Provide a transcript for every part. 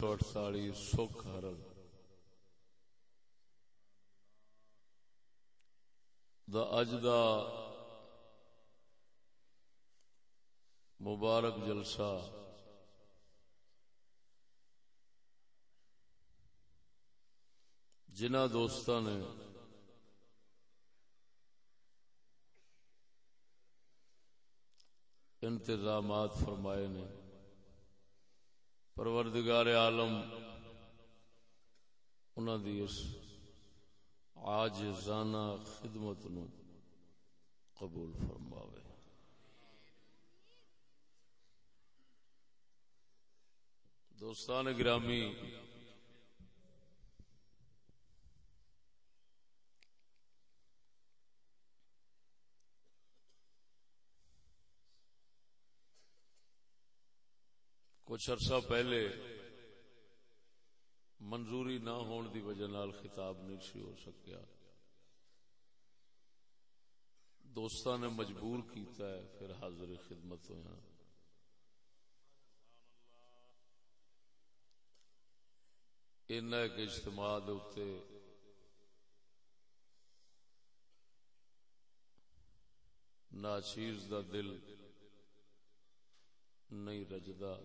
سو اٹتالی سکھ ہرل دا اج دا مبارک جلسہ۔ جنہ دوست نے انتظامات فرمائے نے۔ پروردگار عالم انہوں دی اس آج خدمت نو قبول فرماوے۔ دوستان گرامی کچھ عرصہ پہلے منظوری نہ ہون دی وجہ نال خطاب نہیں سی ہو سکیا۔ دوستان نے مجبور کیتا ہے، پھر حاضر خدمت ہویا ہاں۔ ان ایک اجتماع دے ناچیز دا دل نہیں رجدہ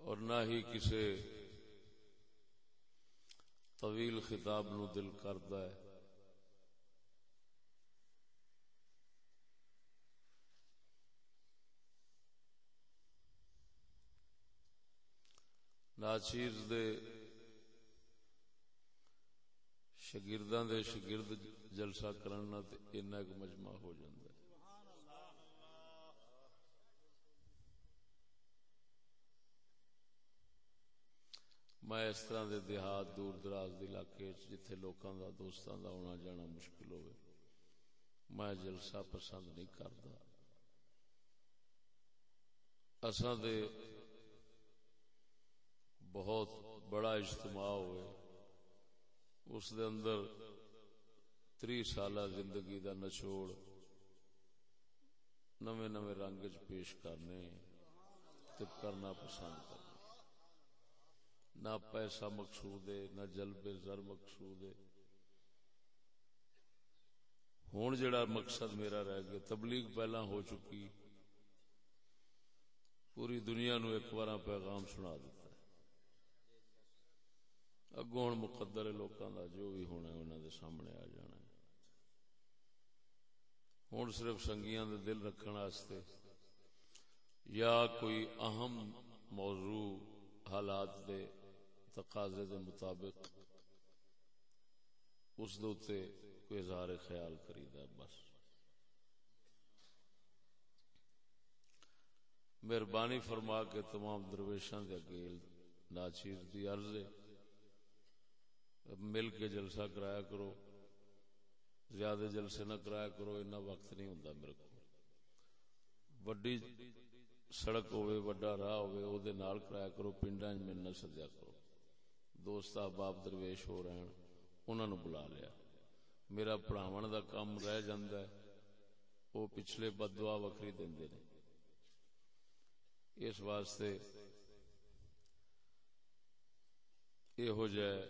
اور نہ ہی کسی طویل خطاب نو دل کرتا ہے۔ ناچیز دے شگرداں دے شگرد جلسہ کرنا تے ایک مجمع ہو جاتا میں اس طرح دے دیہات دور دراز دے علاقے جتھے لوکاں دا دوستاں دا آنا جانا مشکل ہوئے، میں جلسہ پسند نہیں کرتا اساں دے بہت بڑا اجتماع ہوئے، اس دے اندر تری سالہ زندگی دا نچوڑ نوے نوے رنگ پیش کرنے، تب کرنا پسند کرنا۔ نہ پیسہ مقصود ہے، نہ جلب زر مقصود ہے۔ ہوں جڑا مقصد میرا رہ گیا، تبلیغ پہلا ہو چکی۔ پوری دنیا نو ایک بار پیغام سنا دیتا ہے۔ اگو ہوں مقدر لوکاں دا جو بھی ہونا ہے انہوں دے سامنے آ جانا ہے۔ ہوں صرف سنگیاں دے دل رکھنے واسطے۔ یا کوئی اہم موضوع، حالات دے تقاضے دے مطابق اس دوتے کوئی اظہار خیال کریدا بس۔ مہربانی فرما کے تمام درویشاں دے اگے ناچیز دی عرض مل کے جلسہ کرایا کرو۔ زیادہ جلسے نہ کرایا کرو، اتنا وقت نہیں ہوندا میرے کو۔ وڈی سڑک ہوئے وڈا راہ ہوئے او دے نال کرایا کرو، پنڈاں میں نہ سدیا کرو۔ دوست احباب درویش ہو رہے ہیں انہوں نے بلا لیا۔ میرا پڑھاو دا کام رہ جاندہ ہے وہ پچھلے بدوا وکری دیں دے نے اس واسطے یہ ہو جائے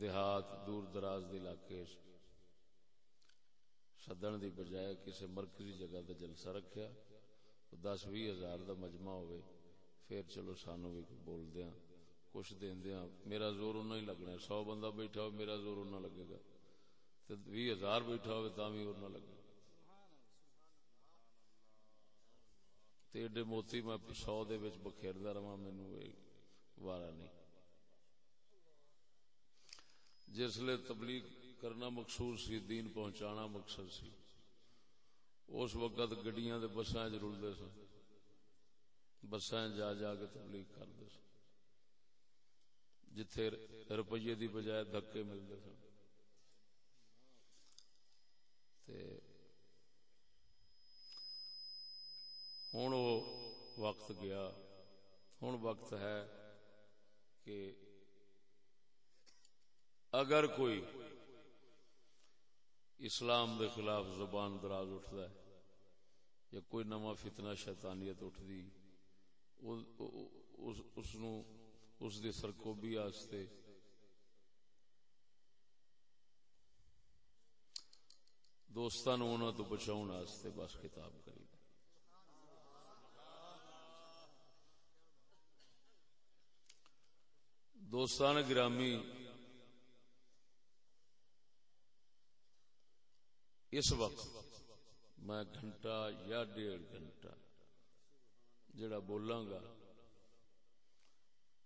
دیہات دور دراز دی علاقے سدن دی بجائے کسی مرکزی جگہ تے جلسہ رکھیا، دس بھی ہزار دا مجمع ہوئے، پھر چلو سانو بھی بول دیاں کچھ دیا۔ میرا زور انہوں ہی لگنا ہے۔ سو بندہ بیٹھا ہو میرا زور انہوں لگے گا۔ بھی ہزار بیٹھا ہوئے تامی انہوں لگے ایڈے موتی میں سو دے بچ بخیردہ رہا میں وارا نہیں۔ جس لیے تبلیغ کرنا مقصود سی، دین پہنچانا مقصد سی۔ اس وقت گڑیاں دے بسائیں جرول سن۔ بسائیں جا جا کے تبلیغ کر دے سن۔ جتھے روپیے دی بجائے دھکے ملتے سن۔ ہوں وہ وقت گیا۔ ہوں وقت ہے کہ اگر کوئی اسلام دے خلاف زبان دراز اٹھتا ہے یا کوئی نواں فتنہ شیطانیت اٹھ دی اس دی سرکوبی آستے۔ دوستان انہوں تو بچاؤ آستے، بس خطاب کری دوستان گرامی، اس وقت میں گھنٹہ یا ڈیڑھ گھنٹہ جڑا بولاں گا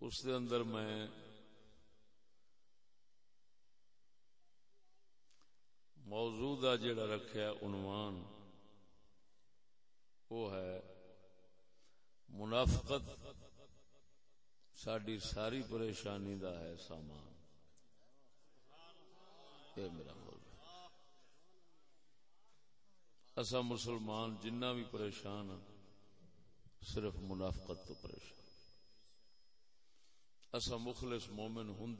اس دے اندر میں موجودہ جڑا رکھا عنوان، وہ ہے منافقت ساری ساری پریشانی دا ہے سامان۔ یہ میرا موضوع اصا مسلمان جنہ بھی پریشان ہاں، صرف منافقت تو پریشان۔ اصا مخلص مومن ہوں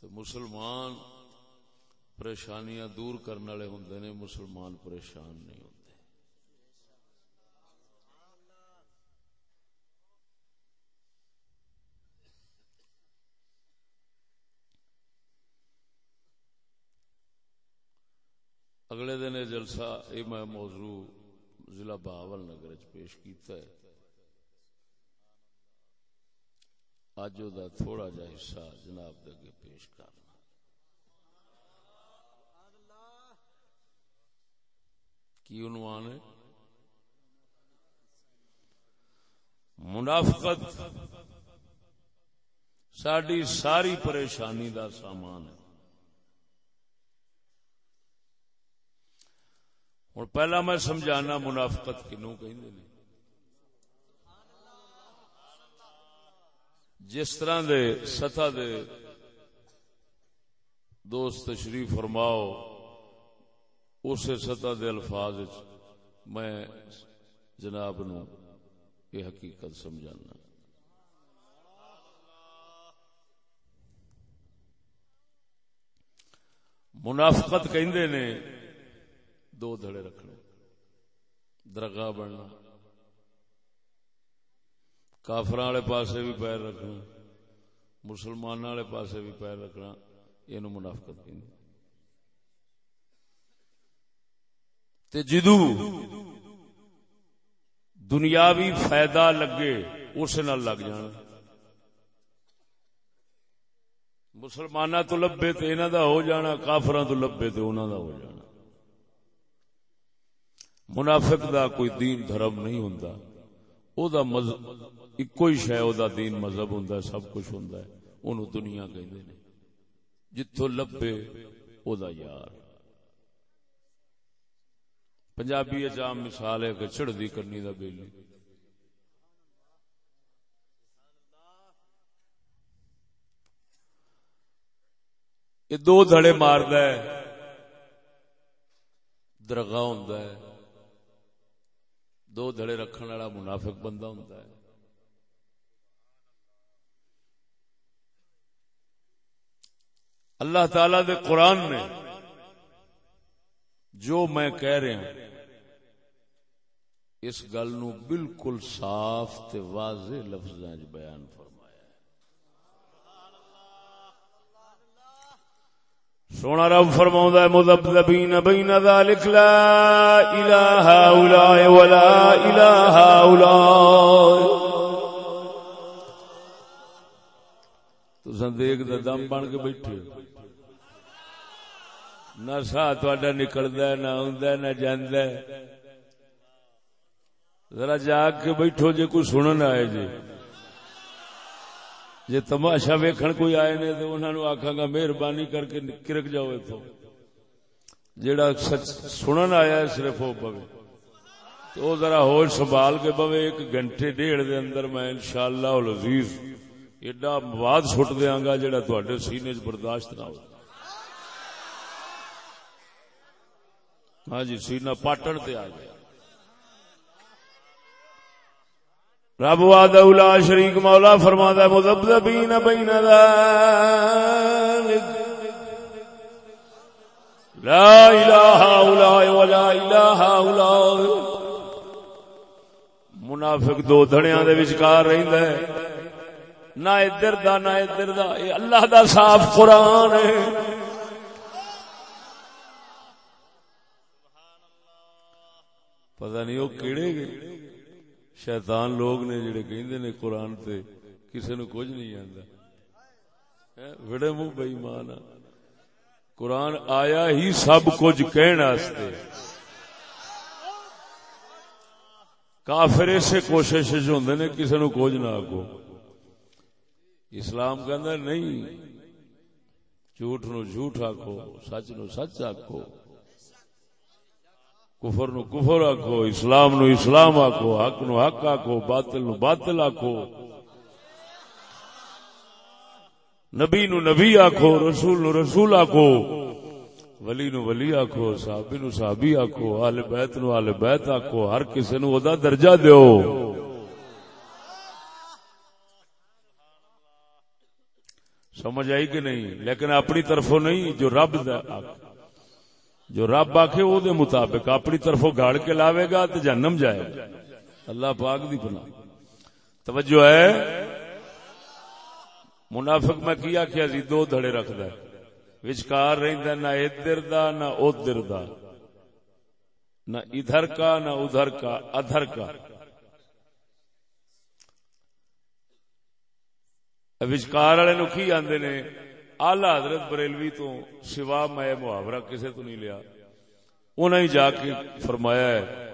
تو مسلمان پریشانیاں دور کرنے والے ہوں نے، مسلمان پریشان نہیں ہوتے اگلے دن جلسہ، یہ میں موضوع ضلع بہاول نگر چ پیش کیتا ہے۔ اج دا تھوڑا جا حصہ جناب دے پیش کرنا۔ کی عنوان ہے؟ منافقت۔ ساری ساری پریشانی دا سامان ہے۔ ہوں پہلا میں سمجھانا منافقت کنو کہ جس طرح دے سطح دے دوست تشریف فرماؤ اس سطح دے الفاظ میں جناب نو یہ حقیقت سمجھانا۔ منافقت کہندے نے، دو دھڑے رکھنے درگاہ بننا۔ کافر والے پاسے بھی پیر رکھنا مسلمان والے پاسے بھی پیر رکھنا یہ منافقت کہیں تے جدو دنیاوی فائدہ لگے اس نال لگ جان مسلمان تو لبے تو انہوں دا ہو جانا کافر تو لبے تو انہوں دا ہو جانا۔ منافق دا کوئی دین دھرم نہیں ہوں او دا مذہب ایک ہی شہ او دا دین مذہب ہوں سب کچھ ہوں انہوں دنیا کہندے نے جتھوں لبے او دا یار پنجابی عام مثال ہے کہ چڑھتی کرنی دا بیلی یہ دو دھڑے مارد درگاہ ہوں دو دھڑے رکھنے والا منافق بندہ ہوں اللہ تعالی دے قرآن نے جو میں کہہ رہا ہوں، اس گل نو بالکل صاف تے واضح لفظ بیان فرمایا۔ سونا رب فرماؤں ہے، مذبذبین بین ذالک لا الہ اولا ولا الہ اولا تو سندیک دا دم بن کے بیٹھے نہ سا تا نکلتا نہ آ نہ جانا ذرا جاگ کے بیٹھو جی کوئی سنن آئے جی جی تماشا ویکھن کوئی آئے نے تو انہوں نے آخا گا مہربانی کر کے کرک جاؤ اتو جیڑا سچ سنن آیا ہے صرف وہ پوے۔ تو ذرا ہوش سنبھال کے پوے، ایک گھنٹے ڈیڑھ دے اندر میں انشاءاللہ العزیز ایڈا مواد سٹ دیاں گا جیڑا تواڈے سینے چ برداشت نہ ہو۔ ہاں جی سینا پاٹن تے آ گیا۔ رب واد اولا شریک مولا فرما دا مذبذبین بین ذالک لا الہ اولا ولا الہ اولا منافق دو دھڑیاں دے وچکار رہندا ہے۔ نہ ادھر دا، نہ ادھر دا۔ اے اللہ دا صاف قرآن ہے۔ پتہ نہیں وہ کیڑے گئے۔ شیطان لوگ نے جڑے کہندے نے قرآن تے، کسے نو کچھ نہیں آندا۔ وڑے منہ بے ایمان قرآن آیا ہی سب کچھ کہن واسطے۔ کافر اسے کوشش ہوندے نے، کسے نو کچھ نہ آکو اسلام کہندا نہیں، جھوٹ نو جھوٹ آکو سچ نو سچ آکو کفر نو کفر آکو اسلام نو اسلام آکو حق نو حق آکو باطل نو باطل آکو نبی نو نبی آکو رسول نو رسول آکو ولی نو ولی آکو صحابی نو صحابی آکو آل بیت نو آل بیت آکو ہر کسی نو ادا درجہ دیو۔ سمجھ آئی کہ نہیں؟ لیکن اپنی طرفوں نہیں، جو رب دا آکو جو رب آخ او دے مطابق اپنی طرفوں گاڑ کے لاوے گا تو جنم جائے گا۔ اللہ پاک دی پناہ۔ توجہ ہے؟ منافق میں کیا کیا جی؟ دو دھڑے رکھد وچکار رہندا نہ ادھر دا، نہ ادھر دا۔ نہ ادھر کا، نہ ادھر کا ادھر کا۔ وچکار والے نو کی آندے نے؟ آلہ حضرت بریلوی تو سوا میں محاورہ کسے تو نہیں لیا۔ انہیں ہی جا کے فرمایا ہے،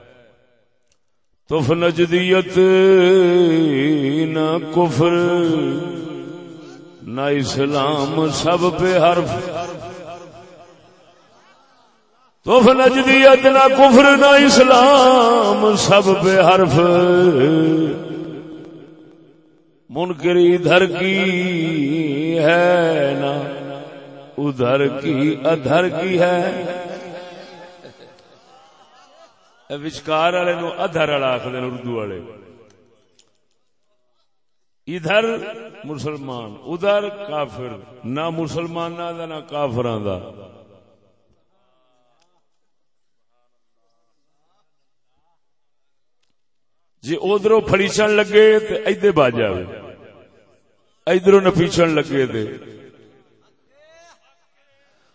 تف نجدیت نہ کفر، نہ اسلام سب پہ حرف۔ توف نجدیت نہ کفر، نہ اسلام سب پہ حرف۔ منکر ادھر کی ہے نا، ادھر کی ادھر کی ہے۔ وچکار والے نو ادھر والا آخر اردو والے۔ ادھر مسلمان، ادھر کافر، نہ مسلمان دا، نہ کافران دا۔ جی ادھر فڑیچن لگے تو ادے باز جائے ادھر نفیچن لگے تھے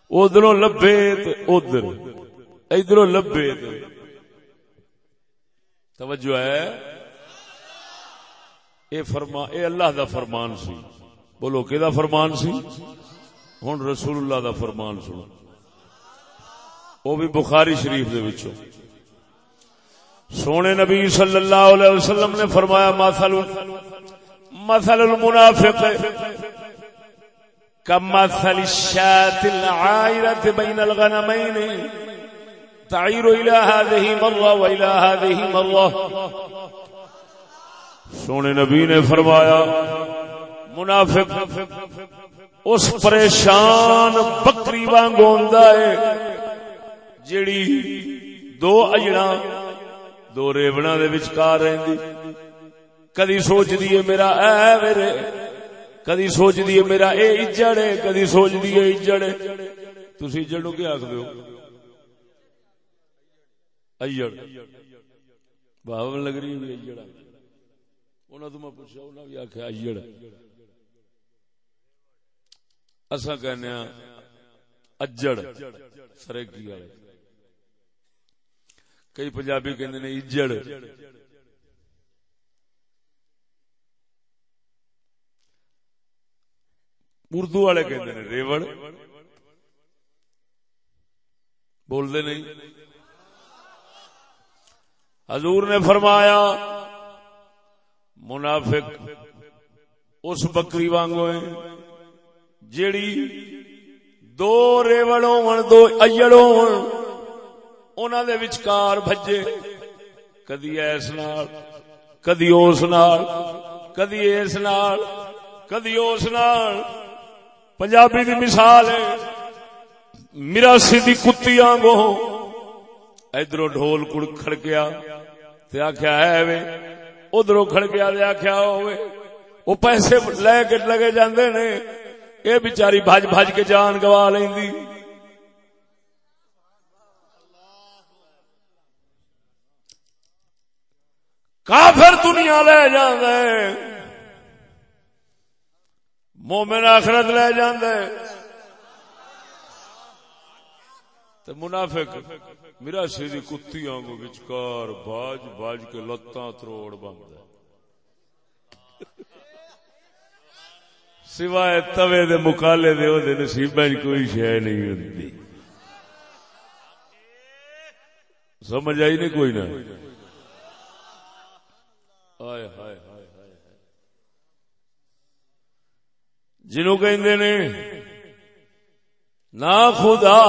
ادھر لبے ادھر۔ ادھر لبے توجہ ہے؟ اے فرما، اے اللہ دا فرمان سی۔ بولو، کہ فرمان سی؟ ہوں رسول اللہ دا فرمان سنو۔ وہ بھی بخاری شریف دے وچوں۔ سونے نبی صلی اللہ علیہ وسلم نے فرمایا مثل مثل المنافق. كمثل الشاة العائرة بين الغنمين. تعير إلى هذه مرة وإلى هذه مرة. سونے نبی نے فرمایا، منافق، اس پریشان بکری وانگ ہوندا ہے، جیڑی دو اجڑا دو ریوڑا دے وچکار رہندی۔ کدی سوچ دیے میرا اے میرے کدی سوچ دیے میرا اے اجڑ ہے کدی سوچ دیے اجڑ ہے تسی اجڑ نو کیا آکھدے ہو؟ اجڑ۔ بابا لگ رہی ہے اجڑ انہاں تو میں پوچھا، انہاں بھی آکھیا اجڑ۔ اساں کہنے ہاں، اجڑ والے کئی پنجابی کہندے نے اجڑ۔ اردو والے کہندے نے، ریوڑ۔ بولتے نہیں۔ حضور نے فرمایا، منافق اس بکری وانگو ہے جیڑی دو ریوڑ ہون دو اجڑ ہون انہاں دے وچکار بھجے۔ کدی ایس نال، کدی اس نال، کدی اس نال، کدی اس نال۔ پنجابی دی مثال ہے۔ میراسی دی کتی آنگو ادھر ڈھول کڑ کھڑ تے آخیا ہے وے ادھر کھڑ تے آخیا ہوئے وہ پیسے لے کے لگے جاندے نے، اے بیچاری بھج بھج کے جان گوا لیندی۔ کافر دنیا لے جاندے۔ مومن آخرت لے جاندے۔ تے منافق، میرا سی کتی آنگو بچکار باج باج کے لتاں تروڑ بند سوائے توے دے مکالے دے او دے نصیب کوئی شے نہیں ہوندی۔ سمجھ آئی نہیں کوئی نہ؟ آئے ہائے ہائے۔ جنہوں کہندے نے، نہ خدا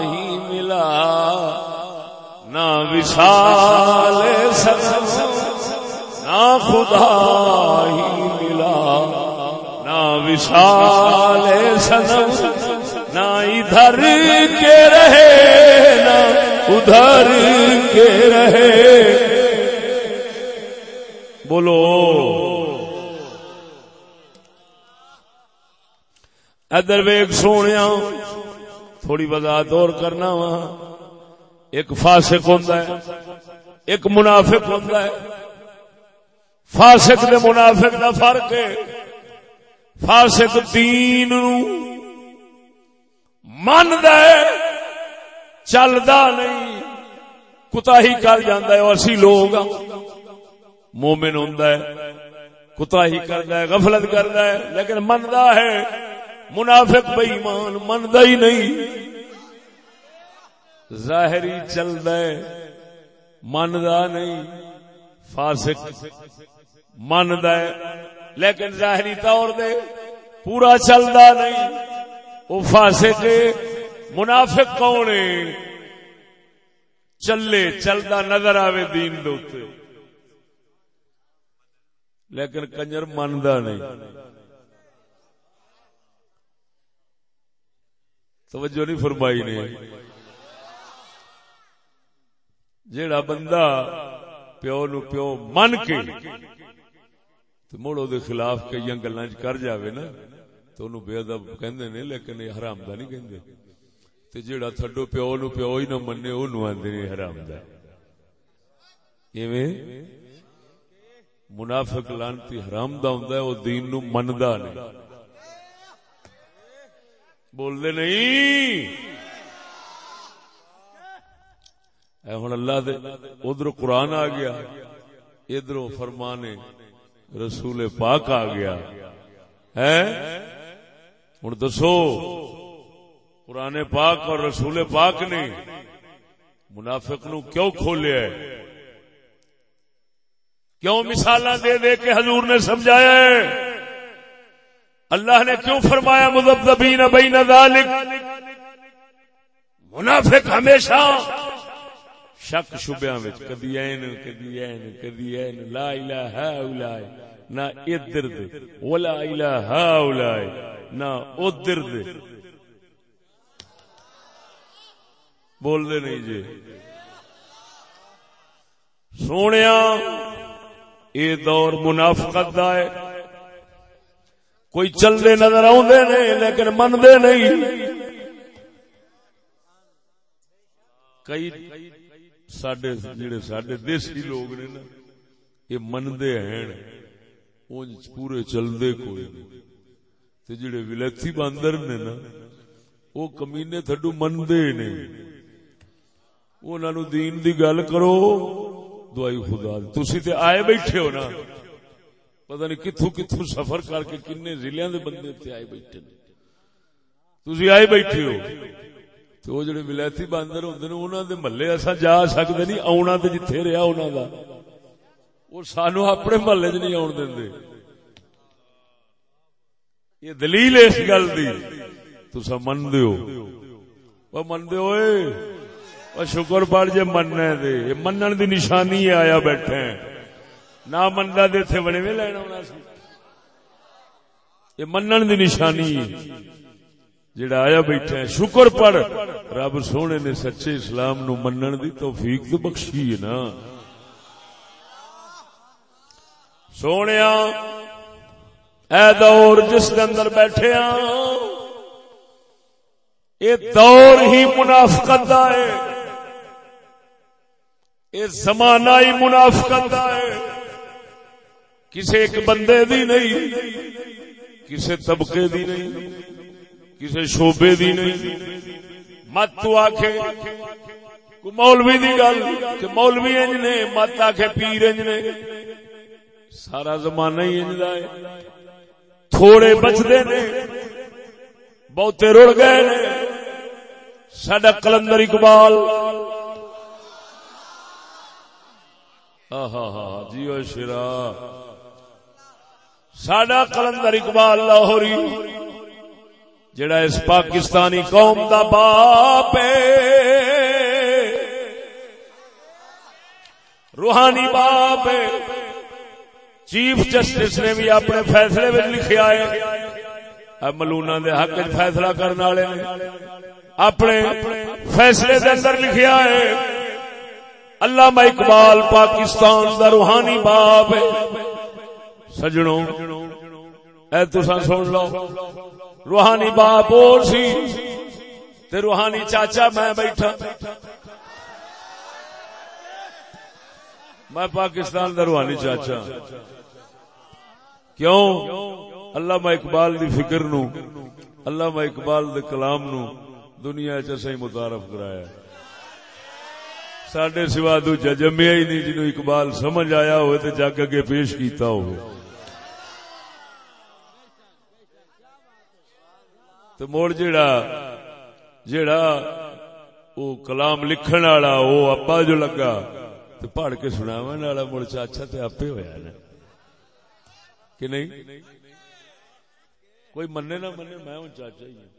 ہی ملا، نہ وشال نہ خدا ہی ملا، نہ وشال نہ ادھر کے رہے، نہ ادھر کے رہے۔ بولو۔ ادر ویگ سونے تھوڑی وضاحت اور کرنا وا۔ ایک فاسق ہوں ایک منافق ہوں فاسق دے منافق دا فرق ہے۔ فاسق دین من چلتا نہیں۔ کتا ہی کر جانا ہے، اسی لوگ ہاں۔ مومن ہوں کتا ہی کرتا ہے، غفلت کرتا ہے، لیکن منتا ہے۔ منافق بئیمان منتا ہی نہیں۔ ظاہری چلتا ہے منتا نہیں۔ فاسق منتا ہے، لیکن ظاہری طور دے پورا چلتا نہیں۔ وہ فاسق، منافق کون ہے؟ چلے چلتا نظر آوے دین دوتے لیکن کنجر منتا نہیں۔ توجہ نہیں فرمائی نے۔ جیڑا بندہ پیو نو پیو من کے تو مڑ دے خلاف کئی گلا کر جاوے نا، تو انہوں بے ادب کہندے نے، لیکن یہ حرام دا نہیں کہندے۔ تے جیڑا تھڈو پیو نو پیو ہی نہ منے اونوں آندے نے حرام دا۔ ایویں منافق لانتی حرام دا ہوندا ہے، او دین نو مندا نہیں۔ بول دے نہیں۔ اے اللہ دے، ادھر قرآن آ گیا، ادھر فرمان رسول پاک آ گیا۔ ہے؟ ہوں دسو، قرآن پاک اور رسول پاک نے منافق نو کیوں کھولیا ہے؟ کیوں مثال دے دے کے حضور نے سمجھایا ہے؟ اللہ نے کیوں فرمایا، مذبذبین بین ذالک؟ منافق ہمیشہ شک شبیاں وچ، کدی این کدی این کدی این لا الہ الا نہ ادھر دے، ولا الہ الا نہ ادھر دے۔ بول دے نہیں جی۔ سونیا، اے دور منافقت دا ہے۔ کوئی چلتے نظر آدھے نہیں لیکن منتے نہیں۔ کئی سڈے جڑے سڈے دیسی لوگ نے نا، یہ منتے ہیں۔ پورے چلتے کوئی نہیں۔ جڑے ولتی باندر نے نا، وہ کمینے تھڈو منتے نے۔ انہوں دین دی گل کرو، دوائی خدا تھی تے آئے بیٹھے ہو نا۔ پتہ نہیں کتوں کتوں سفر کر کے کن ضلع دے بندے اتنے آئے بیٹھے تھی آئے بیٹھے ہو۔ تو وہ جڑے ولایتی باندر ہوندے نے، انہاں دے محلے اسا جا سکدے نہیں، آونا تے جتھے رہیا انہاں دا۔ وہ سانو اپنے محلے وچ نہیں آون دیندے یہ دلیل اس گل دی۔ تسا من دیو او من دیو اے او شکر پڑ جے مننے دے۔ منن دی نشانی آیا بیٹھے ہیں۔ نہ منگا دے تھے بڑے میں لینا ہونا سی یہ منن دی نشانی جڑا آیا بیٹھا ہے شکر پڑ رب سونے نے سچے اسلام نو منن دی توفیق تو بخشی ہے نا سونے اے دور جس کے اندر بیٹھے ہاں یہ دور ہی منافقت دا ہے یہ زمانہ ہی منافقت ہے کسی ایک بندے دی نہیں کسی طبقے دی نہیں کسی شعبے دی نہیں۔ مت تو آخے مولوی دی گل، کہ مولوی انج نے، مت آخے پیر انج نے۔ سارا زمانہ ہی انج ہے۔ تھوڑے بچتے نے، بہتے رڑ گئے سڈا کلندر اقبال۔ جی شرا سڈا کلندر اقبال لاہوری، جڑا اس پاکستانی قوم دا باپ روحانی باپ چیف جسٹس نے بھی اپنے فیصلے میں لکھا ہے۔ ملونا دے حق فیصلہ کرنے والے نے اپنے فیصلے دے اندر لکھا ہے۔ اللہ اقبال پاکستان دا روحانی باپ ہے۔ سجنوں اے تسا سن لو، روحانی باپ اور سی تے روحانی چاچا میں بیٹھا۔ میں پاکستان دا روحانی چاچا۔ کیوں؟ اللہ اقبال دی فکر نو اللہ اقبال دے کلام نو دنیا چی متعارف کرایا۔ سڈے سوا دوجا جمیا ہی نہیں جنو اقبال سمجھ آیا ہوئے تو جگ اگے پیش کیتا ہوئے۔ تو مڑ جڑا جڑا او کلام لکھن والا او ابا جو لگا تو پڑھ کے سناون والا مڑ چاچا تے آپے ہویا نا۔ کہ نہیں؟ کوئی مننے نہ مننے میں ہوں چاچا ہی ہوں۔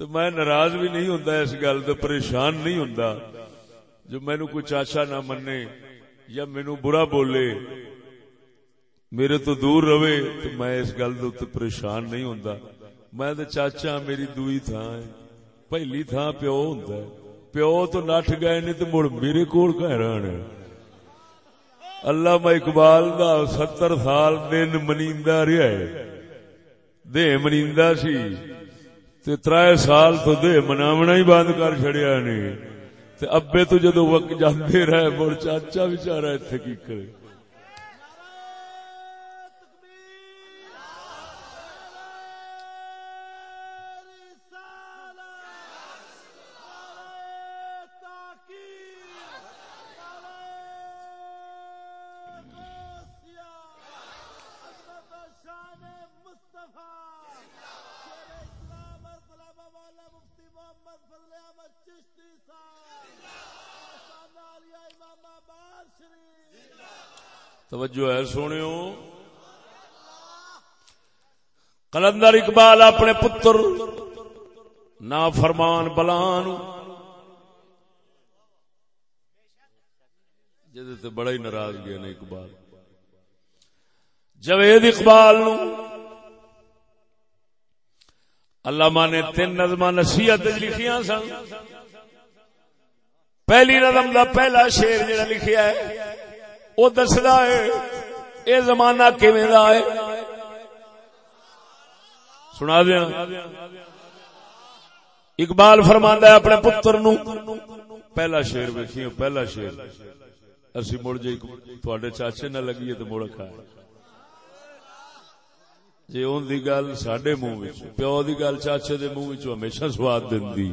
تو میں ناراض بھی نہیں ہوں اس گل تو پریشان نہیں ہوں جو مینو کوئی چاچا نہ منے یا مینو برا بولے میرے تو دور رہے تو میں اس گل پریشان نہیں ہوں میں چاچا میری دوئی تھان پہلی تھان پیو ہوں پیو تو نٹ گئے نہیں تو مڑ میرے کول اللہ میں اقبال دا ستر سال دن منیندا رہا ہے۔ دے منیندا سی۔ تے ترائے سال تو دے مناونا ہی بند کر چڑیا نہیں تے ابے تو جدو وقت جاندے رہے، مڑ چاچا بچارا اتنے کی کرے۔ توجہ ہے سونے کلندر اقبال اپنے پتر نا فرمان بلان جد بڑا ہی ناراض گیا نا اقبال۔ جوید اقبال نو علامہ نے تین نظم نصیحت لکھیاں سن۔ پہلی نظم دا پہلا شیر جڑا لکھیا ہے وہ دسدا ہے یہ زمانہ کیویں دا ہے؟ سنا دیا اقبال فرماندا ہے اپنے پتر نو۔ پہلا شیر ویکھیو پہلا شیر اسی مڑ جے تواڈے چاچے نہ لگیے تے مڑ کھائے جی اون دی گل ساڈے منہ وچ، پیو دی گل چاچے دے منہ وچ ہمیشہ سواد دیندی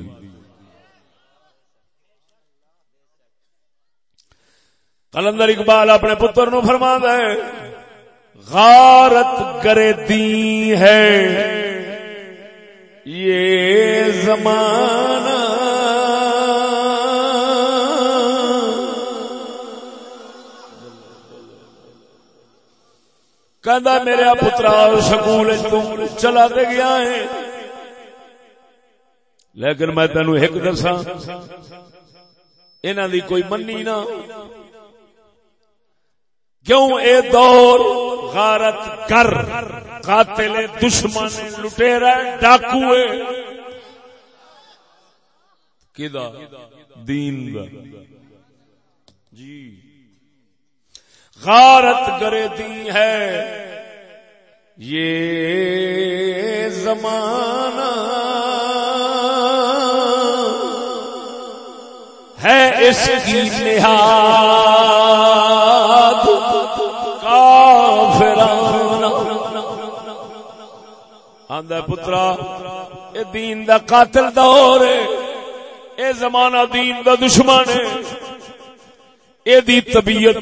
کلندر اقبال اپنے پتر نو فرما ہے، غارت کرے دی ہے۔ یہ زمانہ کہ میرا پترا، سکول چلا دے گیا ہے۔ لیکن میں تینو ایک دسا انہوں دی کوئی منی نہ۔ کیوں اے دور غارت کر؟ قاتل دشمن لٹیرا ڈاکو کدا دین دا۔ جی۔ غارت کرے دی ہے۔ یہ زمانہ ہے اس کی نہاد آندا پترا، اے دین دا قاتل دور ہے، اے زمانہ دین دا دشمن ہے، اے دی طبیعت،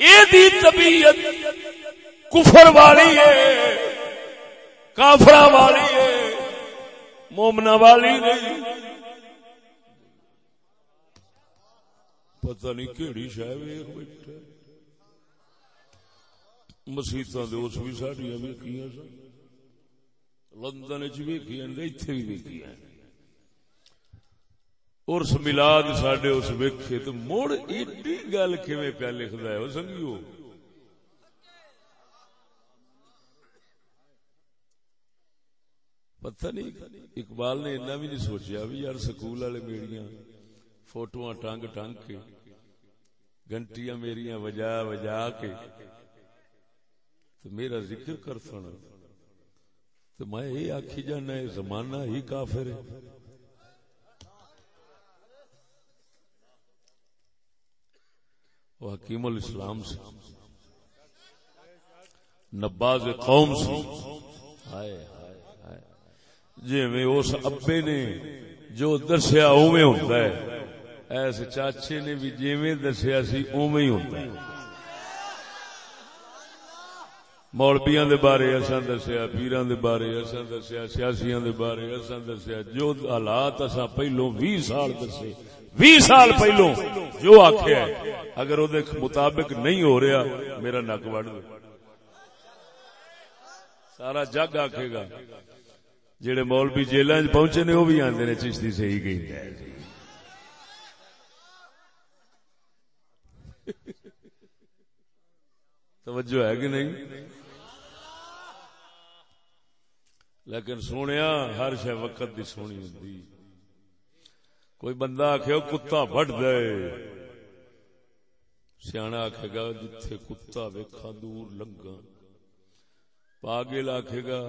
اے دی طبیعت کفر والی ہے کافرہ والی ہے مومنا والی نہیں پتہ نہیں کہڑی شاید ویخ بیٹھا مسیطا اس بھی ساڈیا ویکیا سن۔ لندن چ ویکیا اتنے بھی ویکیا ارس ملاد سڈے اس ویکھے تو مڑ ایڈی گل کھے پیا لکھتا ہے وہ سنگیو؟ پتہ نہیں، اقبال نے اتنا بھی نہیں سوچا بھی یار سکول والے میری فوٹو ٹنگ ٹنگ کے گنٹیاں میری وجا وجا کے۔ تو میرا ذکر کر سنا تو میں یہ آخی جانا ہے، زمانہ ہی کافر ہے۔ وہ حکیم الاسلام سے۔ نباز قوم سے۔ ہائے جی میں اس ابے نے جو دسیا اوے ہوتا ہے۔ ایس چاچے نے بھی جی دسیا سی اوے ہی ہوتا ہے۔ مولبیاں دے بارے اساں دسیا پیراں دے بارے اساں دسیا سیاسیاں دے بارے اساں دسیا جو حالات اساں پہلو 20 سال دسے 20 سال پہلو جو آکھیا ہے اگر او دے مطابق نہیں ہو رہا میرا نک وڑ دے سارا جگ آکھے گا جڑے مولوی جیل پہنچے نے وہ بھی آدھے نے چشتی صحیح گئی توجہ ہے کہ نہیں لیکن سونے ہر شہ وقت دی سونی ہوں کوئی بندہ آخ کتا بٹ دے۔ سیاح آخے گا جتھے کتا ویکھا دور لگا پاگل آخے گا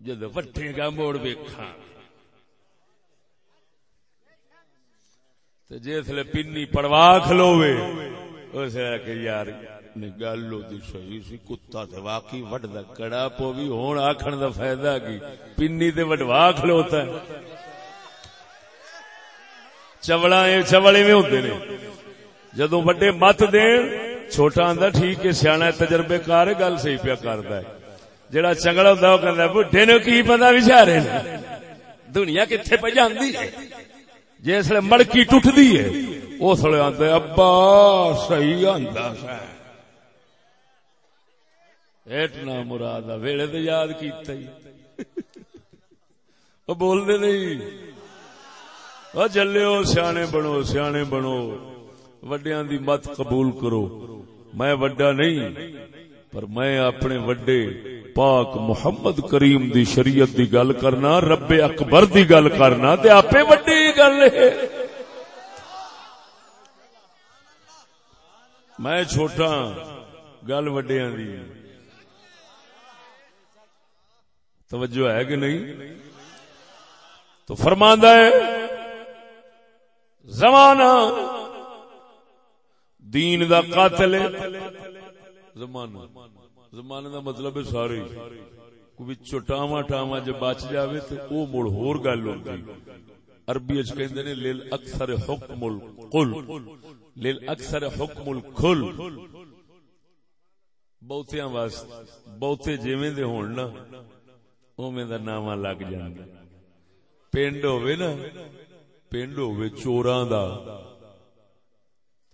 جد وٹے گا موڑ ویکھا جسل پنی پڑوا کھلوے اس کہ یار گل صحیح سی، کتا تے واقعی وڈ دا کڑا پوی ہون آکھن دا فائدہ کی؟ پنی تے وڈوا کھلوتا ہے۔ چوڑا چوڑے میں ہوتے نے۔ جدو وڈے مت دین، چھوٹا آندا، ٹھیک ہے سیاح تجربے کار، گل صحیح پیا کردا ہے۔ جڑا چنگڑا ہوں وہ کہ بڈے نو کی پتا بچارے دنیا کتنے پہ جاندی ہے؟ جس مڑکی ٹوٹتی ہے، اس لیے آتے ابا، صحیح آدھا آتا ایٹنا مراد ویڑے تو یاد کیتا ہی۔ وہ بول دے نہیں۔ وہ چلے سیانے بنو سیانے بنو۔ وڈیاں دی مت قبول کرو۔ میں وڈا نہیں، پر میں اپنے وڈے پاک محمد کریم دی شریعت دی گل کرنا، رب اکبر دی گل کرنا، تے آپ وڈی گل ہے۔ میں چھوٹا، گل وڈیا دی۔ توجہ ہے کہ نہیں؟ تو فرماندہ ہے، زمانہ دین دا قاتل زمانہ زمانے دا مطلب ہے سارے۔ کوئی ٹاوا ٹاوا جب بچ جاوے تو او مڑ ہور گل ہوندی۔ عربی اچ کہندے نے، لیل اکثر حکم القل۔ لیل اکثر حکم الکل۔ بہتیاں واسطے، بہتے جویں دے ہون نا۔ اوویں دا نام لگ جاندا پنڈ ہوے نا، پنڈ ہوے چوراں دا۔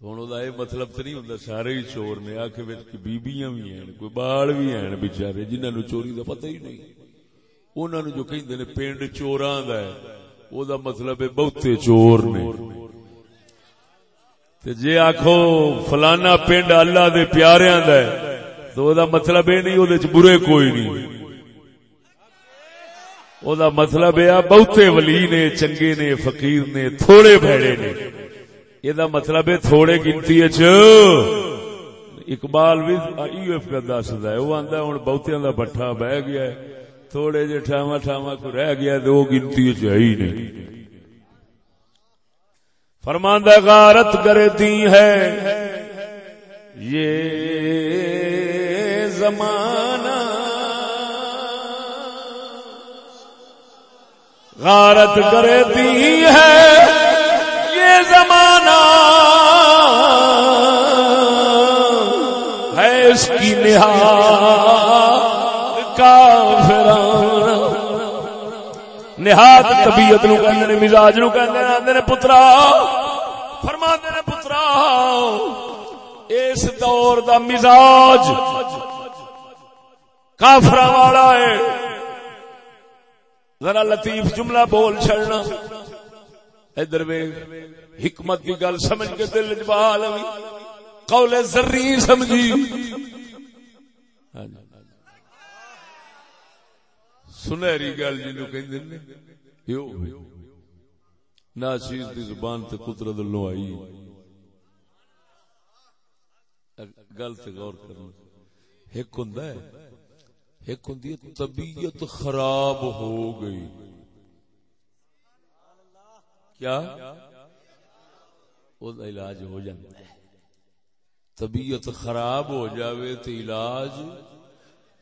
ہوں یہ مطلب تو نہیں ہوں سارے ہی چور نے آخ بیبیاں بھی ہیں، کوئی بال بھی ہیں بچارے جنہوں نے چوری کا پتہ ہی نہیں۔ انہوں نے جو کہتے ہیں پنڈ چوراں دا ہے، او دا مطلب ہے بہتے چور نے۔ تے جے آخو فلانا پنڈ اللہ دے پیاریاں دا ہے، تو او دا مطلب یہ نہیں، او دے برے کوئی نہیں۔ او دا مطلب ہے بہتے ولی نے چنگے نے فقیر نے تھوڑے بھڑے نے یہ مطلب ہے تھوڑے گنتی اقبال بھی دستا ہے وہ آتا ہوں بہتیا کا بٹھا بہ گیا ہے تھوڑے جہ ٹھاوا ٹھاوا کو رہ گیا تو وہ گنتی چی نہیں فرماندہ غارت کرتی ہے یہ غارت کرتی ہے۔ یہ زمانہ ہے اس کی کافران۔ نہاد طبیعت نو کہندے نے، مزاج نو کہندے نے، آندے نے، پترا۔ فرماندے نے، پترا، اس دور دا مزاج کافر والا ہے۔ ذرا لطیف جملہ بول چڑنا ادھر حکمت کی گل سمجھ کے دل جبال قول زری سمجھی۔ سنہری گل جنو کہ ناچیز کی زبان تے قدرت لو آئی۔ گل تے غور کرنا۔ ایک ہوں ایک ہوں طبیعت خراب ہو گئی۔ کیا؟ وہ علاج ہو جاتا ہے۔ طبیعت خراب ہو جاوے تو علاج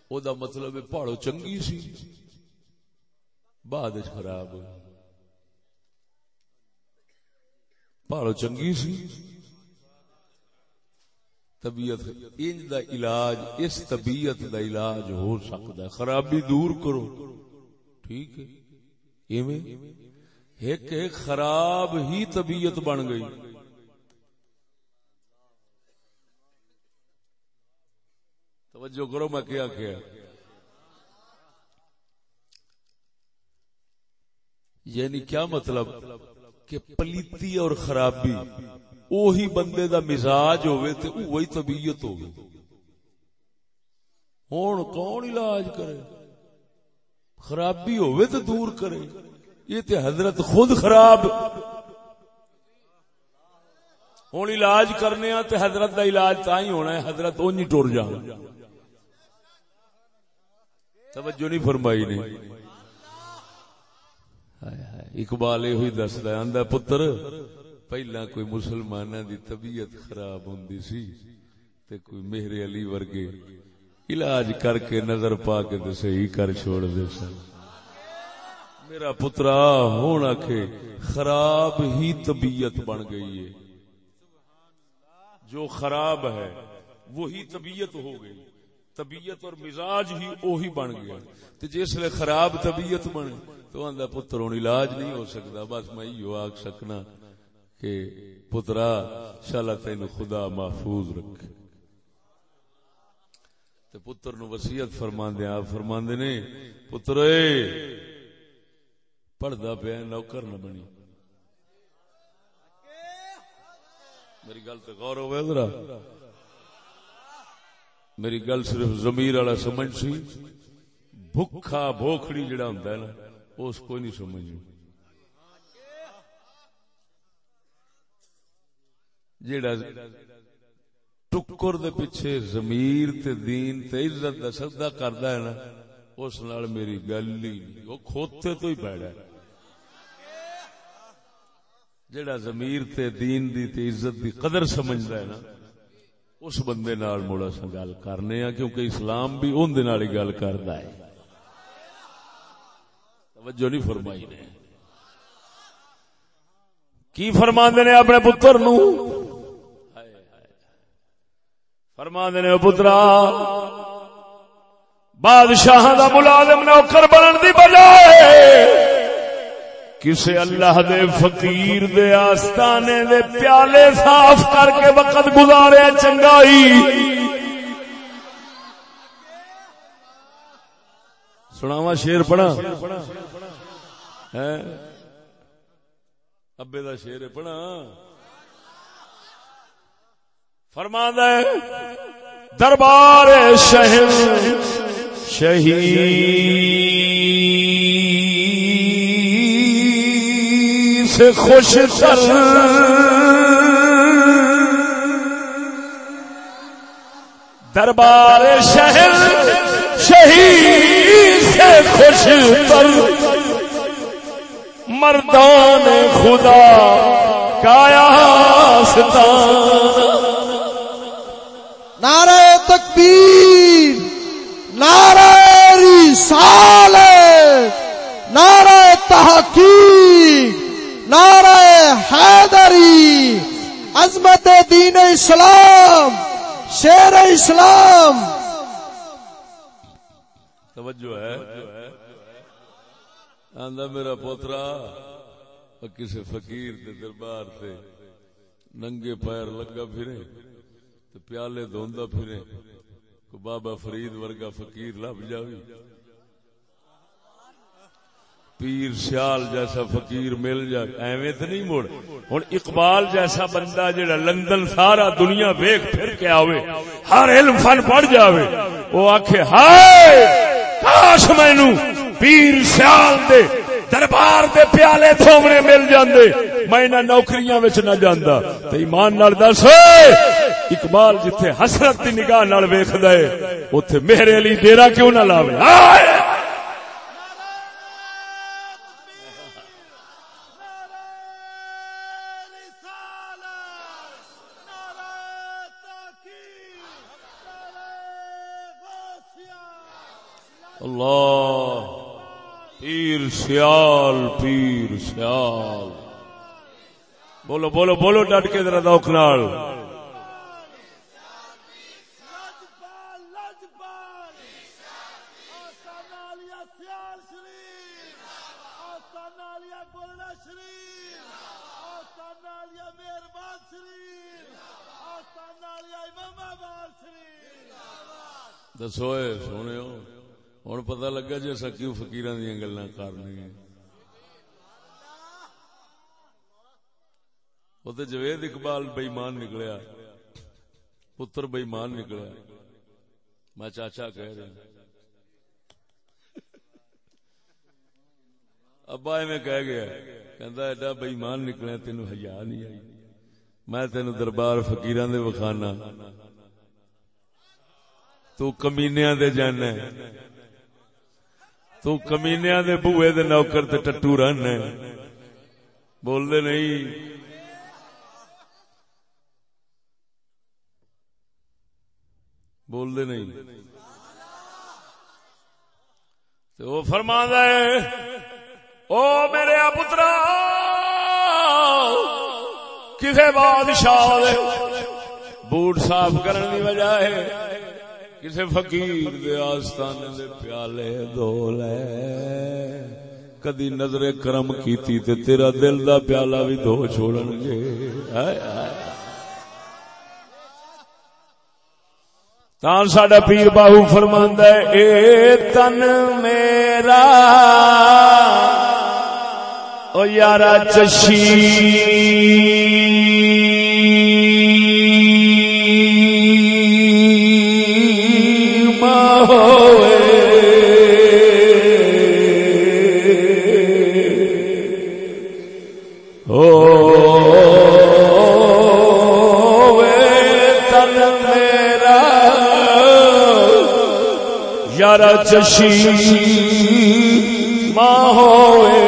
او دا مطلب پہاڑو چنگی سی، بعد خراب پہاڑو چنگی سی۔ طبیعت، انج دا علاج، اس طبیعت دا علاج ہو سکتا ہے۔ خرابی دور کرو۔ ٹھیک ہے۔ ایویں ایک ایک خراب ہی طبیعت بن گئی۔ توجہ کرو میں کیا کیا۔ یعنی کیا مطلب؟ کہ پلیتی اور خرابی۔ وہی بندے دا مزاج ہوئے تے وہی طبیعت ہوگی ہوں کون علاج کرے؟ خرابی ہوئے تو دور کرے۔ یہ تے حضرت خود خراب۔ ہوں علاج کرنے تے حضرت دا علاج تا ہی ہونا ہے، حضرت اونجی ٹر جانا۔ توجہ نہیں فرمائی نہیں اقبال یہ دستا آدھا پتر پہلا کوئی مسلمان دی طبیعت خراب ہوں سی تے کوئی میرے علی ورگے علاج کر کے نظر پا کے تو صحیح کر چھوڑ دے سن۔ میرا پترا ہونا کے خراب ہی طبیعت بن گئی ہے۔ جو خراب ہے، وہی طبیعت ہو گئی۔ طبیعت اور مزاج ہی وہی بن گیا تو جس لیے خراب طبیعت بنے، تو آدھا پتر ہوں علاج نہیں ہو سکتا بس میں یہ آخ سکنا۔ کہ پترا شالا تین خدا محفوظ رکھے تو پتر نو وسیعت فرما دیا آپ فرما نے پتر پڑھتا پیا، نوکر نہ بنی۔ میری گل تو غور ہو ذرا۔ میری گل صرف زمیر والا سمجھ سی۔ بھوکھا بوکھڑی جڑا ہوں نا، اس کو نہیں سمجھ جڑا ٹکر دے پیچھے زمیر تے دین تے عزت دا سدا کردا ہے نا، اس نال میری گل ہی وہ کھوتے تو ہی پیڑا ہے۔ جڑا زمیر تے دین دی تے عزت دی قدر سمجھدا ہے نا، اس بندے نال موڑا سا گل کرنے ہاں کیونکہ اسلام بھی ان دے نال ہی گل کردا ہے۔ توجہ نہیں فرمائی نے۔ کی فرماندے نے اپنے پتر نو؟ فرماندے نے پترا بادشاہ دا ملازم نوکر بنن دی بجائے کسے اللہ دے فقیر دے آستانے دے پیالے صاف کر کے وقت گزارے چنگائی۔ سناوا شیر پڑھا ہاں؟ ابے دا شیر پڑھا فرما دربار شہر شہید سے خوش سر دربار شہر شہید سے خوش پر مردان خدا کایا آستان نعرہ تکبیر، نعرہ رسالت، نعرہ تحقیق، نعرہ حیدری، عظمت دین اسلام شیر اسلام۔ توجہ ہے؟ آندا میرا پوترا کسی فقیر دے دربار سے ننگے پیر لگا پھرے۔ تو پیالے دھوندا پھرے کو بابا فرید ورگا فقیر لب جاوی پیر سیال جیسا فقیر مل جائے، ایویں تو نہیں مڑ ہوں اقبال جیسا بندہ جڑا لندن سارا دنیا ویک پھر کے آوے، ہر علم فن پڑھ جاوے۔ وہ آخے ہائے، کاش مینو پیر سیال دے دربار دے پیالے تھومنے مل جاندے۔ میں انہاں نوکریاں وچ نہ جاندا۔ تے ایمان نال دس اقبال جتھے حسرت دی نگاہ نال ویکھدا ہے، اوتھے میرے علی ڈیرا کیوں نہ لاوے؟ ہائے اللہ، پیر سیال پیر سیال۔ بولو بولو بولو، ڈٹ کے ذرا دوک نال۔ دسو سونے ہوں پتا لگا جی اصا کیوں فکیر دیا گلا کرنی وہ تو جوید اقبال بےمان نکلیا پتر بےمان نکلیا میں چاچا کہہ رہا ابا میں کہہ گیا کہ ایڈا بےمان نکلیا تین ہزار نہیں آئی میں تین دربار فکیر دے وکھانا تو کمینیا دے جانا ہے تو کمینیا دے بوئے دے نوکر تے ٹٹو رن بول دے نہیں بول دے نہیں تو وہ فرما ہے او میرے پترا کسے بادشاہ بوٹ صاف کرنے کی وجہ ہے کسی فقیر دے آستانے دے پیالے دو لے کدی نظر کرم کیتی تے تیرا دل دا پیالہ بھی دو چھوڑن گے تان ساڈا پیر باہو فرماندا ہے اے تن میرا او یارا چشی چشی ماں ہوئے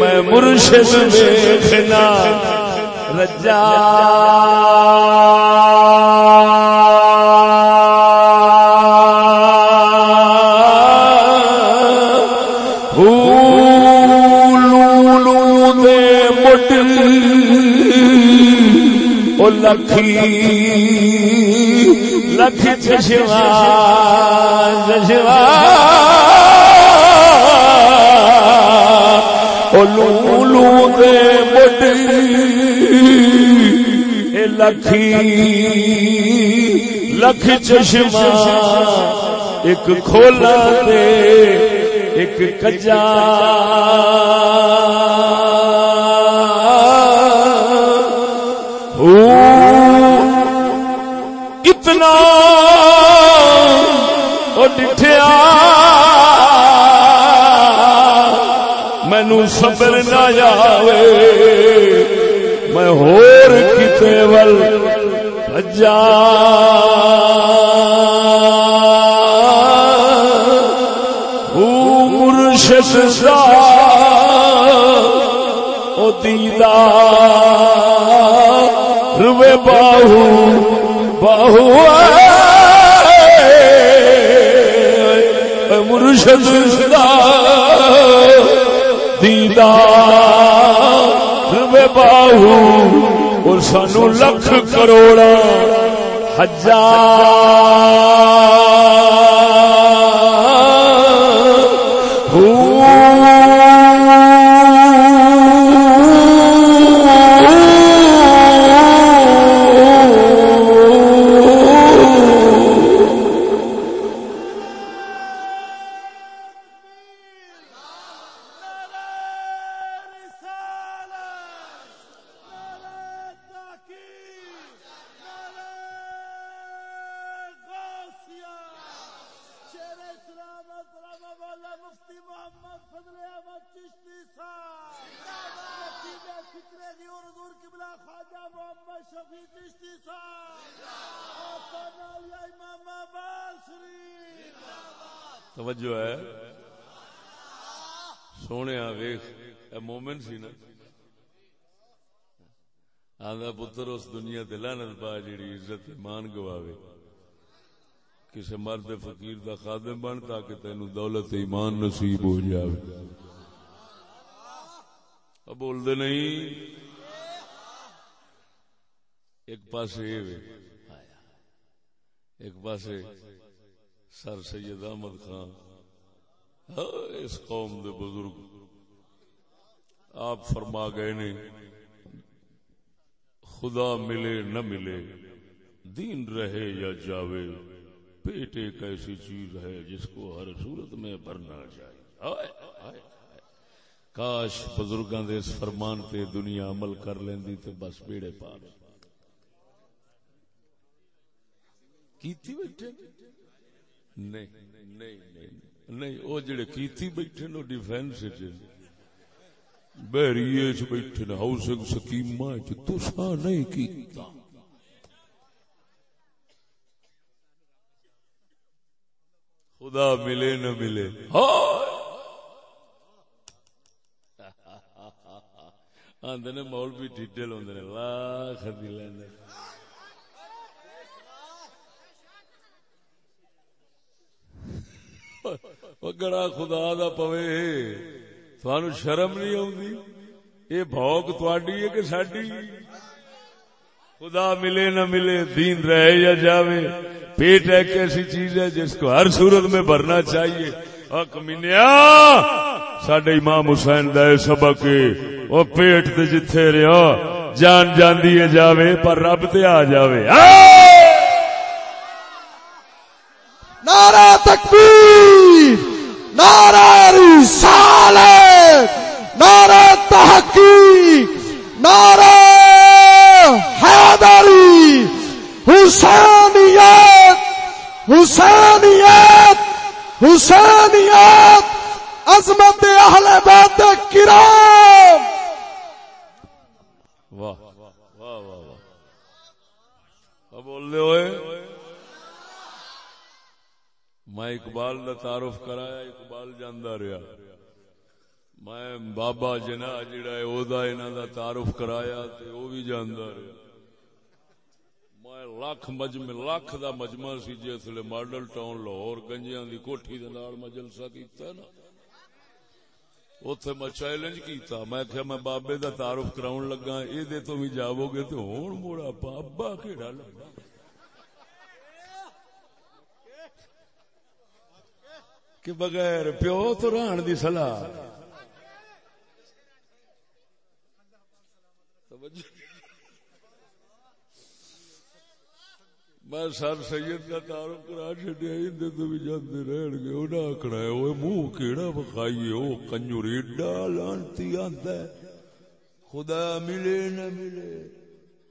میں مرشد دیکھنا۔ رجا۔ لکھی۔ لکھ چشوا چشوا لو دے بڑی لکھی لکھ چشما ایک کھولا دے ایک کجا۔ اتنا ڈٹھیا۔ مینو صبر نہ جاوے میں ہور کتے ول بجا مرشد او دیدار۔ باہو بہو مرشد دیدار باہو اور سانو لکھ کروڑا ہزار اس دنیا دلانت پا جیڑی عزت ایمان گواوے۔ کسی مرد فقیر دا خادم بن تاکہ تینو دولت ایمان نصیب ہو جاوے۔ اب بول دے نہیں۔ ایک پاس ایک پاس سر سید احمد خان۔ ہاں، اس قوم دے بزرگ۔ آپ فرما گئے نے۔ خدا ملے نہ ملے، دین رہے یا جاوے پیٹ ایک ایسی چیز ہے جس کو ہر صورت میں بھرنا چاہیے کاش بزرگاں دے اس فرمان تے دنیا عمل کر لیندی تے بس بیڑے پار کیتی بیٹھے؟ نہیں نہیں نہیں وہ جڑے کیتی بیٹھے نو ڈیفینس بہریے چ بیٹھے نا ہاؤسنگ سکیم تسا نہیں کیتا۔ خدا ملے نہ ملے۔ آدھے مول بھی ٹھیڈل ہوں لاکھ دلے گڑا خدا دا پوے۔ تھانو شرم نہیں آتی یہ بوک تھی ہے کہ ساڈی خدا ملے نہ ملے دین رہے یا جاوے پیٹ ایک ایسی چیز ہے جس کو ہر صورت میں بھرنا چاہیے کمینیا سڈے امام حسین دے سبق وہ پیٹ تے جتھے رہا جان جاندی ہے جاوے پر رب تے آ جاوے نعرہ تکبیر نعرہ رسالت نعرہ تحقیق، نعرہ حیدری، حسینیت حسینیت حسینیت، عظمت اہل بیت کرام۔ واہ واہ واہ واہ بول رہے ہوئے؟ میں اقبال کا تعارف کرایا، اقبال جانا رہا۔ میں بابا جنا جڑا ہے دا تعارف کرایا تے او بھی جانا رہا میں لاکھ مجمع لاکھ دا مجمع سی جسے ماڈل ٹاؤن لاہور گنجیاں دی کوٹھی دے نال میں جلسہ کیتا نا۔ اوتھے میں چیلنج کیتا۔ میں کہ میں بابے دا تعارف کراون لگا اے دے تو بھی جاؤ گے تو ہون موڑا بابا کیڑا لگا۔ کہ بغیر پیو تو رہن دی سلاح میں سر سید کا تعارف کرا چڈیا اندر تو بھی جانے رہن گے۔ انہیں آخنا ہے وہ منہ کہڑا بخائیے وہ کنجور ایڈا لانتی آتا ہے۔ خدا ملے نہ ملے،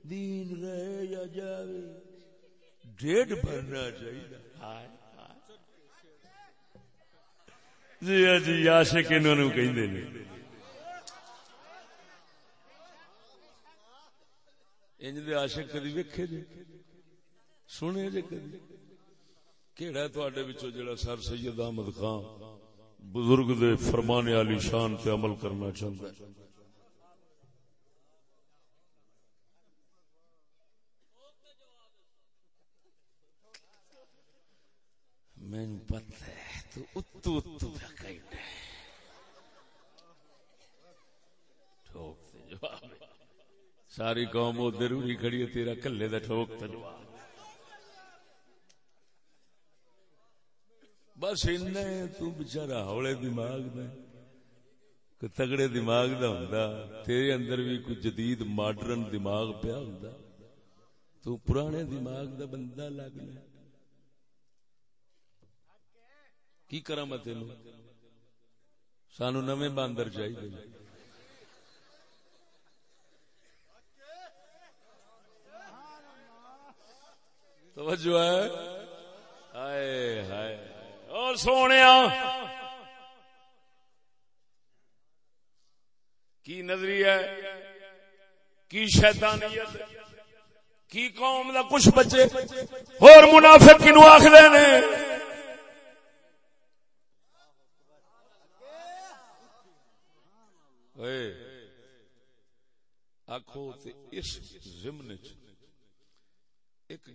دین رہے یا جاوے ڈیڑھ بھرنا چاہیے جی ہاں جی آشک انہوں کہ انج دے عاشق کدی ویکھے جے؟ سنے جے کدی؟ کیڑا ہے تواڈے وچوں جڑا سر سید احمد خان بزرگ دے فرمان عالی شان تے عمل کرنا چاہندا ہے؟ میں پتہ ہے تو اتو اتو پہ کئی ساری قوم ادھر ہوئی کھڑی ہے، تیرا کلے دا ٹھوک تے بس اینا تو بچارا ہولے دماغ میں کوئی تگڑے دماغ دا ہوندا، تیرے اندر بھی کوئی جدید ماڈرن دماغ پیا ہوندا۔ تو پرانے دماغ دا بندہ لگنا کی کرا میں تینوں؟ سانو نویں باندر چاہیے۔ توجہ ہے؟ ہائے ہائے۔ اور سونے کی نظریہ ہے؟ کی شیطانیت؟ کی قوم دا کچھ بچے؟ اور منافق کنو آخر نے؟ آخو اس ضمن چ۔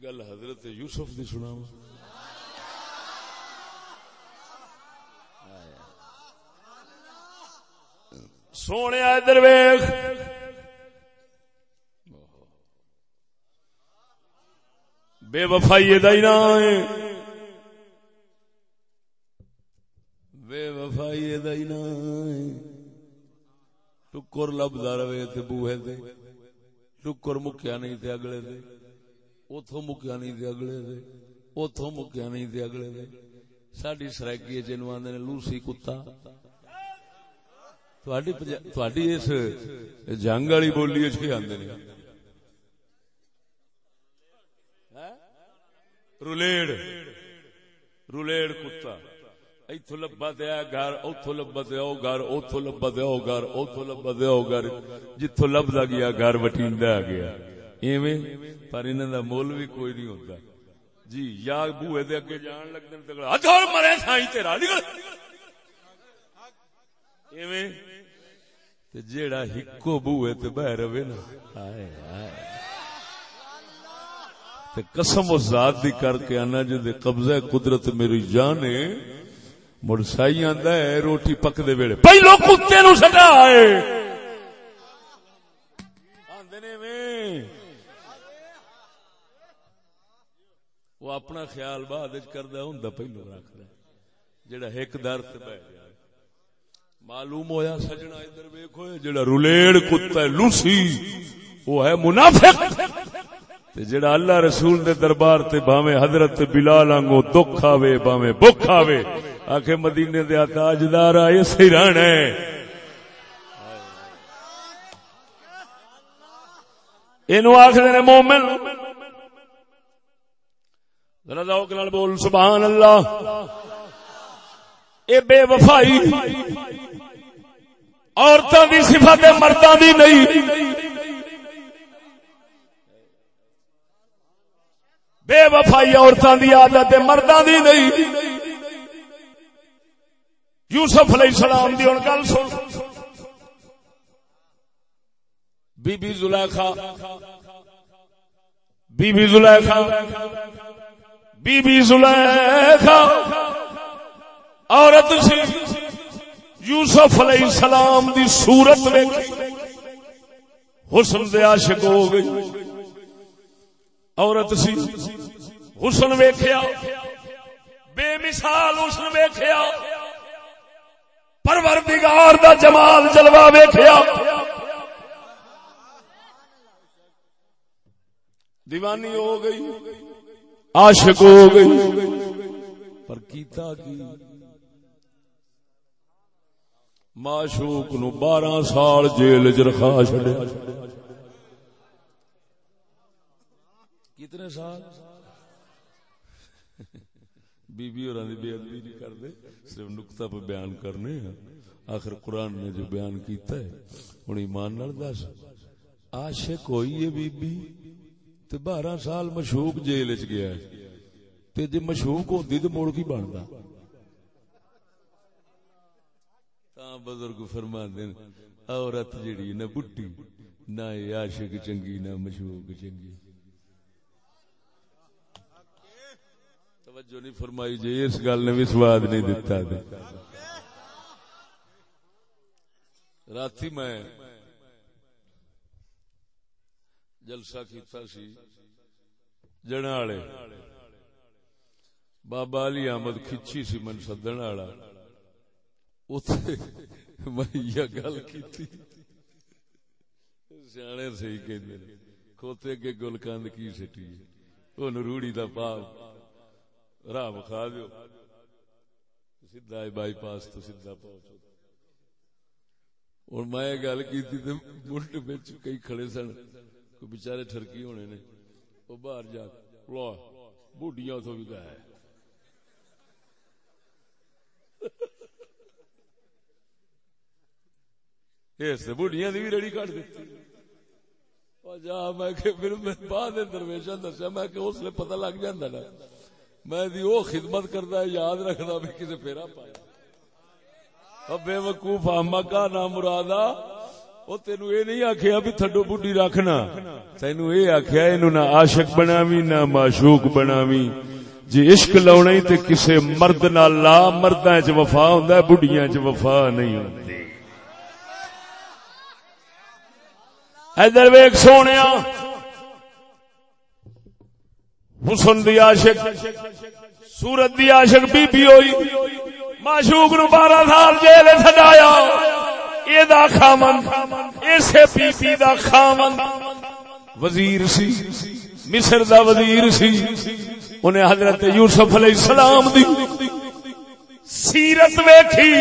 گل حضرت یوسف دی سناواں۔ سونے ادھر ویخ بے وفائی دا ہی ہے بے وفائی دا ہی ہے ٹکر لبدا رہے تے بوہے تے۔ ٹکر مکیا نہیں تے اگلے دے اوتھوں مکیا نہیں تے اگلے دے، اوتھوں مکیا نہیں تے اگلے دے۔ ساڈی سرائکی جنوں آندے نے، لوسی کتا۔ تواڈی تواڈی اس جنگ والی بولی وچ کی آندے نے؟ ہاں؟ رولیڑ رولیڑ کتا۔ ایتھوں لبا دیا گھر، اوتھوں لبا دیا گھر، اوتھوں لبا دیا گھر، اوتھوں لبا دیا گھر۔ جتھوں لبدا گیا، گھر وٹیندا گیا۔ ایویں، پر انہاں دا مول بھی کوئی نہیں ہوندا۔ جی یا بوئے دے اگے جان لگدے تے ہتھول مرے سائیں تیرا نکل ایویں، تے جیڑا ہکو بوئے تے بہ رہے نا، ہائے ہائے۔ تے قسم و ذات دی کر کے آنا جے قبضہ قدرت میری جان ہے، مڑ سائی آندا ہے، روٹی پک دے ویلے۔ پہلو کتے نو سٹا ہے۔ آندے نے میں وہ اپنا خیال بعد وچ کردا ہوندا پہلو رکھدا جڑا ایک در تے بیٹھ جائے۔ معلوم ہویا سجنا ادھر ویکھو، یہ جڑا رولیڑ کتا ہے، لوسی، وہ ہے منافق۔ تے جڑا اللہ رسول دے دربار تے باویں حضرت بلال آنگو دکھ آوے باویں بکھ آوے۔ آکھے مدینے دے تاجدار آئے سی رہنا ہے۔ اینو آخر نے مومن ذرا ذوق نال بول، سبحان اللہ۔ اے بے وفائی۔ عورتوں دی صفت مردوں دی نہیں۔ بے وفائی عورتوں دی عادت مردوں دی نہیں۔ یوسف علیہ السلام دی، ہن گل سن۔ Be be Zulaikha. Be be Zulaikha. Be be Zulaikha, عورت سی، یوسف علیہ السلام دی صورت ویکھی، حسن دے عاشق ہو گئی۔ عورت سی، حسن ویکھیا، بے مثال حسن ویکھیا، پروردگار دا جمال جلوہ ویکھیا۔ دیوانی ہو گئی۔ عاشق ہو گئی۔ پر کیتا کی معشوق نو بارہ سال جیل چ رکھا چڈیا کتنے سال؟ بی بی اور بے ادبی نہیں کرتے، صرف نقطہ پہ بیان کرنے ہیں۔ آخر قرآن نے جو بیان کیتا ہے ہوں ایمان نال دس۔ عاشق ہوئی ہے بی بی تے بارہ سال مشوق جیل چ گیا ہے تے جے مشوق ہوندی تے مڑ کی بندا تا بزرگ فرماندے نے عورت جڑی نہ بڈھی نہ عاشق چنگی نہ مشوق چنگی توجہ نہیں فرمائی جی اس گل نے بھی سواد نہیں دتا رات میں جلسہ کیتا سی جنالے بابا علی احمد کھچی سی من سدن والا میں یہ گل کی سیانے سی کہ کھوتے کے گل کند کی سٹی وہ روڑی دا پاپ راہ بخا دو سیدا بائی پاس تو سیدا پہنچو۔ اور میں گل کی ملٹ بچ کئی کھڑے سن۔ کوئی بچارے ٹرکی ہونے نے، وہ باہر جا، لو بوڈیاں تو بھی گئے اس بڑھیا دی بھی ریڑی کٹ دیتی۔ جا، میں پھر بعد درویشا دسیا، میں کہ اس لیے پتہ لگ جاتا نا۔ میں دی وہ خدمت کرتا یاد رکھنا بھی کسی پھیرا پایا۔ بے وقوف کا نام مرادا وہ تینو یہ نہیں آخیا بھی تھڈو بڈی رکھنا تینو یہ آخیا یہ نہ بناوی، نہ معشوق بناوی۔ جی عشق لاؤنا ہی تے کسے مرد نہ لا مردہ چ وفا ہوں بڑھیاں چ وفا نہیں ہوں ادھر ویک سونے حسن دی عاشق، سورت دی عاشق بی بی ہوئی۔ معشوق نو بارہ سال جیل سجایا یہ دا خامن اسے بی بی دا خامن۔ وزیر سی، مصر دا وزیر سی، انہیں حضرت یوسف علیہ السلام دی سیرت ویکھی۔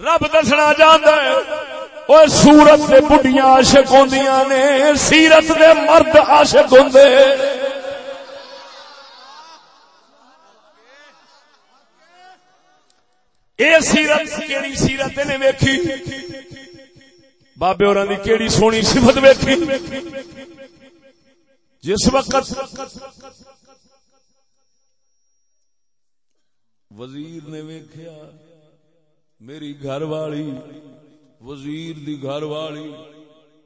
رب دسنا چاہتا ہے وہ سورت سے بڑھیا عاشق ہوندیاں نے، سیرت دے مرد عاشق ہوندے۔ اے سیرت کیڑی سیرت نے ویکھی بابے اور کیڑی سونی صفت ویکھی جس وقت وزیر نے ویکھیا میری گھر والی وزیر دی گھر والی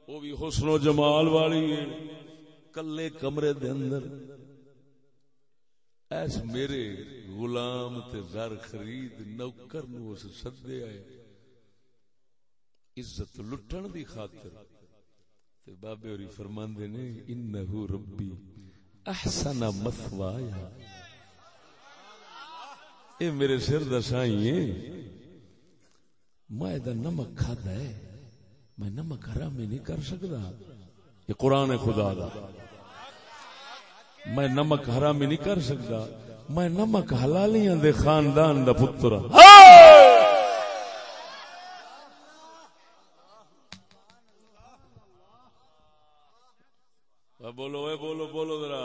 وہ بھی حسن و جمال والی ہے کلے کمرے دے اندر ایس میرے غلام تے زر خرید نوکر نو اس سدے آئے۔ عزت لٹن دی خاطر۔ تے بابے ہوری فرماندے نے، انہو ربی احسن مثوایا۔ اے میرے سر دسائی ہے میں نمک کھادا ہے، میں نمک حرام نہیں کر سکتا۔ یہ قرآن خدا دا۔ میں نمک حرام نہیں کر سکتا۔ میں نمک حلالیاں دے خاندان دا پتر ہاں۔ ہاں۔ ہاں بولو، اے بولو بولو ذرا۔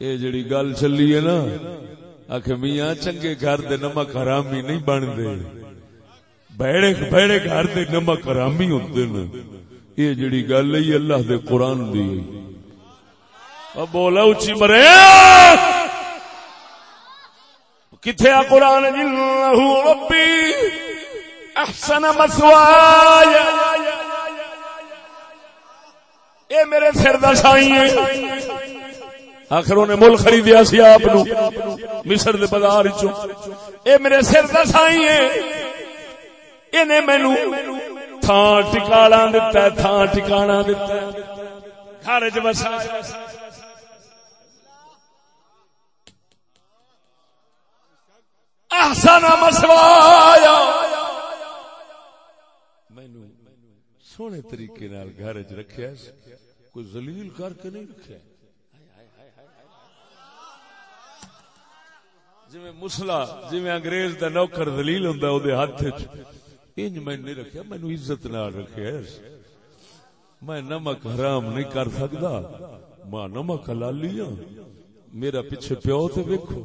یہ جڑی گل چلی ہے نا آخ میاں، چنگے گھر دے نمک حرامی نہیں بن دے بیڑے بیڑے گھر دے نمک حرامی ہوتے نا یہ جڑی گل ہے اللہ دے قرآن دی۔ بولا اچھی مرے۔ کتھے آ قرآن؟ ربی احسن مسوایا اے میرے سر دا سائی آخر انہیں مل خریدیا سی آپ مصر دے بازار چو اے میرے سر دا سائی انہیں مینو تھان ٹکانا دتا ہے تھان ٹکانا دتا ہے۔ گھر چ بسایا احسن مسوایا. مینو سونے طریقے نال گھر چ رکھیا کوئی ذلیل کر کے نہیں رکھیا۔ جی مسلا جی انگریز دا نوکر دلیل ہوں وہ ہاتھ انج میں نہیں رکھیا، مینو عزت نال رکھیا میں نمک حرام نہیں کر سکتا ماں نمک حلالی ہاں میرا پیچھے پیو تے ویکھو۔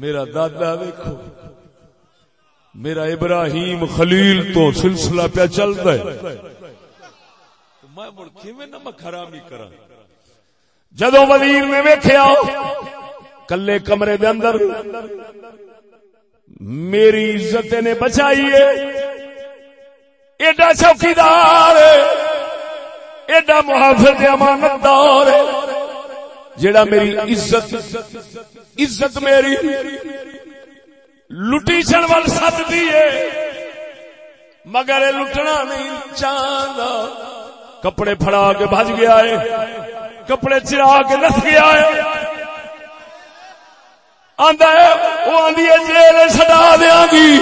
میرا دادا ویکھو، میرا ابراہیم خلیل تو سلسلہ پہ چلتا ہے۔ میں مڑ کیویں نمک حرامی کرا جدو وزیر نے ویکھیا کلے کمرے دے اندر میری عزت نے بچائی ہے۔ ایڈا چوکیدار ایڈا محافظ امانت دار جڑا میری عزت عزت میری لٹی چن وال سد دیے مگر لٹنا نہیں چاہتا کپڑے پھڑا کے بج گیا ہے۔ کپڑے چرا کے نس گیا ہے۔ آندا ہے وہ آندی ہے، جیل چھڈا دیاں گی۔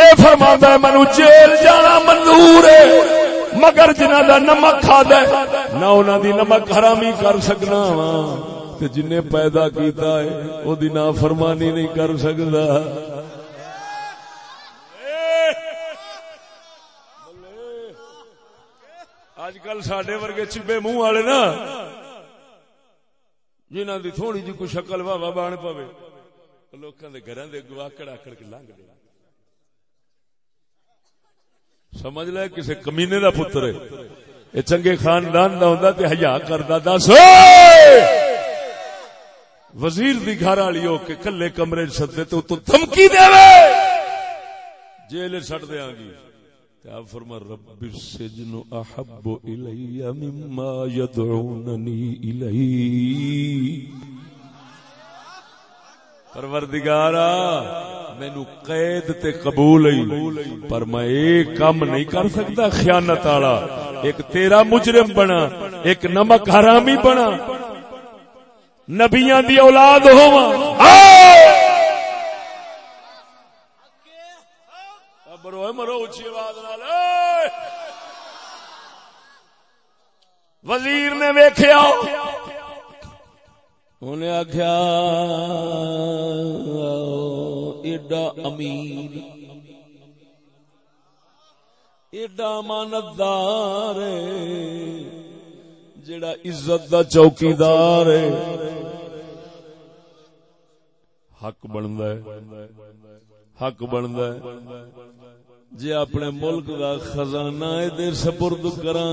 اے فرماندا ہے، مینوں جیل جانا منظور ہے۔ مگر جنہ دا نمک کھا دے نہ انہاں دی نمک حرامی کر سکنا وا۔ تے جن پیدا کیتا ہے، او دی نافرمانی نہیں کر سکدا۔ اج کل سڈے ورگے چبے منہ والے نا۔ جنہ دی تھوڑی جی کوئی شکل واہ بان پوے لوکاں دے گھراں دے گوا کڑا کڑ کے لنگ دے۔ سمجھ لے کسے کمینے دا پتر ہے۔ یہ چنگے خاندان دا ہوندا تے حیا کردا دس۔ وزیر دی گھر والی ہو کے کلے کمرے سدے تے تو دھمکی دے۔ جیل چھڈ دیاں گی۔ کیا فرما رب السجن احب الی مما يدعونني الیہ۔ پروردگارا مینو قید تے قبول ہی پر میں ایک کام نہیں کر سکتا، خیانت والا۔ ایک تیرا مجرم بنا، ایک نمک حرامی بنا۔ نبیاں دی اولاد ہوا مرو مرو اچھی آواز نال۔ وزیر نے ویخیا انہیں آخیا ایڈا امیر ایڈا امانتدار جڑا عزت دا چوکیدار ہے۔ حق بنتا ہے، حق بنتا ہے۔ جی اپنے ملک دا خزانہ ادھر سپرد کرا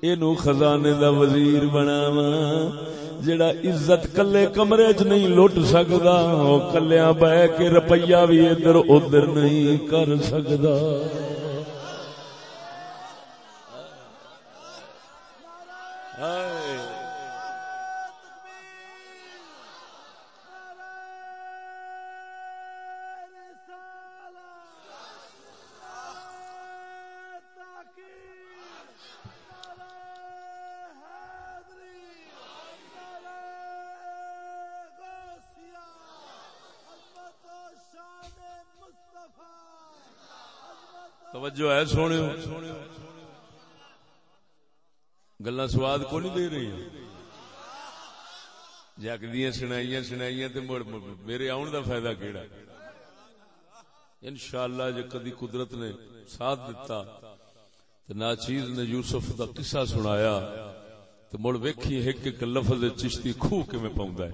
اینو خزانے دا وزیر بناوا جڑا عزت کلے کمرے چ نہیں لٹ سکدا، او کلیاں بہ کے روپیہ بھی ادھر ادھر نہیں کر سکدا۔ توجہ ہے سونے گلا سواد کو نہیں دے رہی جگ دیا سنائی سنائی میرے آن دا فائدہ کیڑا ان شاء اللہ جی کدی قدرت نے ساتھ دتا تو ناچیز نے یوسف دا قصہ سنایا تو مڑ ویکھی ایک ایک لفظ چشتی خوہ کے میں پاؤں ہے؟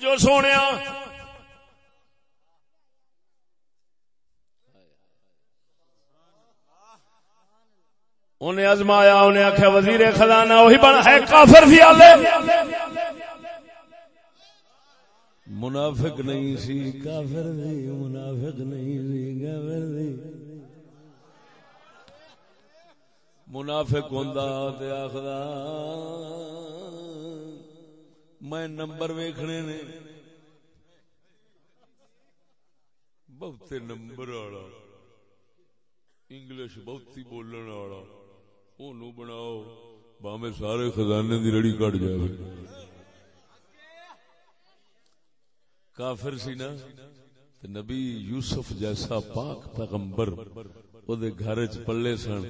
توجہ سونے انہیں ازمایا، انہیں آخیا وزیر خزانہ وہی بن ہے، کافر سی آلے منافق نہیں سی، کافر نہیں منافق نہیں سی، کافر نہیں منافق ہوں آخر میں نمبر ویکھنے نے۔ بہتے نمبر والا۔ انگلش بہتی بولن والا۔ اونوں بناؤ۔ باویں سارے خزانے دی رڑی کٹ جائے کافر سی نا۔ نبی یوسف جیسا پاک پیغمبر او دے گھر چ پلے سن۔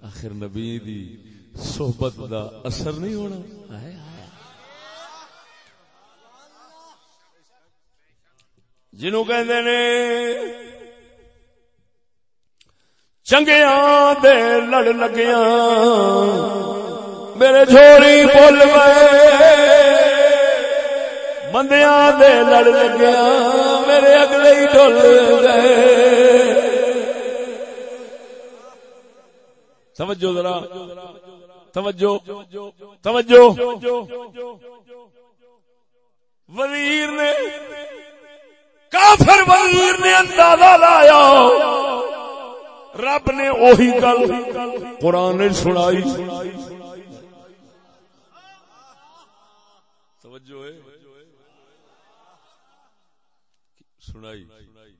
آخر نبی دی صحبت دا اثر نہیں ہونا۔ آئے۔ جنو کہ چنگیا ہاں دے لڑ لگیا میرے جھوڑی بول گئے بندیا دے لڑ لگیا میرے اگلے ہی ڈول گئے توجہ ذرا، توجہ توجہ۔ وزیر نے کافر وزیر نے اندازہ لایا۔ رب نے اوہی گل قرآن سنائی۔ توجہ ہے۔ سنائی۔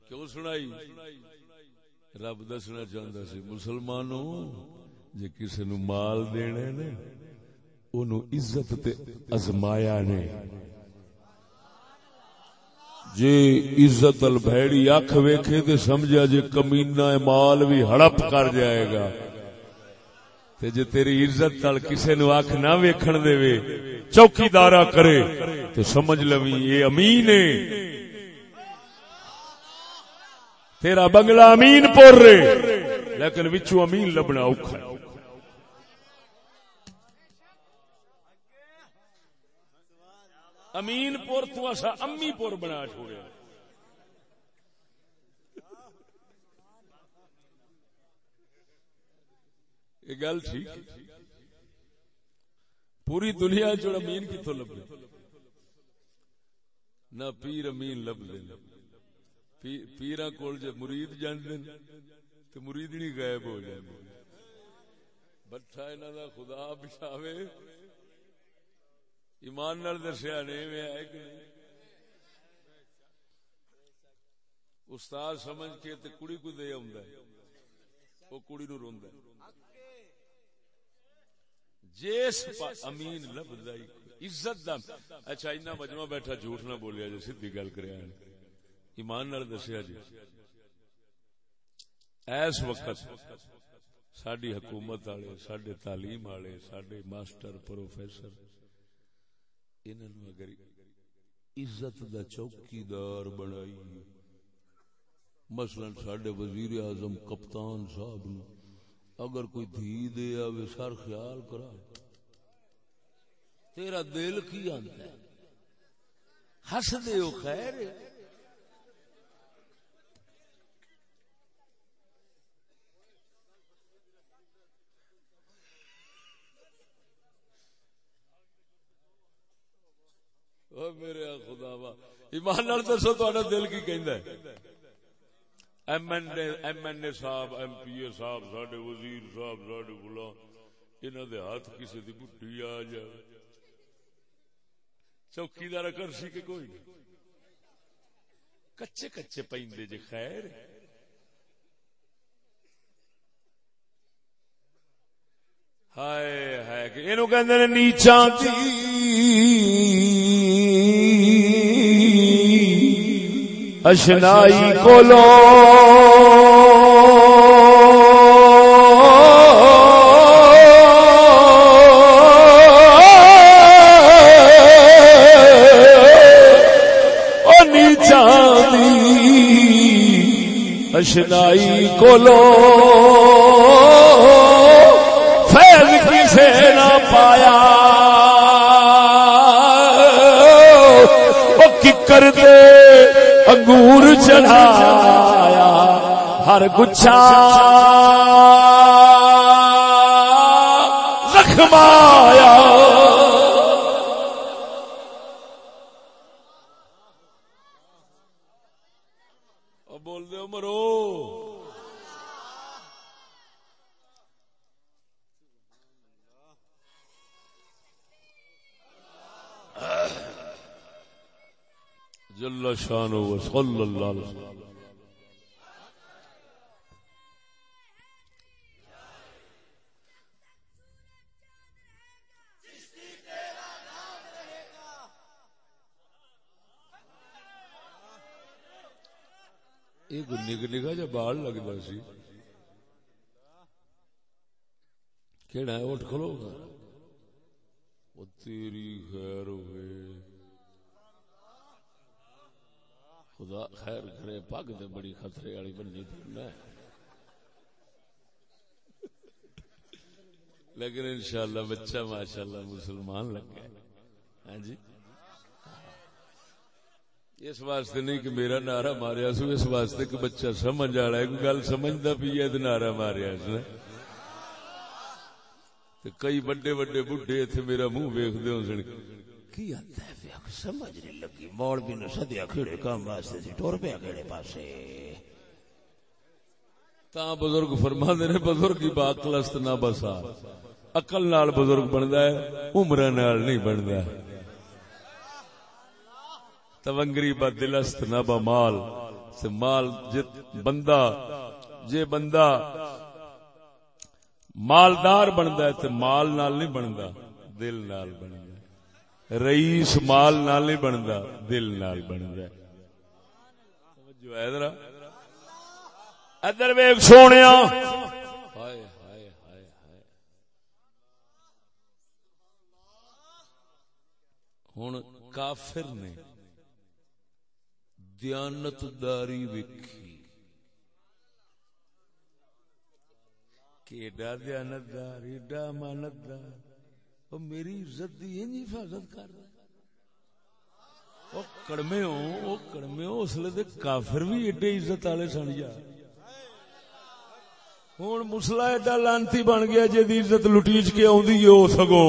کیوں سنائی؟ رب دسنا چاہتا سی، مسلمانوں جی کسی نو مال دینا نے، اونوں عزت تے ازمایا نے جی عزت ال اکھ ویکھے تے سمجھا جے کمینہ مال بھی ہڑپ کر جائے گا۔ تے جے تیری عزت تل کسے نو اکھ نہ ویکھن دے وے، چوکیدارا کرے۔ تے سمجھ لویں یہ امین ہے۔ تیرا بنگلہ امین پور رے لیکن وچو امین لبنا اوکھا۔ ہے امین پور تو اسا امی پور بنا چھوڑیا یہ گل ٹھیک پوری دنیا جو امین کتوں لبے۔ نہ پیر امین لب لے۔ پیرا کول جے مرید جاندے تے مرید نہیں غائب ہو جاندے بٹھا انہاں دا خدا بچاوے ایمان نال دسیا نہیں؟ استاد سمجھ کے تے کڑی کو دے آندا ہے، وہ کڑی نو روندا ہے۔ جس امین لبدا عزت دا۔ اچھا اینا مجمع بیٹھا جھوٹ نہ بولیا جو سیدھی گل کریا ایمان نال دسیا جی۔ ایس وقت ساری حکومت والے سڈے تعلیم والے سڈے ماسٹر، پروفیسر انہوں اگر عزت دا چوکیدار بنائی مثلا سڈے وزیر اعظم کپتان صاحب نو اگر کوئی دھی دے آوے سر خیال کرا۔ تیرا دل کی آنتا ہے؟ ہس دے او خیر میرے خدا وا ایمان نال دسو تہاڈا دل کی کہندا ہے M N A M N A صاحب ایم پی اے صاحب ساڈے وزیر صاحب ساڈے غلام انہاں دے ہاتھ کسے دی بڈھی آ جائے چوکیدار کر سی کہ کوئی نہیں کچے کچے پیندے جے خیر ہائے ہائے کہ اینو کہندے نے نیچاں دی اشنائی کولو۔ اشنائی کولو۔ فیض کسے نہ پایا۔ وہ کر دے۔ انگور چڑھایا ہر گچھا زخمایا۔ بول دے مرو جل شان و صلی اللہ علیہ وسلم۔ ایک نگ نگا جا بال لگتا سی۔ کہڑا ہے؟ اٹھ کھلو۔ گا وہ تیری خیر ہوئے۔ خدا خیر کرے، پگ تے بڑی خطرے والی بننی پھرنا ہے لیکن انشاءاللہ بچہ ماشاءاللہ مسلمان لگ گیا ہاں جی؟ اس واسطے نہیں کہ میرا نعرہ ماریا سو، اس واسطے کہ بچہ سمجھ آ رہا ہے کوئی گل سمجھتا پی ہے نعرہ ماریا اس نے۔ کئی بڑے بڑے بڈھے اتنے میرا منہ ویختے ہو سن۔ کی آتا سمجھ نہیں لگی۔ مول بھی نے سدیا کھیڑے کام واسطے سی، ٹور پیا کھیڑے پاسے۔ تا بزرگ فرما نے، بزرگ کی باقلست نہ بسا۔ اقل نال بزرگ بندا ہے، عمر نال نہیں بندا۔ تونگری با دلست نہ با مال سے مال جت بندہ جے بندہ مالدار بندا ہے، تے مال نال نہیں بندا، دل نال بندا۔ رئیس مال نال نہیں بندا، دل نال بندا جو ہے ذرا۔ ادھر ویکھ سونیا۔ ہائے کافر نے دیانت داری ویکھی۔ کیڈا دیانتدار، ایڈا امانتدار۔ وہ میری عزت دی انج حفاظت کر رہا کڑمے ہو وہ کڑمے ہو اس لیے کافر بھی ایڈے عزت والے سن جا۔ ہوں مسلا ایڈا لانتی بن گیا جی عزت لٹیچ کے آدھی وہ سگو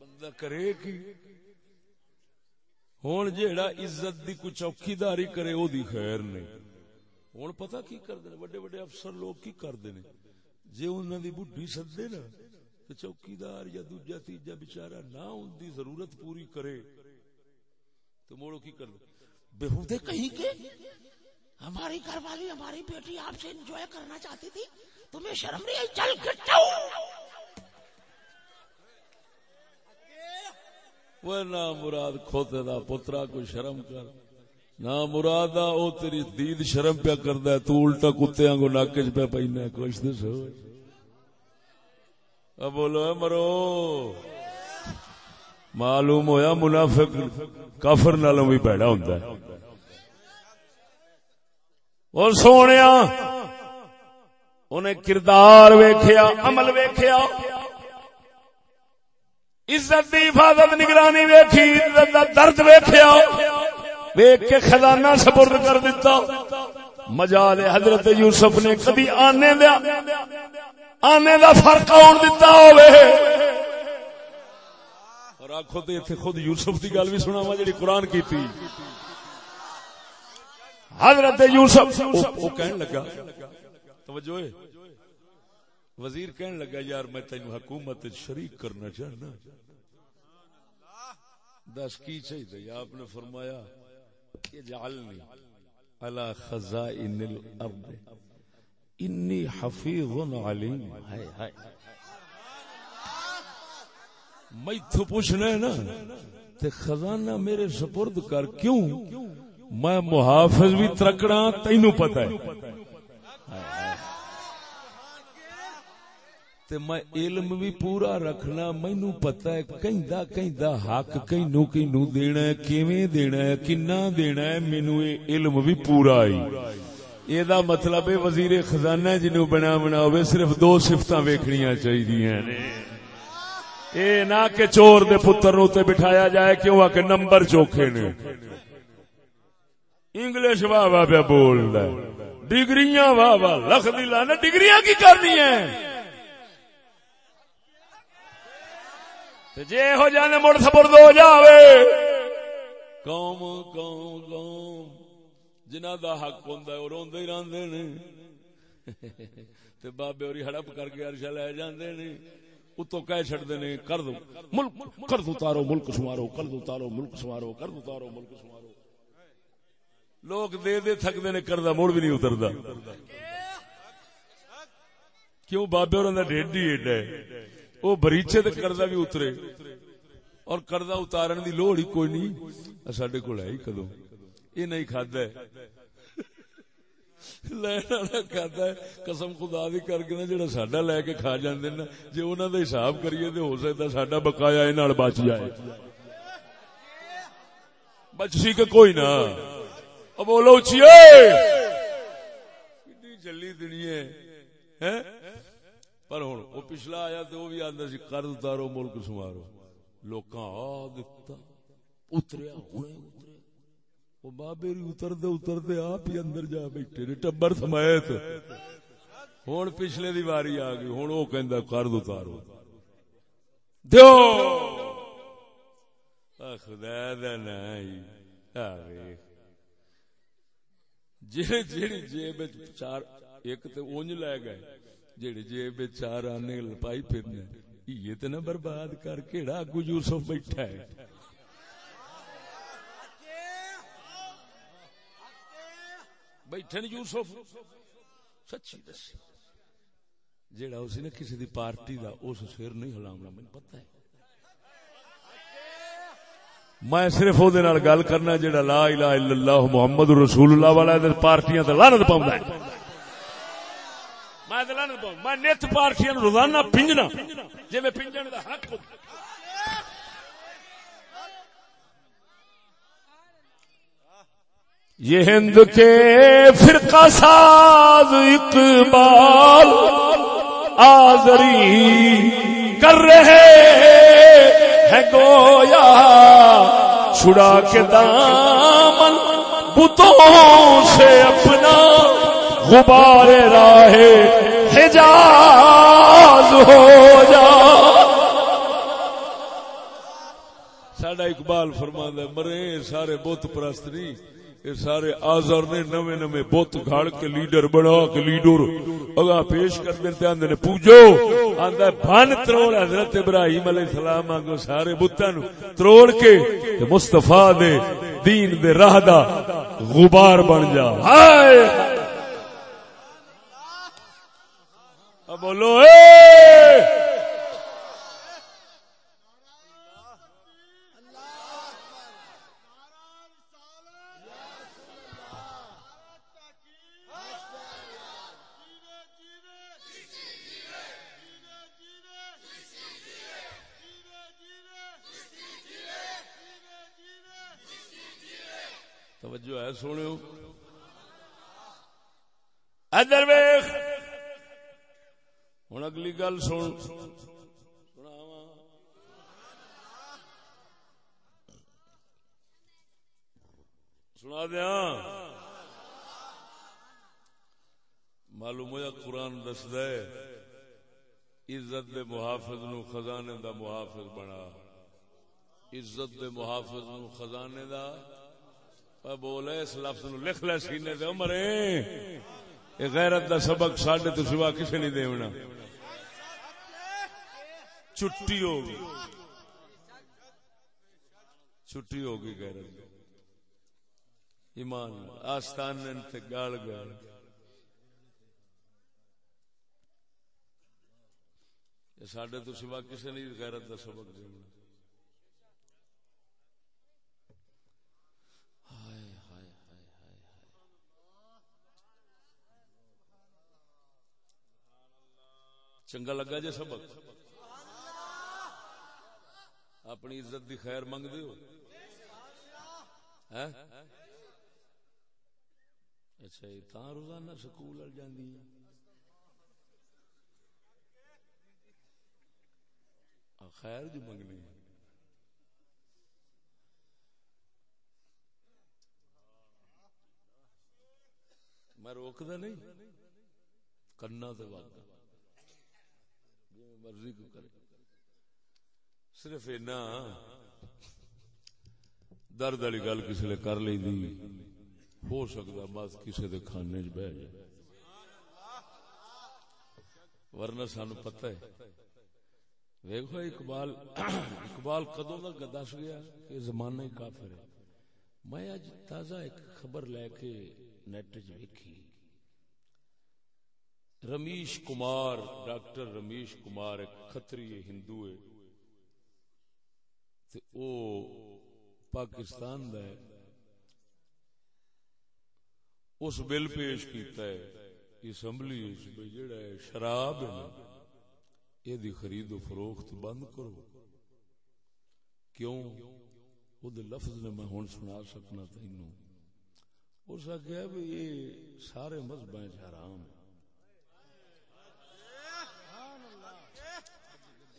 بندہ کرے کی؟ ہوں جیڑا عزت دی کوئی چوکی داری کرے او دی خیر نہیں۔ ہوں پتا کی کرتے وڈے وڈے افسر لوگ کی کرتے ہیں؟ جی انہوں دی بڈی سدے نا تو چوکی دار یا دوجا تیجا بچارا نہ ان دی ضرورت پوری کرے، تو موڑو کی کر بےحدے کہیں کے؟ ہماری گھر والی ہماری بیٹی آپ سے انجوائے کرنا چاہتی تھی، تمہیں شرم نہیں آئی؟ چل کے وہ نہ مراد کھوتے دا پترا کوئی شرم کر۔ نہ مراد او تیری دید شرم پیا کردا ہے، تو الٹا کتے کو ناکج پہ پینا کچھ تو سوچ اب بولو، اے مرو۔ معلوم ہویا منافق کافر نالوں بھی پیڑا ہوندا ہے۔ اور سونیا، انہیں کردار ویکھیا، عمل ویکھیا۔ عزت دی حفاظت نگرانی ویکھی، عزت دا درد ویکھیا۔ ویکھ کے خزانہ سپرد کر دیتا مجال حضرت یوسف نے کبھی آنے دیا۔ آنے دا فرق آن دیتا ہوئے۔ اور آخو تو اتنے خود یوسف دی گل بھی سنا وا جی قرآن کی تھی حضرت یوسف وہ کہن لگا۔ توجہ وزیر کہن لگا، یار میں تین حکومت شریک کرنا چاہنا۔ دس کی چاہیے؟ آپ نے فرمایا کہ جعلنی على خزائن الارض. انی حفیظ علیم. ہائے ہائے۔ میں تو پوچھنا ہے نا تے خزانہ میرے سپرد کر کیوں؟ میں محافظ بھی ترکڑا تینو پتہ ہے۔ تے میں علم بھی پورا رکھنا مینو پتا ہے کہیں کہیں حق کہیں کہیں دینا ہے، کیویں دینا ہے، کنا دینا ہے مینو علم بھی پورا آئی یہ مطلب ہے وزیر خزانہ جنو بنا بنا ہوئے، صرف دو سفت ویکنیاں چاہیے اے نہ کہ چور دے پتر نو تے بٹھایا جائے، کیوں آ کے نمبر چوکھے نے؟ انگلش واہ واہ پہ بول رہا ڈگریاں واہ واہ، لکھ دلانا ڈگریاں کی کرنی ہیں؟ ہے جے ہو جانے مڑ سپرد ہو جاوے۔ قوم قوم قوم، جنہ دا حق ہوندا ہے، او روندے ہی رہندے نے۔ تے بابے اوری ہڑپ کر کے عرشہ لے جاندے نے۔ اتو کہہ چھڑدے نے، کر دو۔ ملک، کر دو تارو، ملک سوارو کر دو تارو، ملک سوارو کر دو تارو، ملک سوارو لوگ دے دے تھک دے نے کردا مڑ بھی نہیں اتردا۔ کیوں؟ بابے اور دا ڈیڈ ایڈا ہے۔ وہ بریچے تے کردہ بھی اترے۔ اور کردہ اتارن دی لوڑ ہی کوئی نہیں۔ سڈے کو ہے ہی کدو۔ یہ نہیں کھادا ہے۔ لینا کھادا ہے۔ قسم خدا دی کر کے نا، جڑا ساڈا لے کے کھا جاندے نا، جے انہاں دا حساب کریے تے ہو سکدا ساڈا بقایا اے نال بچ جائے۔ بچ سی کہ کوئی نہ۔ اب بولو اچھیے کتنی جلی دنی ہے۔ ہیں؟ پر ہوں وہ پچھلا آیا تو وہ بھی آدھا سی کر اتارو ملک سمارو۔ لوگ آ دتا، اتریا ہونے اترے وہ بابے اتر دے اتر آپ ہی اندر جا بیٹھے نے، ٹبر سمایت ہوں پچھلے دی واری آ گئی ہوں وہ کہندا کر دو دیو! خدا دا نہیں آ جڑی جڑی جیب وچ چار، ایک تے اونج لے گئے۔ جڑی جیب وچ چار آنے لپائی پھرنے یہ تے نہ برباد کر، کیڑا اگو یوسف بیٹھا ہے؟ بیٹھے نے یوسف، سچی دسی۔ جیڑا اسی نے کسی دی پارٹی دا اس سر نہیں ہلاونا مجھے پتہ ہے۔ میں صرف او دے نال گل کرنا جیڑا لا الہ الا اللہ محمد رسول اللہ والا تے پارٹیاں تے لعنت پاوندا ہے۔ میں تے پاؤں میں نت پارٹیاں روزانہ پنجنا۔ جے میں پنجن دا حق یہ ہند کے فرقہ ساز اقبال آزری کر رہے ہیں گویا، چھڑا کے دامن بتوں سے اپنا غبار راہ حجاز ہو جا۔ ساڈا اقبال فرماندا مرے سارے بت پرست نہیں، یہ سارے آزر نے نوے نوے بت گھاڑ کے لیڈر بنا کے لیڈر اگا پیش کر دیتے آندے نے پوجو، آندا ہے، بھن تروڑ حضرت ابراہیم علیہ السلام آنگو سارے بتاں نو تروڑ کے تے مصطفیٰ دے دین دے راہ دا غبار بن جا۔ ہائے اب بولو اے توجہ ہے سونے ادر ویخ ہوں اگلی گل سن سنا دیا معلوم ہوا قرآن دسد عزت دے محافظ نو خزانے دا محافظ بنا۔ عزت دے محافظ نو خزانے دا۔ بولے، اس لفظ نو لکھ لے سینے دے عمرے۔ یہ غیرت دا سبق ساڈے تو سوا کسے نہیں دیونا چھٹی ہوگی۔ چھٹی ہوگی غیرت۔ ایمان آستان تے گال گال۔ ساڈے تو سوا کسے نہیں غیرت دا سبق دیونا چنگا لگا جی سبق۔ اپنی عزت دی خیر منگ دیو ہاں؟ اچھا تا روزانہ سکول جاندی خیر جو منگنی میں روکدا نہیں کرنا تو وقت مرضی کو کرے۔ صرف اینا، درد والی گل کسی نے کر لی دی۔ ہو سکتا مت کسی دے کھانے چ بہ جائے۔ ورنہ سانو پتہ ہے ویکو اقبال اقبال کدوں کا دس گیا کہ زمانہ ہی کافر ہے۔ میں اج تازہ ایک خبر لے کے نیٹ چ ویکھی۔ رمیش کمار، ڈاکٹر رمیش کمار ایک کتری ہندو ہے۔ تے او پاکستان دا ہے۔ اس بل پیش کیتا ہے۔ اسمبلی جڑا ہے، شراب ہے۔ نا یہ دی خرید و فروخت بند کرو۔ کیوں؟ او دے لفظ نے میں ہن سنا سکنا تینوں۔ اس آخیا بھی یہ سارے مذہب حرام ہے۔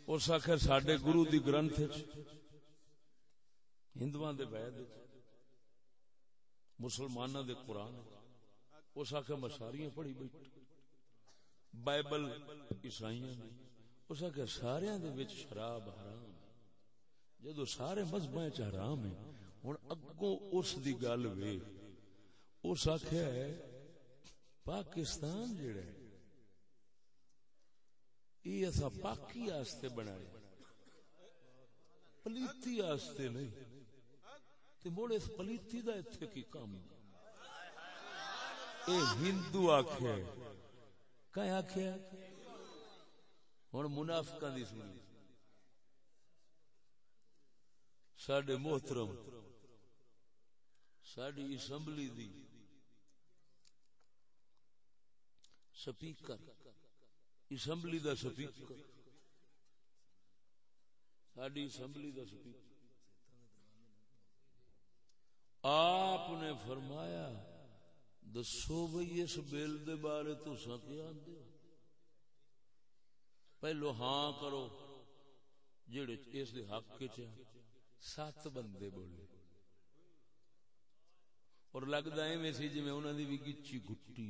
اس آخر سڈے گرو دی گرنتھ ہندو دے وید مسلمان دے قرآن اس آخر میں ساری پڑھی بیٹھ بائبل عیسائیاں نے اس آخیا سارے دے وچ شراب حرام ہے۔ جدو سارے مذہب حرام ہے ہوں اگوں اس دی گل وے اس آخیا ہے، پاکستان جڑا ہے یہ اصا پاکی آستے بنایا پلیتی آستے نہیں۔ تے مڑ اس پلیتی دا اتھے کی کام اے ہندو آکھیا کہیں آکھیا ہن منافقاں دی سنی۔ ساڈے محترم، ساڈی اسمبلی دی سپیکر، اسمبلی دا سپیکر۔ ساڈی اسمبلی دا سپیکر۔ آپ نے فرمایا، دسو بھائی اس بل دے بارے تو کیا آدھے پہلو ہاں کرو جڑے اس دے حق چ سات بندے بولے۔ اور لگتا ہے سی جی انہوں نے بھی گچی گٹی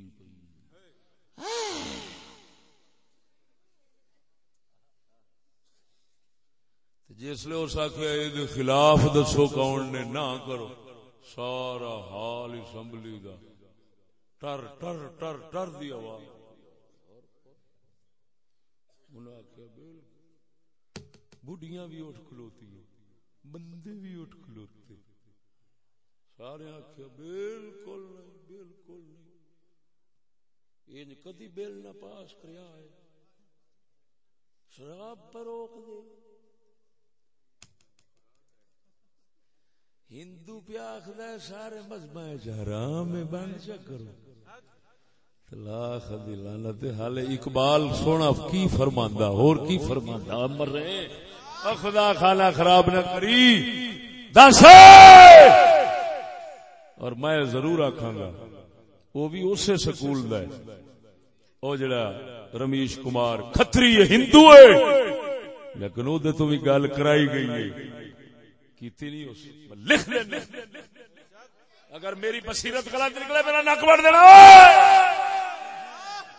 جس لیے اس آخیا خلاف دسو کون نے، نہ کرو۔ سارا حال اسمبلی دا۔ ٹر ٹر ٹر ٹر دی آواز۔ انہیں آخیا بالکل۔ بڑھیاں بھی اٹھ کھلوتی ہیں۔ بندے بھی اٹھ کھلوتے سارے آخیا بالکل نہیں بالکل نہیں۔ یہ کدی بل نہ پاس کریا ہے۔ شراب پر روک دے۔ ہندو پیا آخر سارے مذہب حرام بن چکرو لاکھ دلانت حال اقبال سونا کی فرماندا اور کی فرماندا مر رہے خدا خانہ خراب نہ کری۔ دس۔ اور میں ضرور آکھاں گا وہ بھی اسی سکول دا ہے۔ او جڑا رمیش کمار کھتری ہندو ہے۔ لیکن وہ تو بھی گل کرائی گئی ہے۔ کیتی نہیں اس۔ لکھ دے۔ اگر میری بصیرت غلط نکلے، میرا نک بڑھ دینا۔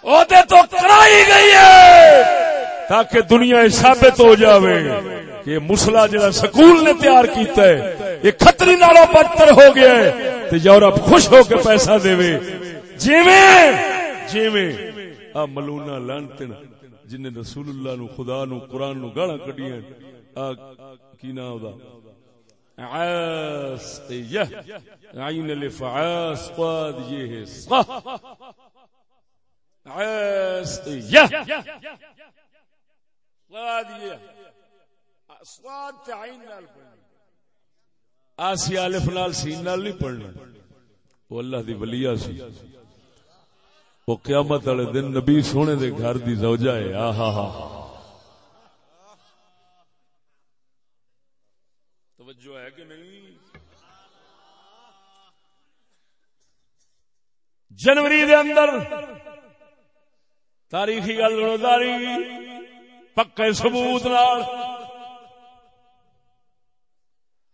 وہ تو کرائی گئی ہے تاکہ دنیا ثابت ہو جاوے کہ مسلا جڑا سکول نے تیار کیتا ہے، یہ خطری نالوں بدتر ہو گیا ہے تو یورپ خوش ہو کے پیسہ دے جیویں جیویں۔ آ ملونا لانتن جن رسول اللہ نو، خدا نو، قرآن نو گالا کڈیاں کی نام دا عاس عین لفعاس قاد یہ صح۔ عاس یہ. قاد یہ نال پڑھنا آسی الف نال سین نال نہیں پڑھنا. وہ اللہ دی ولیہ سی. وہ قیامت والے دن نبی سونے دے گھر دی زوجہ ہے. آہا ہا. توجہ ہے کہ نہیں؟ جنوری دے اندر تاریخی گل روزاری پکے ثبوت نال۔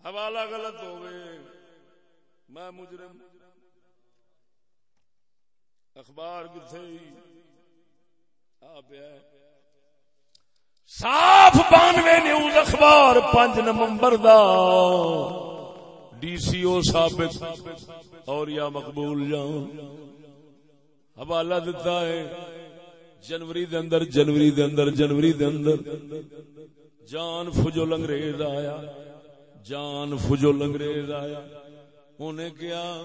حوالہ غلط ہوئے میں مجرم۔ اخبار کتنے آ پیا۔ صاف بانوے نیوز اخبار پانچ نومبر دا۔ ڈی سی او ثابت اور یا مقبول جان۔ حوالہ دیتا ہے۔ جنوری دے اندر، جنوری دے اندر، جنوری دے اندر۔ جان فجول انگریز آیا، جان فجول انگریز آیا۔ انہیں کیا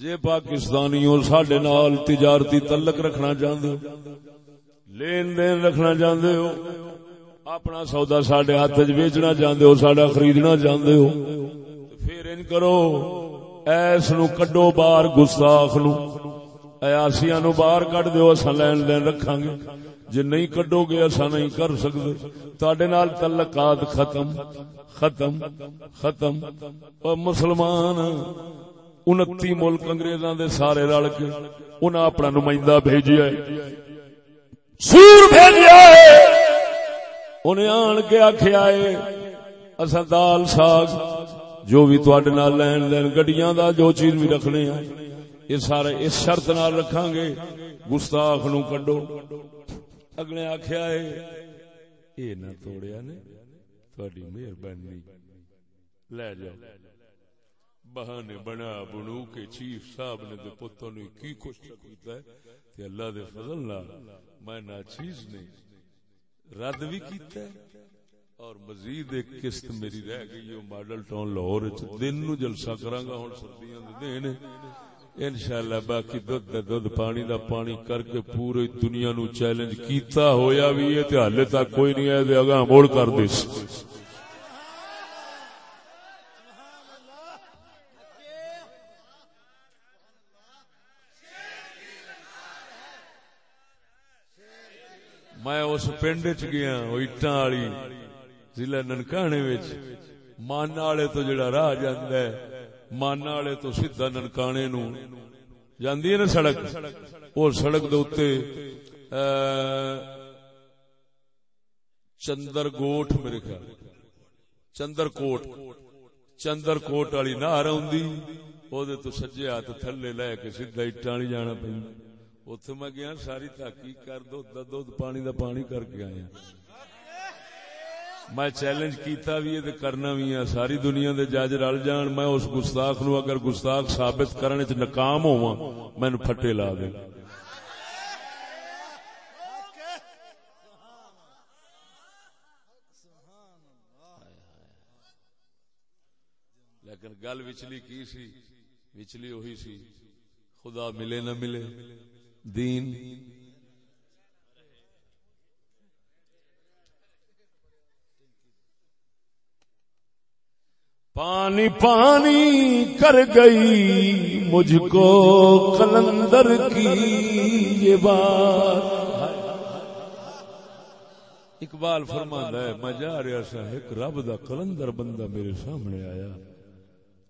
جے پاکستانیوں ساڈے نال تجارتی تعلق رکھنا چاہتے لین دین رکھنا چاہتے ہو، اپنا سودا سڈے ہاتھ چ ویچنا چاہتے ہو سڈا خریدنا چاہتے ہو۔ پھر ان کرو، ایس نو کڈو باہر گستاخ نو۔ ایاسیا نو باہر کڈ دو اصا لین دین رکھا گے۔ جی نہیں کڈو گے اصا نہیں کر سکتے تڈے نال تعلقات ختم ختم ختم۔ اور مسلمان انتی ملک انگریزاں دے سارے رل کے انہاں اپنا نمائندہ بھیجیا ہے۔ سور بھیجیا ہے۔ انہیں آن کے آخیا ہے اصا دال ساگ، جو بھی تڈے نال لین دین، گڈیاں دا جو چیز بھی رکھنے ہیں۔ یہ سارے اس شرط نال رکھاں گے گستاخ نو کڈو۔ اگلے آخیا ہے، یہ نہ توڑیا نے تھوڑی مہربانی۔ لے جاؤ۔ بہانے بنا بنو کے چیف صاحب نے دے پتوں نے کی کچھ کیتا ہے تے اللہ دے فضل نال میں نا چیز نہیں رد بھی کیتا ہے اور مزید ایک قسط میری رہ گئی ہے ماڈل ٹاؤن لاہور وچ۔ دن نو جلسہ کراں گا، ہن سردیاں دے دن۔ انشاءاللہ باقی دودھ دا دودھ، پانی دا پانی کر کے پوری دنیا نو چیلنج کیتا ہویا بھی ہے تے حالے تک کوئی نہیں ہے، تے اگاں موڑ کر دس میں اس پنڈ چ گیا وہ اٹاں والی، ضلع ننکانے وچ۔ مان والے تو جڑا راہ جاندا ہے مان والے تو سیدھا ننکانے نو جاندی ہے نا سڑک؟ اور سڑک دے اوتے چندر گوٹ میرے خیال۔ چندر کوٹ۔ چندر کوٹ والی نہر آندی او دے تو سجے ہاتھ تھلے لے کے سیدھا اٹاں والی جانا پیندا اوتھے میں گیا، ساری تحقیق کر دو دودھ پانی دا پانی کر کے آیا۔ میں چیلنج کیتا بھی ہے کرنا بھی ہے۔ ساری دنیا دے جج رل جان۔ میں اس گستاخ نو اگر گستاخ ثابت کرنے چ ناکام ہوا مینو پھٹے لا دے لیکن گل وچلی کی سی؟ وچلی وہی سی۔ خدا ملے نہ ملے۔ دین۔ پانی پانی کر گئی مجھ کو کلندر کی یہ بات۔ اقبال فرمانا ہے، میں جا رہا سا، ایک رب دا کلندر بندہ میرے سامنے آیا۔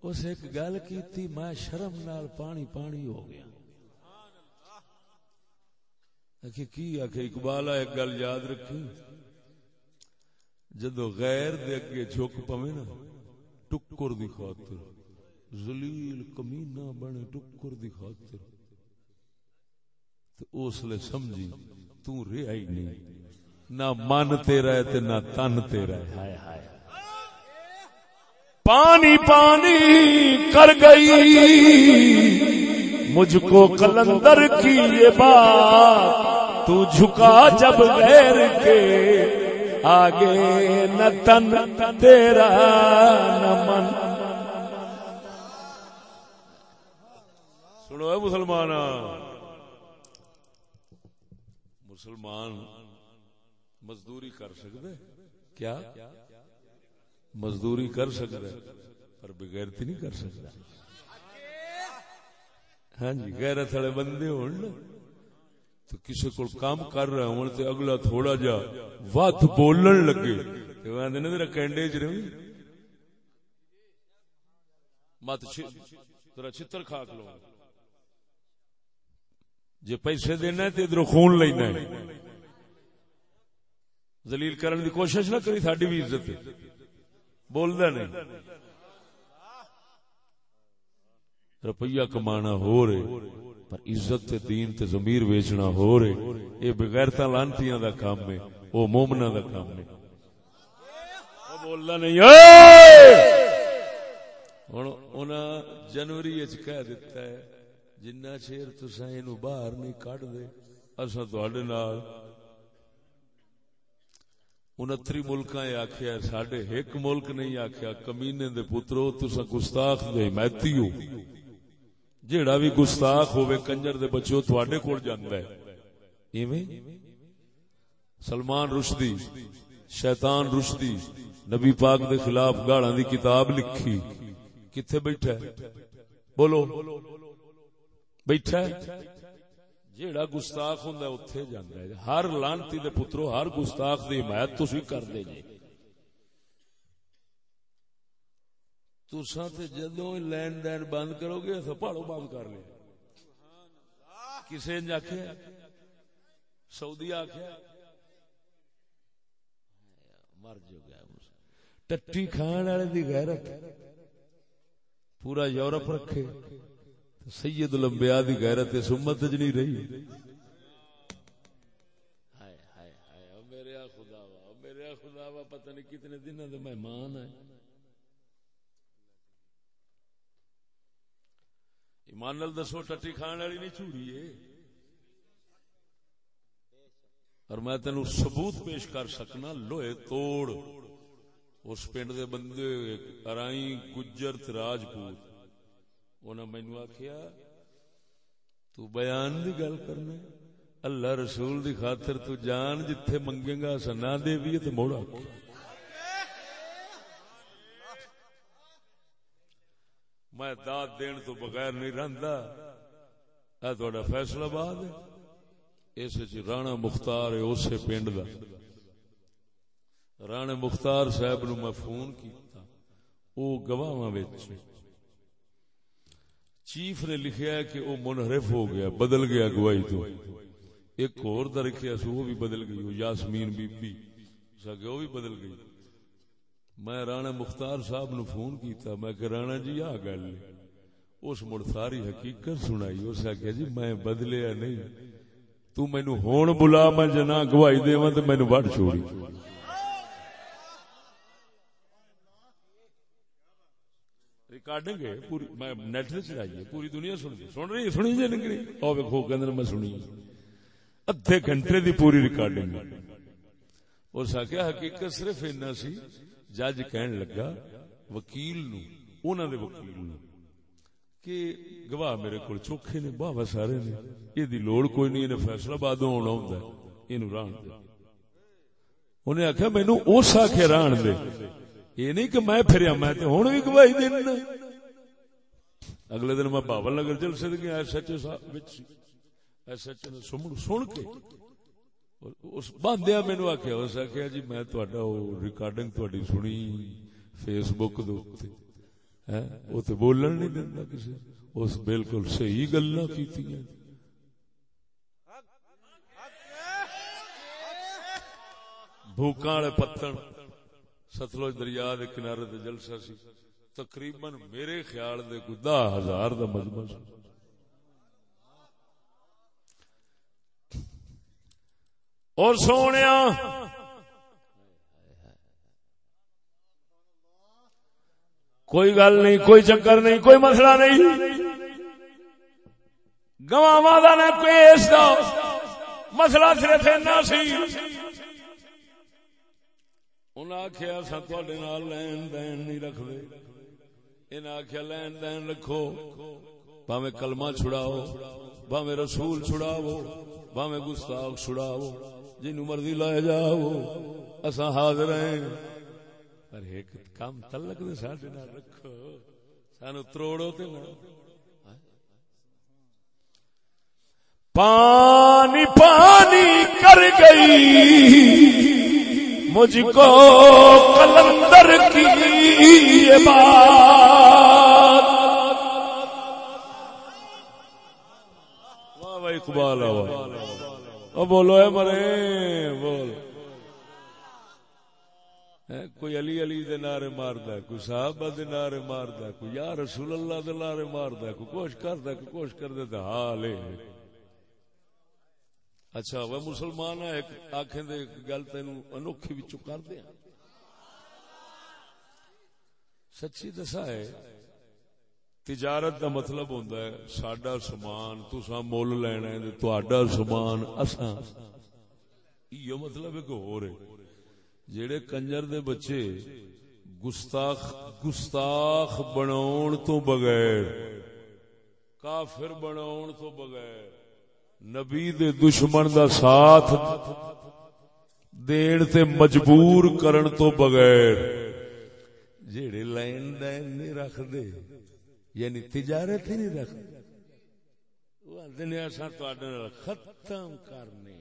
اس ایک گل کی میں شرم نال پانی پانی ہو گیا۔ کی آخ اقبال ایک گل یاد رکھی۔ جدو غیر دے اگے جھک پوے نا ٹکر دی خاطر زلیل کمینہ بنے ٹکر دی خاطر۔ تو اس لیے سمجھی، تو رہا ہی نہیں۔ نہ من تیرا ہے تے نہ تن تیرا ہے ہائے ہائے پانی پانی کر گئی، مجھ کو کلندر کی یہ بات تو جھکا جب غیر کے۔ آگے نہ تن تیرا نہ من سنو اے مسلمان مسلمان مزدوری کر سکتے کیا مزدوری کر سکتا ہے پر بغیرتی نہیں کر سکتا ہاں جی غیرت والے بندے ہو تو کسی کو کام کر رہا ہوں تو اگلا تھوڑا جا وت بولن لگے۔ تو آدھے نا میرا کینڈے چ رہی۔ مت تیرا چتر کھا لو۔ جی پیسے دینا تو ادھر خون لینا زلیل کرن دی کوشش نہ کری ساری بھی عزت۔ بولدا نہیں۔ روپیہ کمانا ہو رہے۔ پر عزت تے دین تے ضمیر ویچنا ہو رہے۔ یہ بغیرتا لانتیاں دا کام ہے او مومنا دا کام ہے۔ بولنا نہیں ہوں جنوری اچ کہہ دیتا ہے، جنہ چیر تسا اینو باہر نہیں کڈ دے، اساں تواڈے نال۔ انتری ملکاں آخیا ساڈے ایک ملک نہیں آخیا کمینے دے پترو تسا گستاخ دے حمایتی ہو۔ جیڑا بھی گستاخ ہوے کنجر دے بچو تواڈے کول جاندا ہے۔ ایویں؟ سلمان رشدی، شیطان رشدی، نبی پاک دے خلاف گاڑاں دی کتاب لکھی۔ کتھے بیٹھا ہے؟ بولو۔ بیٹھا ہے؟ جیڑا گستاخ ہوندا ہے، اوتھے جاندا ہے۔ ہر لانتی دے پترو، ہر گستاخ دی حمایت تسی کر دے جی۔ جے تساں تے جدوں لین دین بند کرو گے اسا پہاڑو بند کر لے کسے نے آکھیا؟ سعودی آکھیا؟ مر جو گیا ٹٹی کھان والے دی غیرت۔ پورا یورپ رکھے۔ سید الانبیاء دی غیرت اس امت وچ نہیں رہی۔ ہائے ہائے ہائے میرے خدا وا میرے خدا وا، پتہ نہیں کتنے دنوں دے مہمان ہیں ایمان نال دسو ٹٹی کھان والی نہیں چوڑی ہے۔ اور میں تینو ثبوت پیش کر سکنا، لوہے توڑ۔ اس پنڈ دے بندے، ارائی، گجر تے راجپوت۔ انہاں مینوں آکھیا، تو بیان دی گل کرنا اللہ رسول دی خاطر تو جان جتھے منگے گا سنا دے بھی تے موڑا میں داد دین تو بغیر نہیں رہندا۔ اے تہاڈا فیصلہ باد ہے۔ اس وچ رانا مختار ہے اسے پنڈ دا۔ رانا مختار صاحب نو میں فون کیتا۔ او گواہاں وچ۔ چیف نے لکھیا ہے کہ وہ منحرف ہو گیا، بدل گیا گواہی تو۔ ایک اور دا لکھیا سو وہ بھی بدل گئی وہ یاسمین بی بی سکے وہ بھی بدل گئی۔ میں رانا مختار صاحب نو فون کیتا، میں کہ رانا جی آ گل۔ اس مڑ ساری حقیقت سنائی، اس آخیا جی میں بدلیا نہیں۔ تو مینو ہون بلا، میں جنا گواہی دے تو مینو وڈ چھوڑی۔ ریکارڈنگ ہے، پوری میں نیٹ سے چلائی ہے، پوری دنیا سن رہی سن رہی سنی جی نکلی او ویکھو، کہندے میں سنی ادھے گھنٹے دی پوری ریکارڈنگ۔ اس آخیا حقیقت صرف اینا سی جج کہن لگا، وکیل نو انہاں دے وکیل نو، کہ گواہ میرے کول چوکھے نے باوا سارے نے یہ دی لوڑ کوئی نہیں انہیں فیصلہ بعد ہونا ہوندا ہے، اینو ران دے۔ انہیں آخیا مینو اس آخے ران دے۔ یہ نہیں کہ میں پھریا، میں تے ہن بھی گواہی دینا اگلے دن میں باول نگر جلسے تے گیا ایس ایچ صاحب وچ ایس ایچ نے سن کے اس باندیا مینو آخیا اس آخیا جی میں تہاڈا او ریکارڈنگ تہاڈی سنی فیس بک دے اوتے وہ تو بولن نہیں دینا کسی اس بالکل صحیح گلا کی بھوکا والے پتن ستلوج دریا دے کنارے دے جلسہ سی۔ تقریباً میرے خیال دے کوئی دہ ہزار دا مجمع سی۔ اور سونے کوئی گل نہیں، کوئی چکر نہیں، کوئی مسئلہ نہیں۔ گواہ کا نہ پیس دو مسئلہ صرف اینا سی۔ انہیں آخیا سا تھوڑے لین دین نہیں رکھتے انہیں آخیا لین دین رکھو۔ باوے کلمہ چھڑاؤ باوے رسول چھڑاؤ باوے گستاخ چھڑاؤ۔ جن مرضی لائے جاؤ اصا حاضر ہیں۔ پر ایک کام تلک دے ساڈے نال رکھو۔ سانو تروڑو تے نہ پانی پانی کر گئی، مجھ کو کلندر کی یہ بات۔ واہ بھائی اقبال آواز۔ آوا بولو اے مرے، بول۔ کوئی علی علی دے نعرے ماردا ہے، کوئی صحابہ دے نعرے ماردا ہے، کوئی یا رسول اللہ دے نعرے ماردا ہے، کوئی کوشش کردا ہے، کوئی کوشش کردے تے حال ہے اچھا وہ مسلمان ہے، ایک آنکھیں دے گل تینوں انوکھی وچوں کر دیا۔ سچی دسا ہے تجارت دا مطلب ہوندا ہے، ساڈا سامان، تساں مول لینا ہے تے تہاڈا سامان، اساں۔ یہ مطلب ہے کہ ہو رہے جیڑے کنجر دے بچے گستاخ گستاخ بناون تو بغیر، کافر بناون تو بغیر، نبی دے دشمن دا ساتھ دین تے مجبور کرن تو بغیر، جیڑے لین دین نہیں رکھ دے یعنی تجارت ہی نہیں رکھ دے ختم کرنے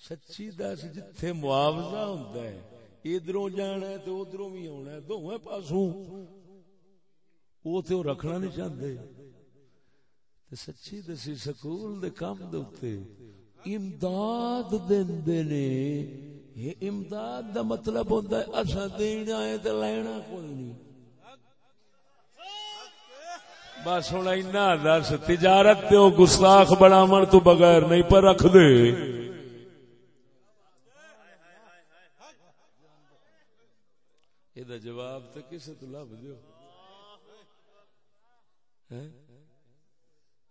سچی دس، جتھے معاوضہ ہوندا ہے، ادھروں جانا ہے تو ادھروں بھی آنا ہے دوویں پاسوں۔ وہ تے رکھنا نہیں چاہندے۔ تے سچی دسی سکول دے کام دے اوتے امداد دیندے نے۔ یہ امداد دا مطلب ہوندا ہے، اساں دینا ہے تے لینا کوئی نہیں۔ بس ہوں اینا دس، تجارت تے گستاخ بناون تو بغیر نہیں، پر رکھ دے۔ یہ جواب تے کسے تو لب دیو؟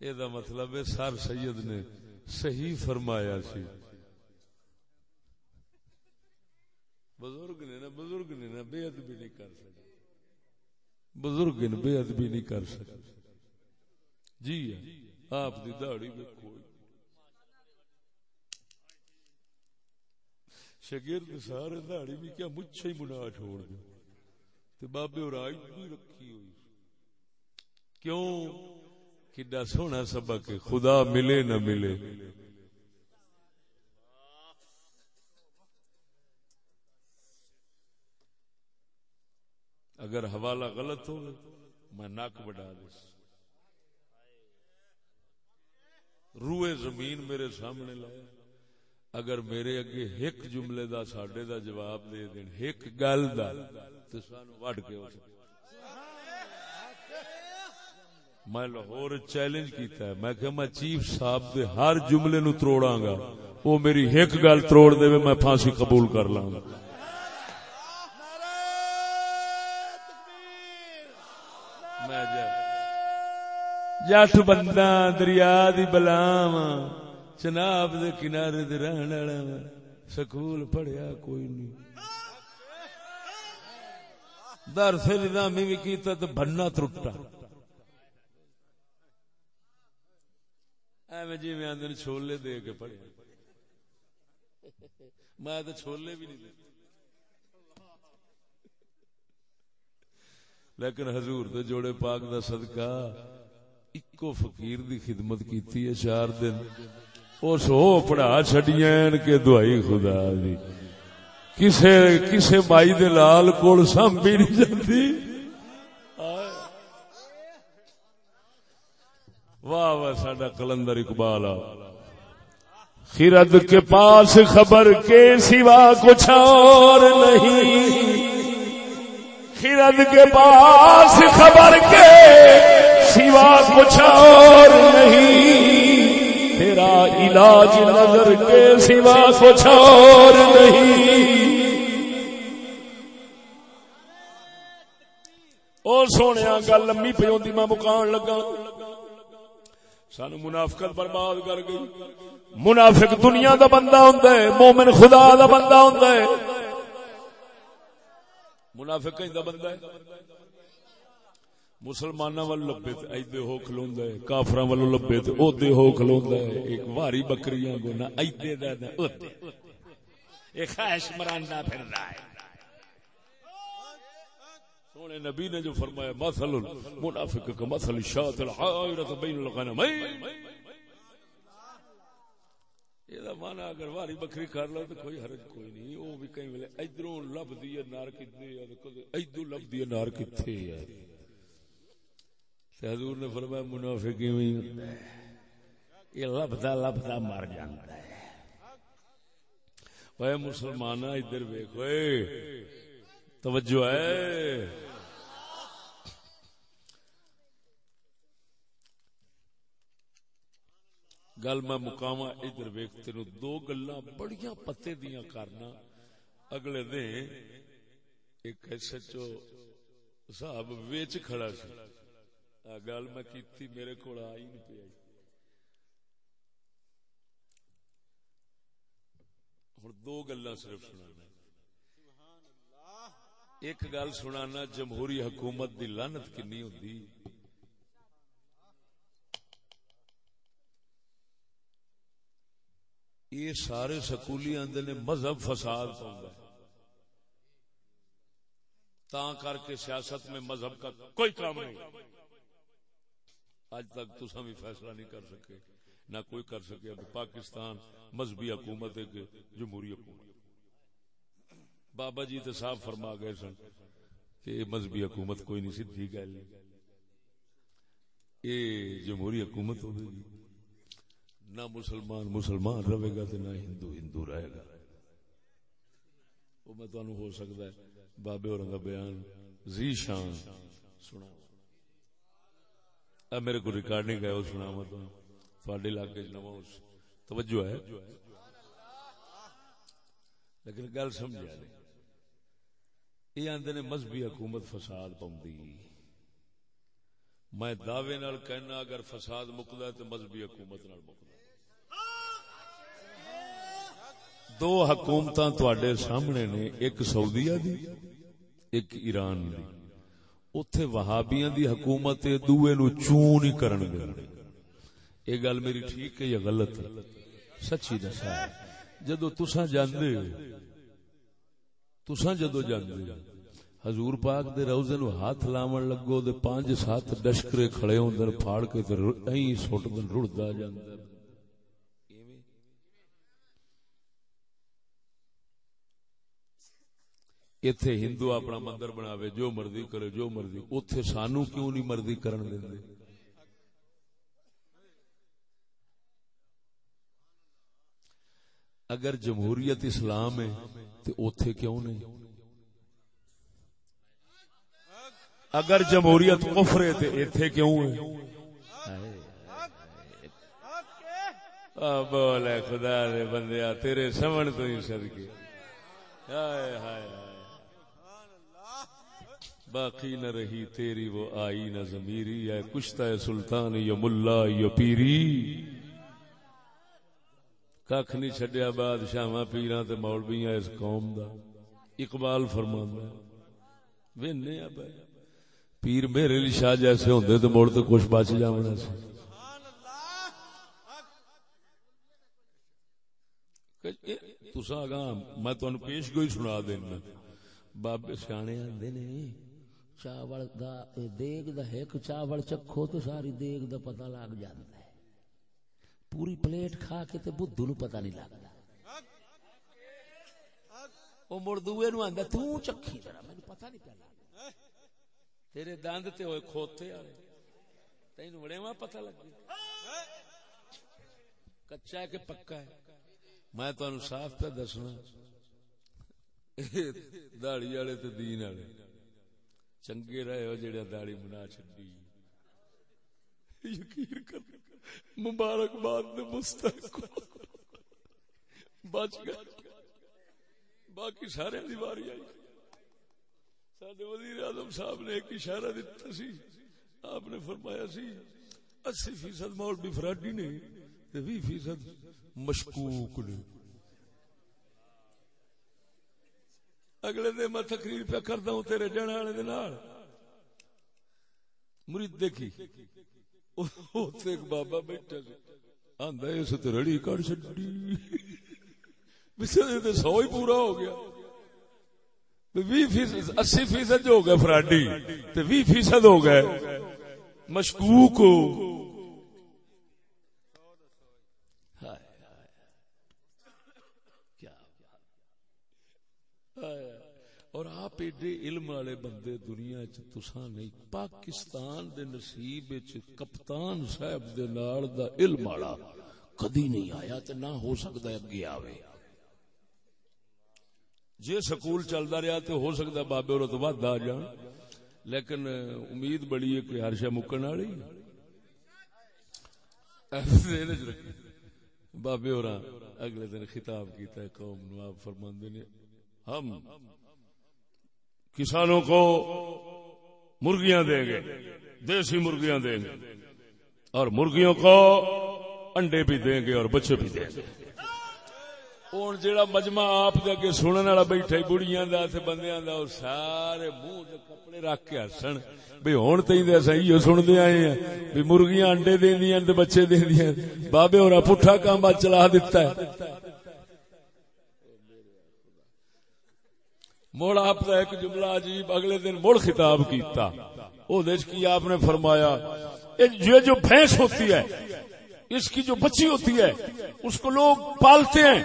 یہ مطلب ہے سر سید نے صحیح فرمایا سی۔ بزرگ نے نا بزرگ نے نا بے ادبی نہیں کر سکتے بزرگ نے بے ادبی نہیں کر سکتے جی آپ دی دہڑی میں کوئی۔ شگرد سارے دہڑی بھی کیا مجھے ہی منا چھوڑ دے۔ تے بابے اور آئی بھی رکھی ہوئی۔ کیوں؟ کڈا سونا سبق خدا ملے نہ ملے۔ اگر حوالہ غلط ہو میں ناک بڑھا دس روئے زمین میرے سامنے لایا اگر میرے اگے ایک جملے دا ساڈے دا جواب دے دین، ایک گل دا، تو سانو وڈ کے ہو سکتا۔ میں لاہور چیلنج کیتا ہے۔ میں کہ میں چیف صاحب دے ہر جملے نو تروڑاں گا۔ وہ میری ایک گل تروڑ دے میں پھانسی قبول کر لاں گا میں جٹ بندہ دریا دی بلام چناب دے کنارے دے رہن والا سکول پڑھیا کوئی نہیں در سے نظامی بھی کیتا تو بننا ترٹا ایویں جی میں آدھے چھولے دے کے پڑھیا میں تو چھولے بھی نہیں دے لیکن حضور دے جوڑے پاک دا صدقہ اکو فقیر دی خدمت کیتی ہے چار دن۔ اس ہو پڑھا چھڑیاں کے دعائی خدا دی۔ کسے کسے مائی دے لال کول سانبی نہیں جاندی واہ واہ، ساڈا کلندر اقبال آ خرد کے پاس خبر کے سوا کچھ اور نہیں۔ خرد کے پاس خبر کے سوا کچھ اور نہیں۔ تیرا علاج نظر کے سوا کچھ اور نہیں۔ اور سونے گل لمبی پی ہوتی میں مکان لگا۔ سانو منافقت برباد کر گئی۔ منافق دنیا دا بندہ ہوندا ہے، مومن خدا دا بندہ ہوندا ہے۔ منافق کہیں دا بندہ ہے؟ مسلماناں ول لبے تے ایدے ہو کھلوندا ہے، کافراں لبے تے اودے ہو کھلوندا ہے۔ ایک واری بکریاں کو نہ ایدے دا نہ اودے۔ اے خواہش مراندا پھردا ہے۔ سونے نبی نے جو فرمایا، مثل المنافق کا مثل الشاة بین الغنمین یہ دا مانا اگر واری بکری کر لو تو کوئی حرج کوئی نہیں وہ بھی کہیں ملے ادھروں لب دی نار کتنے یا ادھر لب نار کتنے یا حضور نے فرمایا منافق میں یہ لبدا لبدا مر جاتا ہے۔ اے مسلمان ادھر ویکھو توجہ ہے۔ گل میں مقام ادھر ویک تین دو گلا بڑی پتے دیا کرنا اگلے دن ایک ایس ایچ او صاحب ویچ کھڑا سی۔ گل میں کیتی میرے کو آئی نہیں پی آئی۔ ہوں دو گلا صرف سنا ایک گل سنانا، جمہوری حکومت دی لانت کنی ہوتی یہ سارے سکولی آدھے نے مذہب فساد پاؤں تا کر کے سیاست میں مذہب کا کوئی کام نہیں۔ آج تک تو بھی فیصلہ نہیں کر سکے، نہ کوئی کر سکے اب پاکستان، مذہبی حکومت ہے کہ جمہوری حکومت۔ بابا جی تو صاف فرما گئے سن کہ مذہبی حکومت کوئی نہیں، سیدھی گل۔ یہ جمہوری حکومت ہوگی۔ نہ مسلمان مسلمان رہے گا تو نہ ہندو ہندو رہے گا۔ وہ میں تمہیں ہو سکتا ہے، بابے اور بیان، زی شان۔ سنا میرے کو ریکارڈنگ ہے، وہ سنا مطلب تھوڑے علاقے نواں توجہ ہے۔ لیکن گل سمجھا نہیں۔ یہ آندے نے مذہبی حکومت فساد پاؤندی۔ میں دعوے نال کہنا، اگر فساد مکدا ہے تو مذہبی حکومت نال مکدا دو حکومتاں تواڈے سامنے نے، ایک سعودیہ دی، ایک ایران دی۔ اوتھے وہابیاں دی حکومت دوے نو چون ہی کرن دے یہ گل میری ٹھیک ہے یا غلط ہے؟ سچی دسا جدو تساں جاندے، تساں جدو جاندے، حضور پاک دے روزے نو ہاتھ لاون لگو تے پانچ سات ڈشکرے کھڑے ہوندے پھاڑ کے تے ایں سٹ دن رڑدا جاندا ایتھے ہندو اپنا مندر بناوے جو مرضی کرے جو مرضی اوتھے سانو کیوں نہیں مرضی کرن دیندے اگر جمہوریت اسلام ہے تو اوتھے کیوں نہیں اگر جمہوریت کفر ہے تو ایتھے کیوں ہے بولے خدا دے بندیا تیرے سمن تو ہی صدقے ہائے ہائے باقی نہ رہی تیری وہ آئی نہ ضمیری یا کشتا ہے سلطان، یا ملا، یا پیری۔ کھ نہیں چڈیا بادشاہ پیران تے مولویاں اس قوم دا۔ اقبال فرماندا وینے اب پیر میرے لیے شاہ جیسے ہوندے تے مڑ تے کچھ بچ جاونا سی۔ تسا اگاں میں تانوں پیش گوئی سنا دینا۔ بابے سیانے آندے نے۔ چاول دا دیگ دا ایک چاول چکھو تو ساری دیگ دا پتہ لگ جاندا ہے پوری پلیٹ کھا کے تے بدھو نو پتہ نہیں لگدا او مڑ دوے نو آندا تو چکھی ذرا مینوں پتہ نہیں پیا لگدا تیرے دند تے ہوئے کھوتے والے تینوں بڑے وا پتہ لگ گیا کچا ہے کہ پکا ہے میں تانوں صاف پہ دسنا داڑی والے تے دین والے چنگے رہے ہو جڑے داڑی منا چڈی یقین کر، مبارک باد نے مستحق بچ گئے۔ باقی سارے دیواری آئی۔ سڈے وزیر اعظم صاحب نے ایک اشارہ دیتا سی۔ آپ نے فرمایا سی، اسی فیصد مولوی فراڈی نے بھی فیصد مشکوک نے۔ اگلے دن میں تقریر پہ کرتا ہوں تیرے جانے والے نال۔ مرید دیکھی۔ ایک بابا بیٹھا جی۔ آندا اس تے رڑی کڑ چڈی سو ہی پورا ہو گیا۔ فیصد، اسی فیصد جو ہو گئے فراڈی۔ تو بھی فیصد ہو گئے۔ مشکوک اور آپ ایڈے علم والے بندے دنیا چسا نہیں، پاکستان دے نصیب کپتان صاحب دے نال دا علم والا کدی نہیں آیا تے نہ ہو سکتا اگے آوے۔ جے سکول چلتا رہا تو ہو سکتا بابے اور بعد آ جان، لیکن امید بڑی ہے کہ ہر شا مکن والی۔ بابے اور اگلے دن خطاب کیتا ہے قوم نو، آپ فرماندے نے، ہم کسانوں کو مرغیاں دیں گے، دیسی مرغیاں دیں گے۔ اور مرغیوں کو انڈے بھی دیں گے اور بچے بھی دیں گے۔ ہوں جہاں مجمع آپ اگے سننے والا بیٹھا بڑیاں دا تے بندیاں دا سارے منہ کپڑے رکھ کے ہسن۔ بھی ہوں تو یہ سنتے آئے ہیں بھی مرغیاں انڈے دیا بچے دیا بابے اور پٹھا کام چلا دیتا ہے۔ مڑ آپ کا ایک جملہ عجیب اگلے دن مڑ خطاب کیتا۔ او دیش کی آپ نے فرمایا، یہ جو بھینس ہوتی ہے، اس کی جو بچی ہوتی ہے، اس کو لوگ پالتے ہیں۔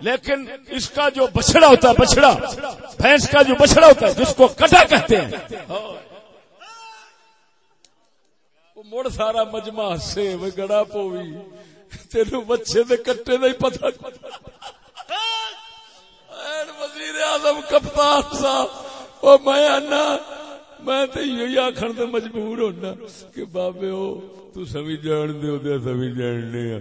لیکن اس کا جو بچڑا ہوتا ہے بچڑا بھینس کا جو بچڑا ہوتا ہے، جس کو کٹا کہتے ہیں۔ وہ مڑ سارا مجمع سے گڑا پوی۔ تیرو بچے دے کٹے دا ہی پتہ۔ وزیر اعظم کپتان صاحب وہ میں آنا، میں تو یہی آخر تو مجبور ہونا کہ بابے ہو تو سمی جان دے ہو دے سمی جاننے ہیں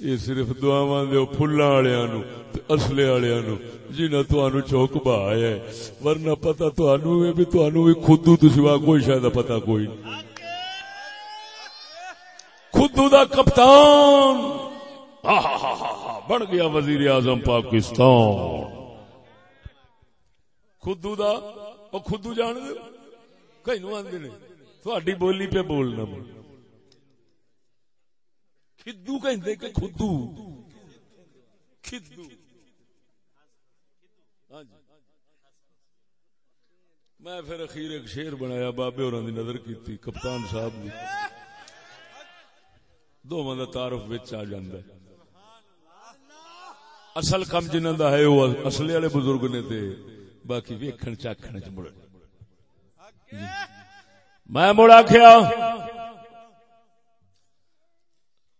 یہ صرف دعاواں دے پھلاں والےاں نو تے اصلے والےاں نو جنہاں تانوں چوک بہایا ہے ورنہ پتہ تانوں ہے بھی تانوں بھی خودو تو سوا کوئی شاید پتہ کوئی نہیں۔ خودو دا کپتان! بن گیا وزیر اعظم پاکستان۔ خودو دا او خودو جان دے کئی نو آندے نے تہاڈی بولی پہ بولنا میں کھدو کہندے کہ خودو کھدو ہاں جی میں پھر اخیر ایک شیر بنایا بابے اور دی نظر کیتی کپتان صاحب دی دونوں دا تعارف وچ آ جاندا ہے اصل کم جنہاں دا ہے وہ اصل والے بزرگ نے تے باقی ویکھن چاکھن چ مڑ۔ میں مڑ آخیا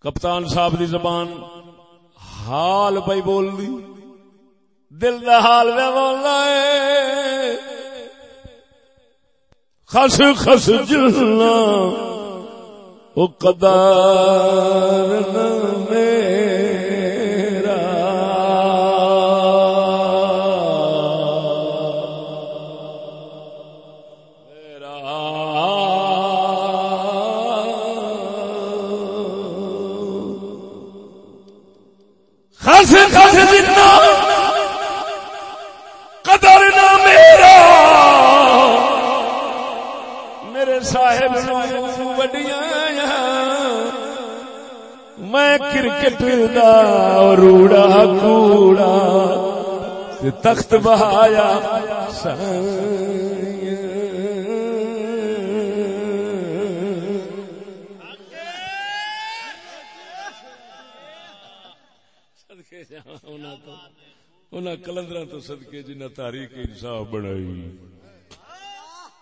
کپتان صاحب دی زبان حال پی بول دی دل دا حال پہ بولنا ہے۔ خس خس جلنا او قدر میرا قدر نہ میرا۔ میرے صاحب وڈیاں میں کرکٹ دا روڑا کوڑا تخت بہایا کلندر تو صدقے جنہ تاریخ انصاف بنائی۔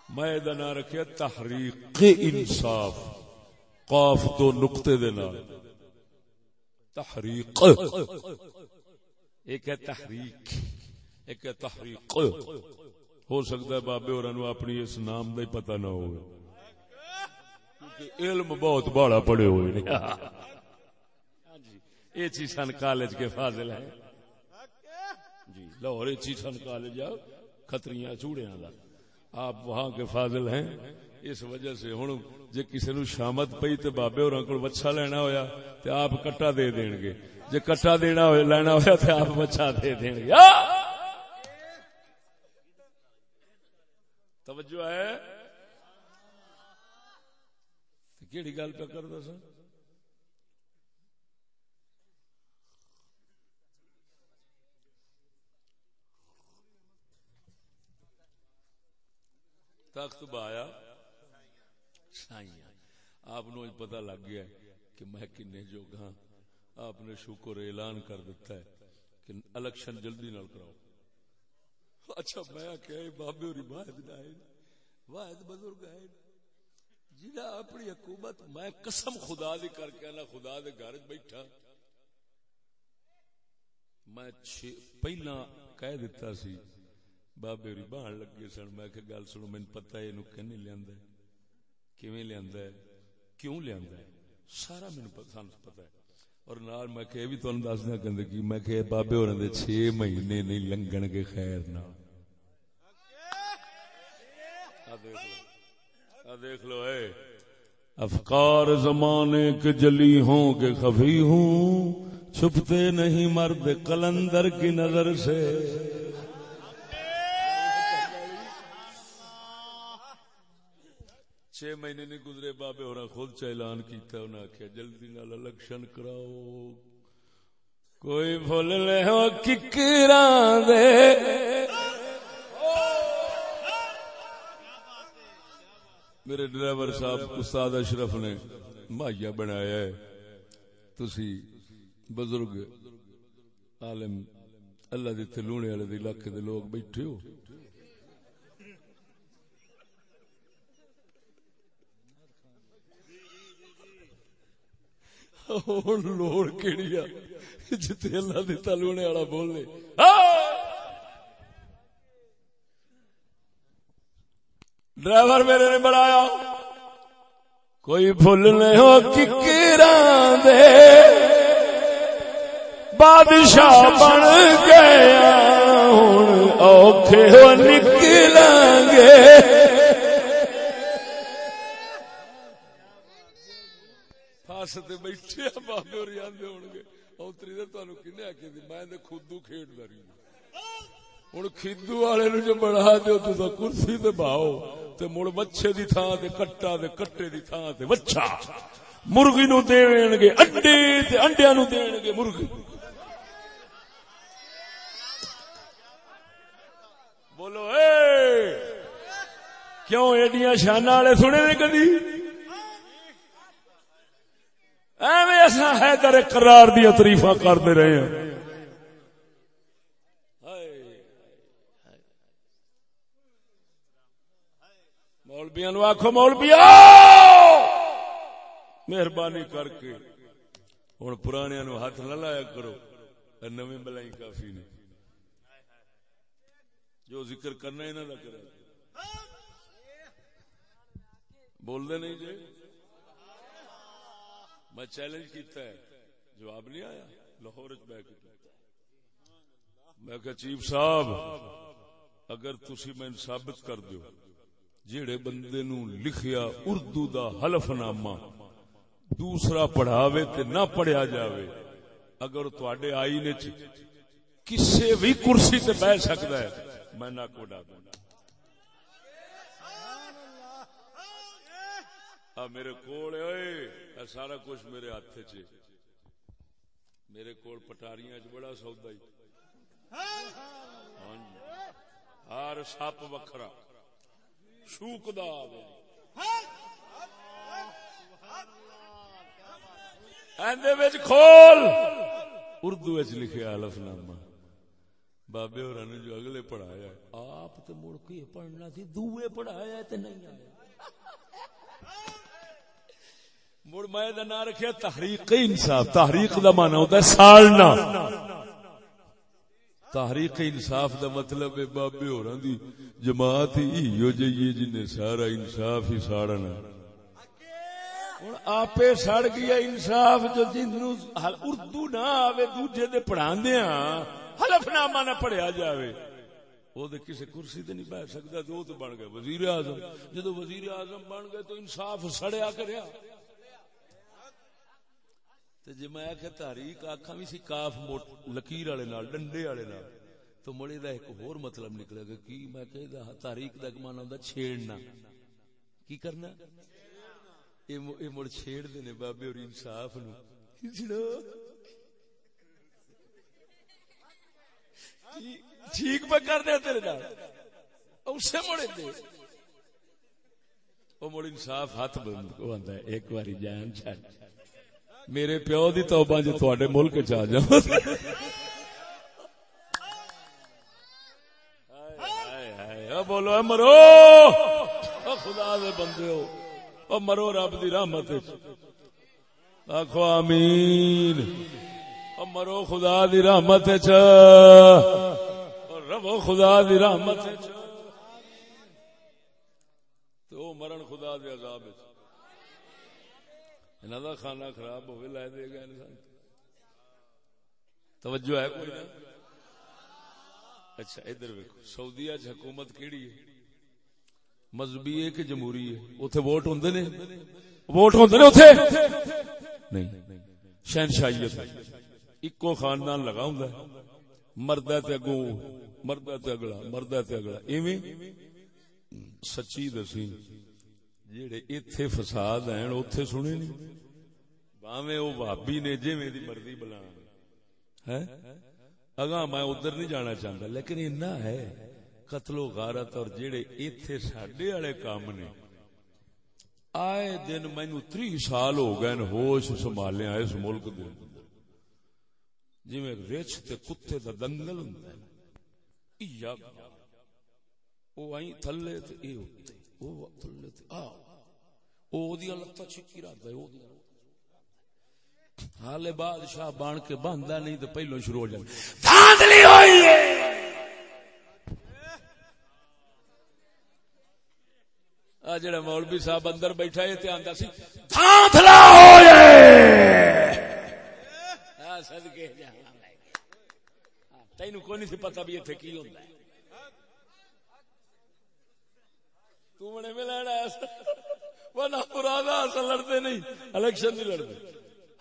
میں دا نام رکھیا تحریق انصاف۔ قاف تو نقطے دے تحریق۔ ایک ہے تحریک، ایک ہے تحریق۔ ہو سکتا ہے بابے اور اپنی اس نام کا ہی پتہ نہ ہو علم بہت بڑا پڑے ہوئے ہاں جی، یہ چیز سن کالج کے فاضل ہے لاہور چیز سن کالج کتریاں چوڑیاں آپ وہاں کے فاضل ہیں۔ اس وجہ سے ہوں جی کسی نو شامت پئی تو بابے اور کو بچا لینا ہویا تو آپ کٹا دے دین گے۔ جی کٹا دینا ہویا لینا ہویا تو آپ بچا دے دین گے۔ توجہ ہے؟ کیڑی گل پہ کر دس تخت بایا سائیاں۔ آپ نو پتا لگ گیا کہ میں کنے جوگا ہاں۔ آپ نے شکر اعلان کر دیتا ہے کہ الیکشن جلدی نال کراؤ۔ اچھا میں کہ بابے اور واحد آئے واحد بزرگ آئے جنہیں اپنی حکومت میں قسم خدا دی کر کے نا خدا دے گھر بیٹھا۔ میں پہلا کہہ دیتا سی بابے ہوری بہن لگے سن میں کہ گل سنو مین پتا ہے کہنے لیا کیویں لیا کیوں لیا سارا مین سان پتا ہے اور نال میں کہ بھی تمہیں دس دیا گندگی میں کہ بابے ہو چھ مہینے نہیں لنگن کے خیر نہ دیکھ لو اے افکار زمانے کے جلی ہوں کہ خفی ہوں چھپتے نہیں مرد کلندر کی نظر سے چھ مہینے نہیں گزرے، بابے ہونا خود چ اعلان کیتا انہیں آخیا جلدی نال الیکشن کراؤ۔ کوئی بھول لے ہو ککرا دے۔ میرے ڈرائیور صاحب، استاد اشرف نے ماہیا بنایا ہے۔ تسی بزرگ، عالم، اللہ دے لونے والے دے علاقے دے لوگ بیٹھے ہو۔ لوڑ کہڑی آ جتنے اللہ دی تلونے والا بولے ڈرائیور میرے نے بڑھایا کوئی فل نہیں ہو ککران دے۔ بادشاہ بن گیا۔ ہوں اوکھے ہو نکلیں گے۔ فاس بیٹھے بابے اور آدھے ہو گے۔ اوتری دے تمہیں کن آخی میں خودو کھیڈ داری ہوں۔ کھدو والے نو جو بڑھا دو تو کرسی تے باؤ تے مڑ بچے دی تھان تے کٹا تے کٹے دی تھان تے بچہ مرغی نو دین گے انڈے تے انڈیاں نو دین گے مرغی۔ بولو، اے! کیوں ایڈیاں شانہ والے سنے نے کدی؟ ایویں ایسا ہے قرار دیا تریفا کرتے رہے ہیں۔ مولبیا نو آخو مولبیا مہربانی کر کے ہوں پرانے نو ہاتھ نہ لایا کرو۔ نویں بلائی کافی نے۔ جو ذکر کرنا انہوں کا کرا بول دے نہیں جی؟ میں چیلنج کیتا ہے۔ جواب نہیں آیا؟ لاہور میں کہ چیف صاحب، اگر تسی میں ثابت کر دیو، جیڑے بندے نو لکھیا اردو دا حلف نامہ دوسرا پڑھاوے تے نہ پڑھیا جاوے، اگر تواڈے آئینے چ کسے بھی کرسی تے بیٹھ سکدا ہے، میں نہ کو ڈا دوں آ میرے کول سارا کچھ میرے ہاتھ چ میرے کول پٹاریاں چ بڑا سودا ہی۔ ہاں جی۔ ہر سپ وکھرا۔ شوک دا کھول۔ اردو لکھے الف نامہ بابے اور جو اگلے پڑھایا آپ تو مڑ کے پڑھنا سی دوے پڑھایا تے نہیں آیا۔ مڑ میں نام رکھیا تحریک انصاف تحریک دا مانا ہوتا ہے سالنا۔ تحریک انصاف دا مطلب ہے بابے ہو دی جماعت ہی ہو جائیے جن سارا انصاف ہی ساڑنا۔ ہوں آپ سڑ گیا انصاف جو جن اردو نہ آوے، دوجے دے پڑھا دیا ہاں، حلف نامہ نہ پڑھیا جاوے۔ وہ تو کسی کرسی تے نہیں بیٹھ سکتا تو تو بن گئے وزیر اعظم۔ جدو وزیر اعظم بن گئے تو انصاف سڑیا کریا۔ جی میں آخ تاریخ آخا بھی سی کاف موٹ لکیر والے ڈنڈے والے تو مڑے دا ایک ہور مطلب نکلے گا کی میں کہ ہاں تاریخ کا ایک مانا ہوں چھیڑنا۔ کی کرنا؟ یہ مڑ چھیڑ دے بابے اور انصاف نو۔ ٹھیک پہ کر دیا تیرے نال۔ اسے مڑے دے۔ وہ مڑ انصاف ہاتھ بند کو ہے، ایک باری جان چھڈ۔ میرے پیو دی توبہ جی تھوڑے ملک چ بولو مرو خدا دے بندے ہو مرو رب دی رحمت آخو آمین مرو خدا دی رحمت چ ربو خدا دی رحمت تو مرن خدا دی عذاب چ انہوں کا کھانا خراب ہوئے لائے دے گا انسان۔ توجہ ہے کوئی نا؟ اچھا ادھر ویکو سعودیا چ حکومت کیڑی ہے؟ مذہبی ہے کہ جمہوری ہے؟ اتنے ووٹ ہوں نے؟ ووٹ ہوں نے اتے نہیں۔ شہنشاہیت اکو خاندان لگا ہوں مرد اگو مرد اگلا مرد اگلا۔ ایویں؟ سچی دسی۔ جیڑے ایتھے فساد ہیں، اوتھے سنے نہیں۔ باویں او بھابی نے جویں دی مرضی بلا ہے؟ اگا میں ادھر نہیں جانا چاہتا لیکن اتنا ہے قتل و غارت اور جیڑے ایتھے ساڈے والے کام نے۔ آئے دن مینو تری سال ہو گئے ہوش سنبھالیا اس ملک دے جی رچ تے کتے دا دنگل ہوں وہ آئی تھلے تے اے ہوتے حال بادشاہ بان کے باندھا نہیں تو پہلو شروع ہو جائے۔ آ، جڑا مولوی صاحب اندر بیٹھا ہے تے آندا سی، دھاندلا ہوئے۔ آ، صدقے جاواں تینوں کوئی نہیں سی پتہ بھی ایتھے کی ہوندا ہے۔ تو بڑے میں لینا وہ نہ پرانا اصل لڑتے نہیں۔ الیکشن نہیں لڑتے۔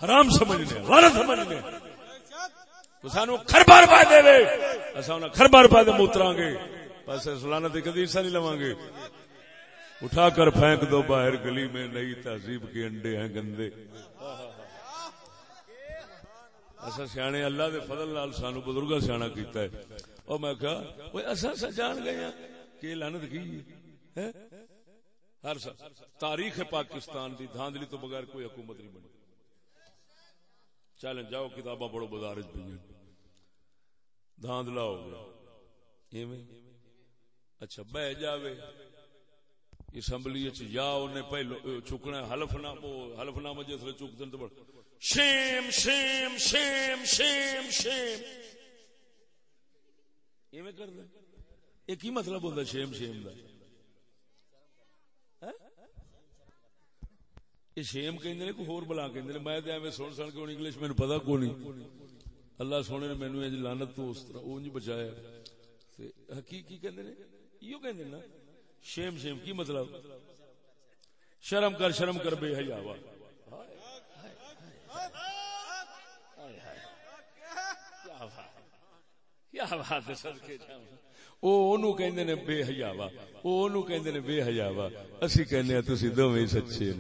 حرام سمجھنے غلط سمجھنے تو سانو خربا روپے دے دے اصا انہیں خربا روپے دے موترا گے بس سلانا تو کدی حصہ نہیں لوا گے اٹھا کر پھینک دو باہر، گلی میں نئی تہذیب کے انڈے ہیں گندے۔ اصا سیانے اللہ دے فضل نال سانو بزرگا سیاح کیتا ہے۔ اور میں کہا وہ اصا سا جان گئے ہیں کہ لانت کی ہر سا تاریخ پاکستان دی دھاندلی تو بغیر کوئی حکومت نہیں بنی۔ چلیں جاؤ، کتاباں پڑھو بازار دھاندلا ہو گیا۔ اچھا بہ جاوے۔ اسمبلی چ یا انہیں پہلو، چکنا حلف نام حلف نامہ جس نے چک دن تو بڑھ۔ شیم شیم شیم شیم شیم۔ ایویں کر دیں۔ یہ کی مطلب ہوتا شیم شیم کا یہ شیم کہ کوئی ہور بلا کہ میں تو سن سن کے انگلش میرے پتا کو نہیں؟ اللہ سونے نے مینو اج لانت تو اس طرح اونج بچایا۔ حقیقی نا؟ شیم شیم کی مطلب؟ شرم کر شرم کر، بے حیاوا کیا بات ہے سد کے نے بے حیاوا وہ کہ بے حیاوا اسی کہنے تسی دونوں سچے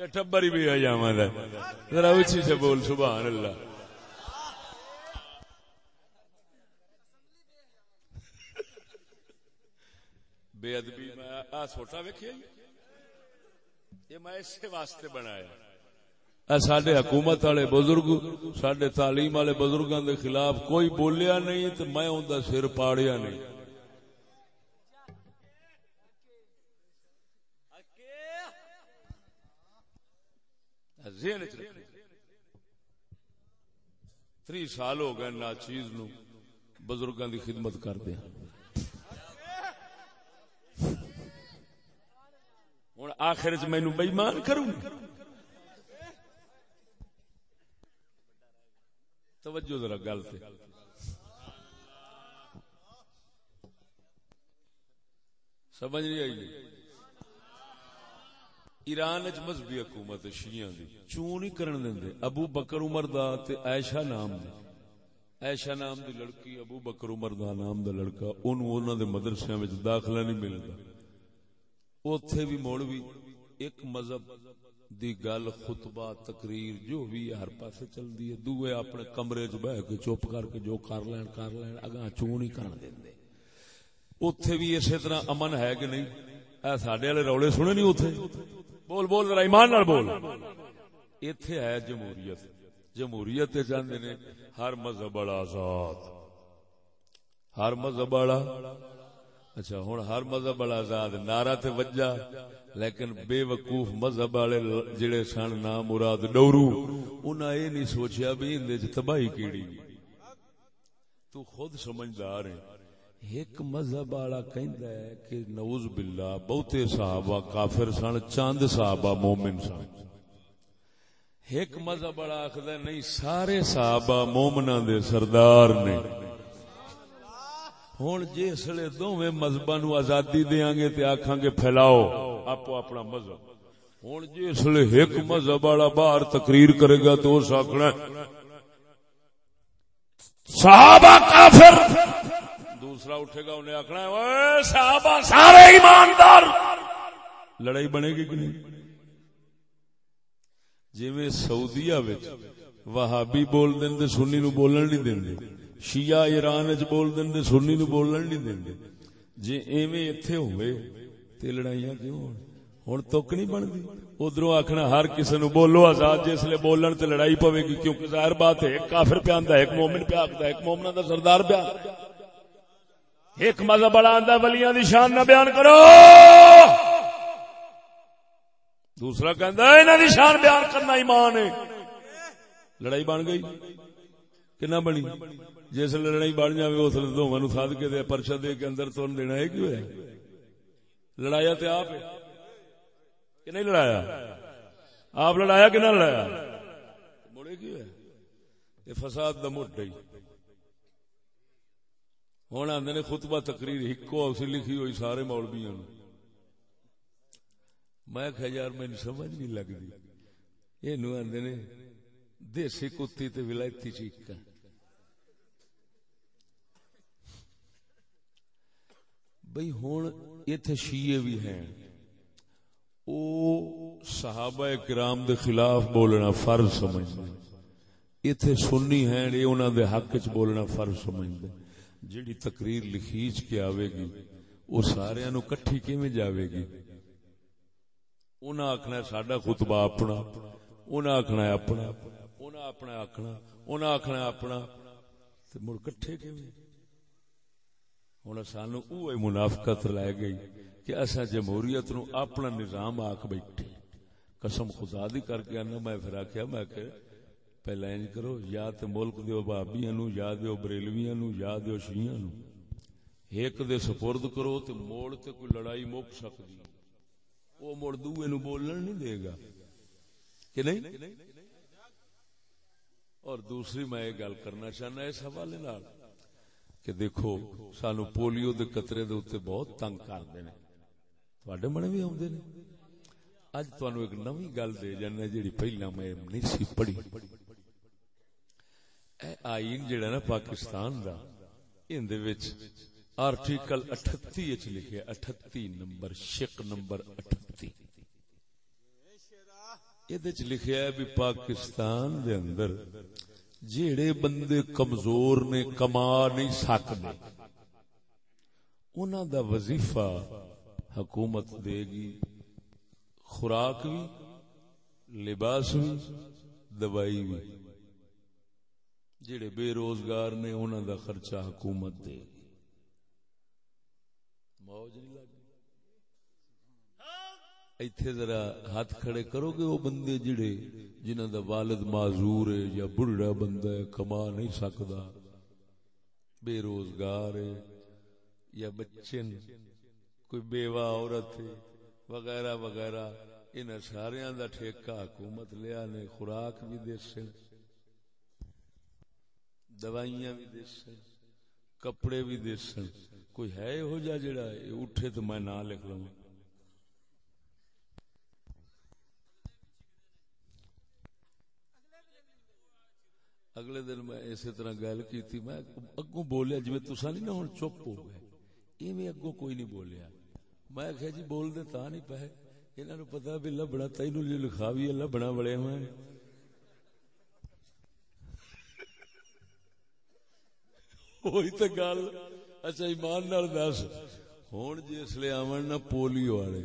نہیں ٹبر ہی بھی آ جا ذرا اچھی سے بول، سبحان اللہ۔ بے ادبی میں چھوٹا ویکیا جی۔ یہ میں اسی واسطے بنایا۔ سڈے حکومت والے بزرگ سڈے تعلیم والے بزرگوں کے خلاف کوئی بولیا نہیں تو میں ان کا سر پاڑیا نہیں۔ ذہن تری سال ہو گئے نا چیز نو بزرگاں دی خدمت کردیا ہوں آخر چ مینو بےمان کروں۔ توجہ ذرا گل سے سمجھ نہیں آئی؟ ایران چ مذہبی حکومت شیعہ دی۔ چون نہیں کرن دیندے ابو بکر عمر دا تے عائشہ نام دی عائشہ نام دی لڑکی ابو بکر عمر دا نام دا لڑکا، اونوں انہاں دے مدرسے وچ داخلہ نہیں ملدا۔ اوتھے بھی مولوی ایک مذہب دی گل، خطبہ، تقریر، جو بھی ہر پاسے چلدی ہے۔ دوے اپنے کمرے چ بیٹھ کے چپ کر کے جو کر لین کر لین۔ اگاں چون ہی کرن دیندے اوتھے بھی اسی طرح امن ہے کہ نہیں؟ اے ساڈے والے رولے سنے نہیں اوتھے۔ بول بول، ذرا ایمان نال بول۔ ایتھے ہے جمہوریت۔ جمہوریت چاہتے نے ہر مذہب والا آزاد۔ ہر مذہب والا۔ اچھا ہوں ہر مذہب والا آزاد۔ نارا تے وجہ، لیکن بے وقوف مذہب والے جڑے سن نام مراد ڈورو۔ انہاں اے نہیں سوچیا بھی اندے وچ تباہی کیڑی۔ تو خود سمجھدار ہے ایک مذہب والا کہندا ہے کہ نعوذ باللہ بہتے صحابہ کافر سن، چاند صحابہ مومن سن۔ ایک مذہب والا آخدا نہیں، سارے صحابہ مومنا دے سردار نے۔ ہوں جسے دونوں مذہب نو آزادی دیا گے تو آخان گے، پھیلاؤ آپ اپنا مذہب۔ ہوں جسے ایک مذہب والا باہر تقریر کرے گا تو اس آخنا صحابہ کافر! دوسرا اٹھے گا، انہیں آخنا صحابہ، سارے ایماندار۔ لڑائی بنے گی کہ نہیں؟ جی سعودیا وہابی بول دیں سنی نو بولن نہیں دیں شیعہ ایران چ بول دیں سنی نو بولن نہیں دیں جی ایویں اتے ہوئے تے لڑائیاں کیوں ہوں تک نہیں بنتی۔ ادھر آخنا ہر کسی نو بولو آزاد، جس لیے بولن تے لڑائی پوے گی، کیونکہ ظاہر بات ہے، ایک کافر پہ آندا ہے، ایک مومن پہ آندا ہے، ایک مومن دا سردار پہ آندا ہے۔ ایک مذہب بڑا آدھا ولیاں دی شان نہ بیان کرو۔ دوسرا انہاں دی شان بیان کرنا ایمان ہے۔ لڑائی بن گئی۔ کہ نہ بنی؟ جس لڑائی بن جائے اس لیے دونوں سد کے دے پرچا دے کے اندر تو دینا ہے، کیوں ہے؟ لڑایا تو آپ ہے۔ کہ نہیں لڑایا؟ آپ لڑایا کہ نہ لڑایا؟ مڑے کی ہے؟ یہ فساد دا موٹا ہی ہوں آدھے نے خطبہ تقریر ہکو اسی لکھی ہوئی سارے مولویاں میں کہ یار مجھے سمجھ نہیں لگتی یہ آدھے نے دیسی کتی تے ولایتی چیکا بھئی ہوں اتنے شیے بھی ہیں۔ او صحابہ کرام دے خلاف بولنا فرض سمجھتے اتنے سنی ہیں، یہ انہوں دے حق چ بولنا فرض سمجھتے جیڑی تقریر لکھیچ کے آوے گی وہ سارے نو کٹھی کیویں جاوے گی انہاں آکھنا ساڈا خطبہ اپنا انہاں آکھنا اپنا انہاں اپنا آکھنا انہاں آکھنا اپنا۔ تے مڑ کٹھے کیویں؟ ہوں سانو او منافقت لے گئی کہ اصا جمہوریت نو اپنا نظام آخ بیٹھے۔ قسم خدا دی کر کے آنا، میں پھر آخیا میں کہ پہلے انج کرو، یا تے ملک دیو بابیاں نو، یا دیو بریلویاں نو، یا دیو شیعہ نو۔ ایک دے سپرد کرو تے موڑ تے کوئی لڑائی مک سکتی وہ مڑ دوے نو بولن نہیں دے گا۔ کہ نہیں؟ اور دوسری میں یہ گل کرنا چاہنا اس حوالے نال کہ دیکھو، سانو پولیو دے قطرے دے اوتے بہت تنگ کردے نے۔ تواڈے من بھی اوندے نے۔ اج تانوں ایک نویں گل دے جانا جیڑی پہلا میں نہیں سی پڑھی۔ آئین جڑا نا پاکستان دا، ان دے وچ آرٹیکل 38 وچ لکھیا 38 نمبر، شق نمبر 38 یہ لکھیا ہے بھی پاکستان دے اندر جیڑے بندے کمزور نے، کما نہیں سکتے انہوں دا وظیفہ حکومت دے گی، خوراک بھی لباس بھی دوائی بھی جڑے بے روزگار نے انہوں دا خرچہ حکومت دے گی موج نہیں لگ ایتھے ذرا ہاتھ کھڑے کرو گے وہ بندے جڑے جنہ دا والد معذور ہے یا بڑھڑا بندہ ہے، کما نہیں سکتا۔ بے روزگار ہے یا بچے کوئی بیوہ عورت ہے، وغیرہ وغیرہ۔ ان سارے دا ٹھیکہ حکومت لیا نے، خوراک بھی دے سن دوائیاں بھی دے سن کپڑے بھی دے سن کوئی ہے ہو جا جڑا اٹھے تو میں نہ لکھ لوں اگلے دن میں اسی طرح گل کی میں اگوں بولیا جی تسا نہیں نا ہوں چپ ہو گئے ایویں اگوں کوئی نہیں بولیا میں آخیا جی بول دے تا نہیں پہ انہوں نے پتا بھی لبنا تین جو لکھا بھی لبنا بڑے ہوئے وہی تو گل اچھا ایمان نال دس ہوں جسے آن نا پولیو والے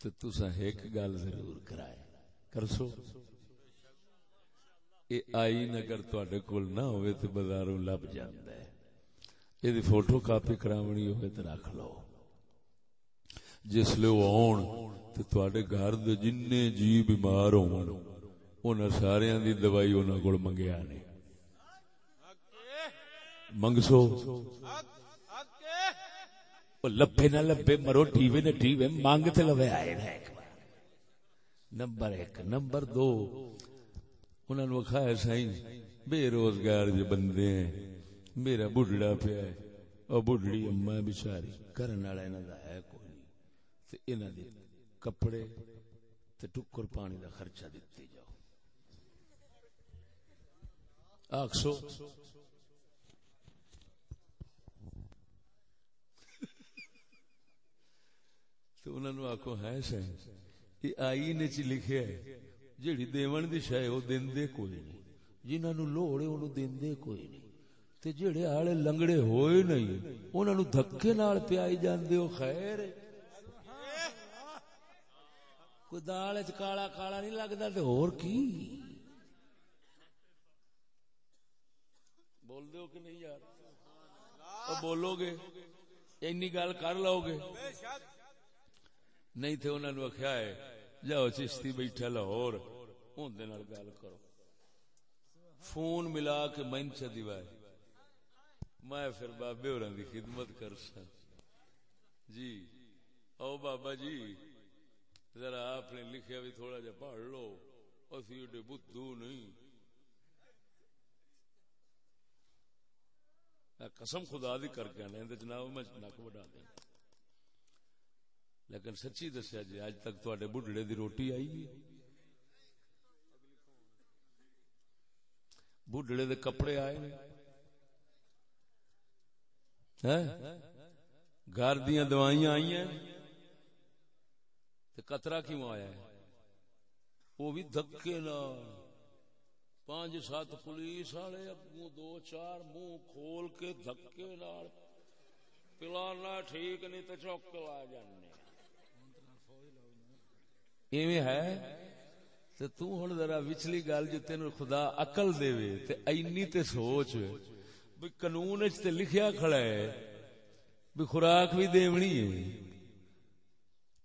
تو تسا ایک گل ضرور کرائے کرسو یہ آئین اگر تے کول نہ ہوئے تو بازاروں لب جاندہ ہے یہ فوٹو کاپی کرامنی ہوئے تو رکھ لو جس لیے وہ آن تو تواڈے گھر دے جننے جی بیمار ہون انہاں سارے دی دوائی انہاں کول منگیا نے منگسو۔ لبے نہ لبے مرو ٹیوے نہ ٹیوے مانگ تے لوے آئے نا ایک بار۔ نمبر ایک، نمبر دو۔ انہوں نے وکھایا سائی بے روزگار جو بندے ہیں، میرا بڑھڑا پیا ہے، اور بڑھڑی اما بچاری، کرن والا انہاں دا ہے کوئی نہیں۔ تے انہاں دے کپڑے تے ٹکر پانی دا خرچہ دتے جاؤ۔ آکسو تو انہوں نے آکو ہے سہی یہ آئین چ لکھیا ہے، جیڑی دیون دی شے او دیندے کوئی نہیں۔ جنہاں نو لوڑ ہے اونوں دیندے کوئی نہیں۔ تے جیڑے آلے لنگڑے ہوئے نہیں، انہاں نو دھکے نال پیائی جاندے ہو خیر کوئی دال وچ کالا کالا نہیں لگدا تے ہور کی؟ بول دیو کہ نہیں یار؟ او بولو گے، اینی گل کر لو گے۔ نہیں تھے انہوں نے آخیا ہے جاؤ چشتی بیٹھا لاہور اندر گل کرو۔ فون ملا کے من چ دیوائے میں پھر بابے اور خدمت کر سا جی او بابا جی ذرا آپ نے لکھیا بھی تھوڑا جا پڑھ لو۔ اسی ایڈے بدھو نہیں۔ قسم خدا دی کر کے آنے جناب میں نک وڈا دیں لیکن سچی دسیا جی اج تک تواڈے بڈھڑے دی روٹی آئی ہے۔ بڈھڑے دے کپڑے آئے ہاں؟ گھر دیا دوائیاں آئی ہیں۔ تے قطرہ کیوں آیا ہے؟ وہ بھی دھکے نہ پانچ سات پولیس والے اگوں دو چار منہ کھول کے دھکے نال۔ پلانا ٹھیک نہیں تو چوک لا جانے۔ ایویں ہے تے تو ہن ذرا وچلی گل جو تینوں خدا عقل دے وے تے اینی تے سوچ بھی قانون وچ تے لکھیا کھڑا ہے بھی خوراک بھی دیونی ہے،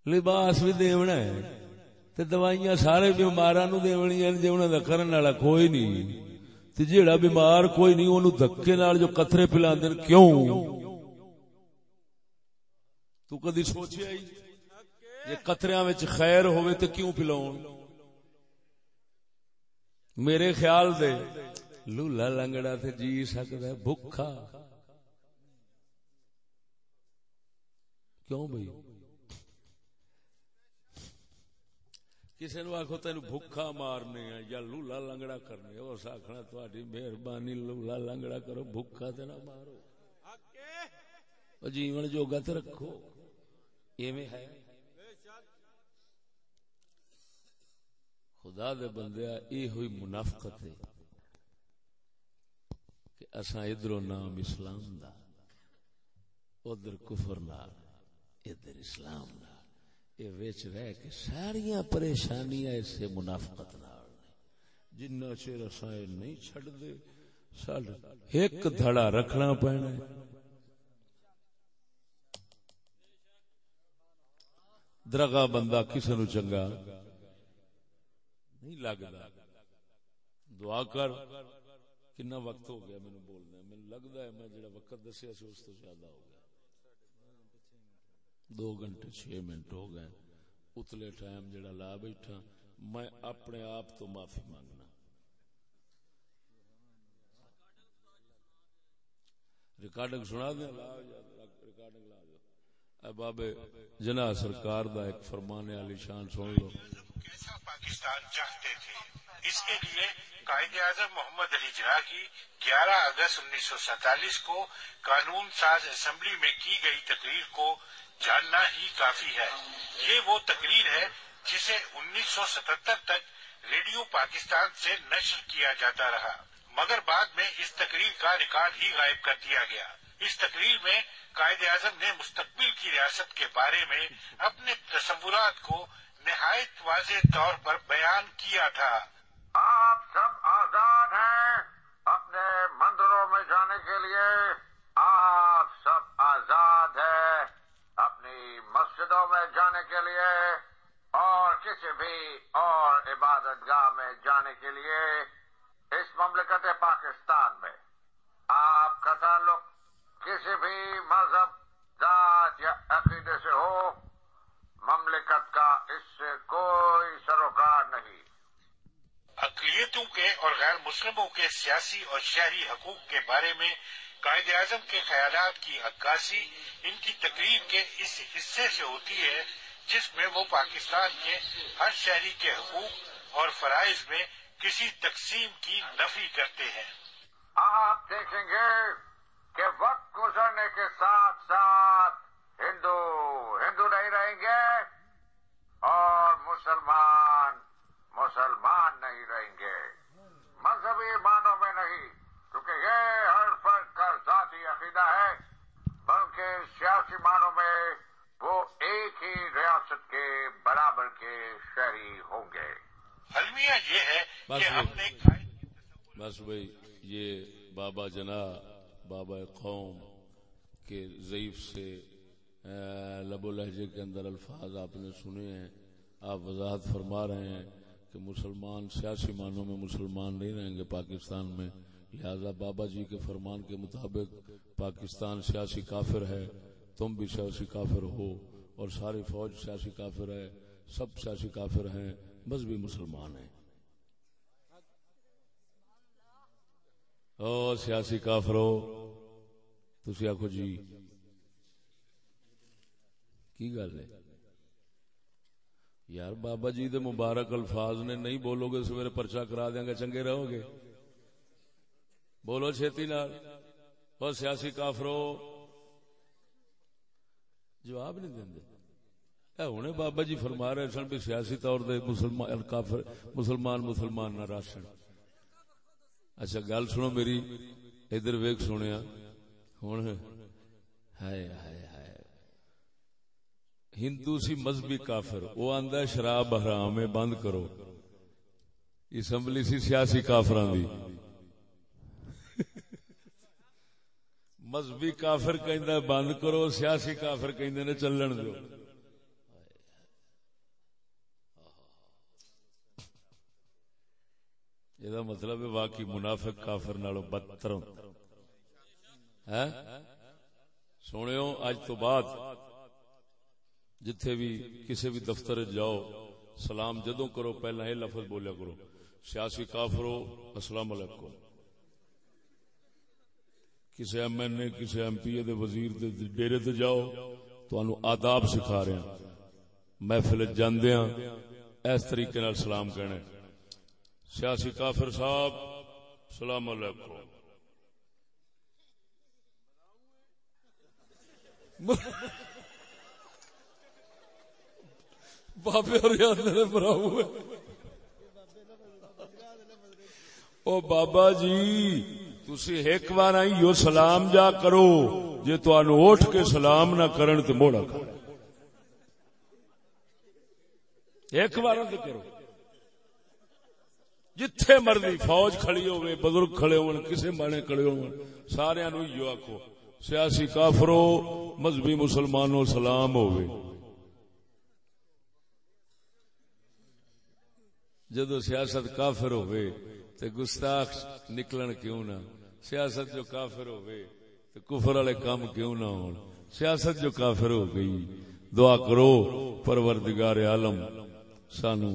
لباس بھی دیونا ہے، تے دوائیاں سارے بیماراں نو دیونیاں جے انہاں دا کرن والا کوئی نہیں۔ تے جیڑا بیمار کوئی نہیں، اونوں دھکے نال جو قطرے پلاندے کیوں؟ تو کدی سوچیا ہی؟ جے قطریاں وچ خیر ہوے تے کیوں پلاون میرے خیال دے لولا لنگڑا تے جی سکدا ہے بھوکا کیوں بھائی کسی نو آخو تین بھوکا مارنے ہیں یا لولا لنگڑا کرنے اس آخنا تاری مہربانی لولا لنگڑا کرو بھوکا تے نہ مارو۔ جیون جوگا تے رکھو۔ ایویں ہے۔ خدا دے بندیا یہ ہوئی منافقت ہے کہ اساں ادھر نام اسلام دا، ادھر کفر نال، ادھر اسلام نال۔ یہ وچ رہ کے ساریاں پریشانیاں اس سے منافقت نال جنہ چر اساں نہیں چھڈ دے سال ایک دھڑا رکھنا پینا درگا بندہ کسی نو چنگا نہیں لگتا۔ دعا کر کنا وقت ہو گیا مینو بولنا مجھے لگتا ہے میں جڑا وقت دسیا سی اس تو زیادہ ہو گیا۔ دو گھنٹے چھ منٹ ہو گئے۔ اتلے ٹائم جڑا لا بیٹھا۔ میں اپنے آپ تو معافی مانگنا۔ ریکارڈنگ سنا دیا ریکارڈنگ لا دو اے بابے جنا سرکار دا ایک فرمانے علی شان سن لو۔ کیسا پاکستان چاہتے تھے؟ اس کے لیے قائد اعظم محمد علی جناح کی گیارہ اگست انیس سو سینتالیس کو قانون ساز اسمبلی میں کی گئی تقریر کو جاننا ہی کافی ہے۔ یہ وہ تقریر ہے جسے انیس سو ستہتر تک ریڈیو پاکستان سے نشر کیا جاتا رہا۔ مگر بعد میں اس تقریر کا ریکارڈ ہی غائب کر دیا گیا۔ اس تقریر میں قائد اعظم نے مستقبل کی ریاست کے بارے میں اپنے تصورات کو نہایت واضح طور پر بیان کیا تھا۔ آپ سب آزاد ہیں اپنے مندروں میں جانے کے لیے۔ آپ سب آزاد ہیں اپنی مسجدوں میں جانے کے لیے اور کسی بھی اور عبادت گاہ میں جانے کے لیے اس مملکت پاکستان میں۔ آپ کا تعلق کسی بھی مذہب، ذات یا عقیدے سے ہو مملکت کا اس سے کوئی سروکار نہیں اقلیتوں کے اور غیر مسلموں کے سیاسی اور شہری حقوق کے بارے میں قائد اعظم کے خیالات کی عکاسی ان کی تقریر کے اس حصے سے ہوتی ہے، جس میں وہ پاکستان کے ہر شہری کے حقوق اور فرائض میں کسی تقسیم کی نفی کرتے ہیں۔ آپ دیکھیں گے کہ وقت گزرنے کے ساتھ ہندو ہندو نہیں رہیں گے اور مسلمان مسلمان نہیں رہیں گے مذہبی معنوں میں نہیں کیونکہ یہ ہر فرد کا ذاتی عقیدہ ہے بلکہ سیاسی معنوں میں وہ ایک ہی ریاست کے برابر کے شہری ہوں گے۔ المیہ یہ ہے بس کہ بس بھائی یہ بابا جنا بابا قوم کے ضعیف سے لب و لہجے کے اندر الفاظ آپ نے سنے ہیں۔ آپ وضاحت فرما رہے ہیں کہ مسلمان سیاسی معنوں میں مسلمان نہیں رہیں گے پاکستان میں۔ لہذا بابا جی کے فرمان کے مطابق پاکستان سیاسی کافر ہے تم بھی سیاسی کافر ہو اور ساری فوج سیاسی کافر ہے۔ سب سیاسی کافر ہیں مذہبی مسلمان ہیں۔ او سیاسی کافر ہو تھی آخو جی کی گل ہے؟ یار بابا جی دے مبارک الفاظ نے نہیں بولو گے سویرے پرچا کرا دیں گے، چنگے رہو گے بولو چھتی نال اور سیاسی کافرو جواب نہیں دیں اے ہوں بابا جی فرما رہے سن بھی سیاسی طور دے مسلمان کافر مسلمان مسلمان نہ راشن۔ اچھا گل سنو میری، ادھر ویک سنیا۔ ہوں ہائے ہائے ہائے۔ ہندو سی مذہبی کافر وہ آندا شراب حرام ہے بند کرو۔ اسمبلی سی سیاسی کافران دی۔ مذہبی کافر کہندا بند کرو، سیاسی کافر کہندے نے چلن دو۔ یہ مطلب ہے واقعی منافق کافر نالوں بدتر ہے سنو اج تو بعد جتھے بھی کسی بھی دفتر جاؤ سلام جدو کرو پہلا یہ لفظ بولیا کرو سیاسی کافرو السلام علیکم کسی ایم این اے کسی ایم پی اے وزیر دے ڈیرے تے جاؤ تو آداب سکھا رہے ہیں محفل جاندے ہیں اس طریقے نال سلام کہنے سیاسی کافر صاحب سلام علیکم۔ بابے اور یاد نے براؤ او بابا جی تسی ایک بار آئی، یو سلام جا کرو۔ جے تو اٹھ کے سلام نہ کرن تے موڑا کر ایک بار تے کرو۔ جتھے مرضی فوج کھڑی ہوئے بزرگ کھڑے ہون، کسے مانے کھڑے ہون سارے انو یو آکھو، سیاسی کافرو، مذہبی مسلمانوں سلام ہوئے جدو سیاست کافر ہوئے تے گستاخ نکلن کیوں نہ؟ سیاست جو کافر ہوئے تے کفر والے کام کیوں نہ ہون؟ سیاست جو کافر ہو گئی، دعا کرو، پروردگار عالم، سانو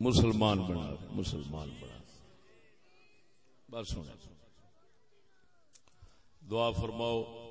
مسلمان بنا مسلمان بنا۔ بس دعا فرماؤ۔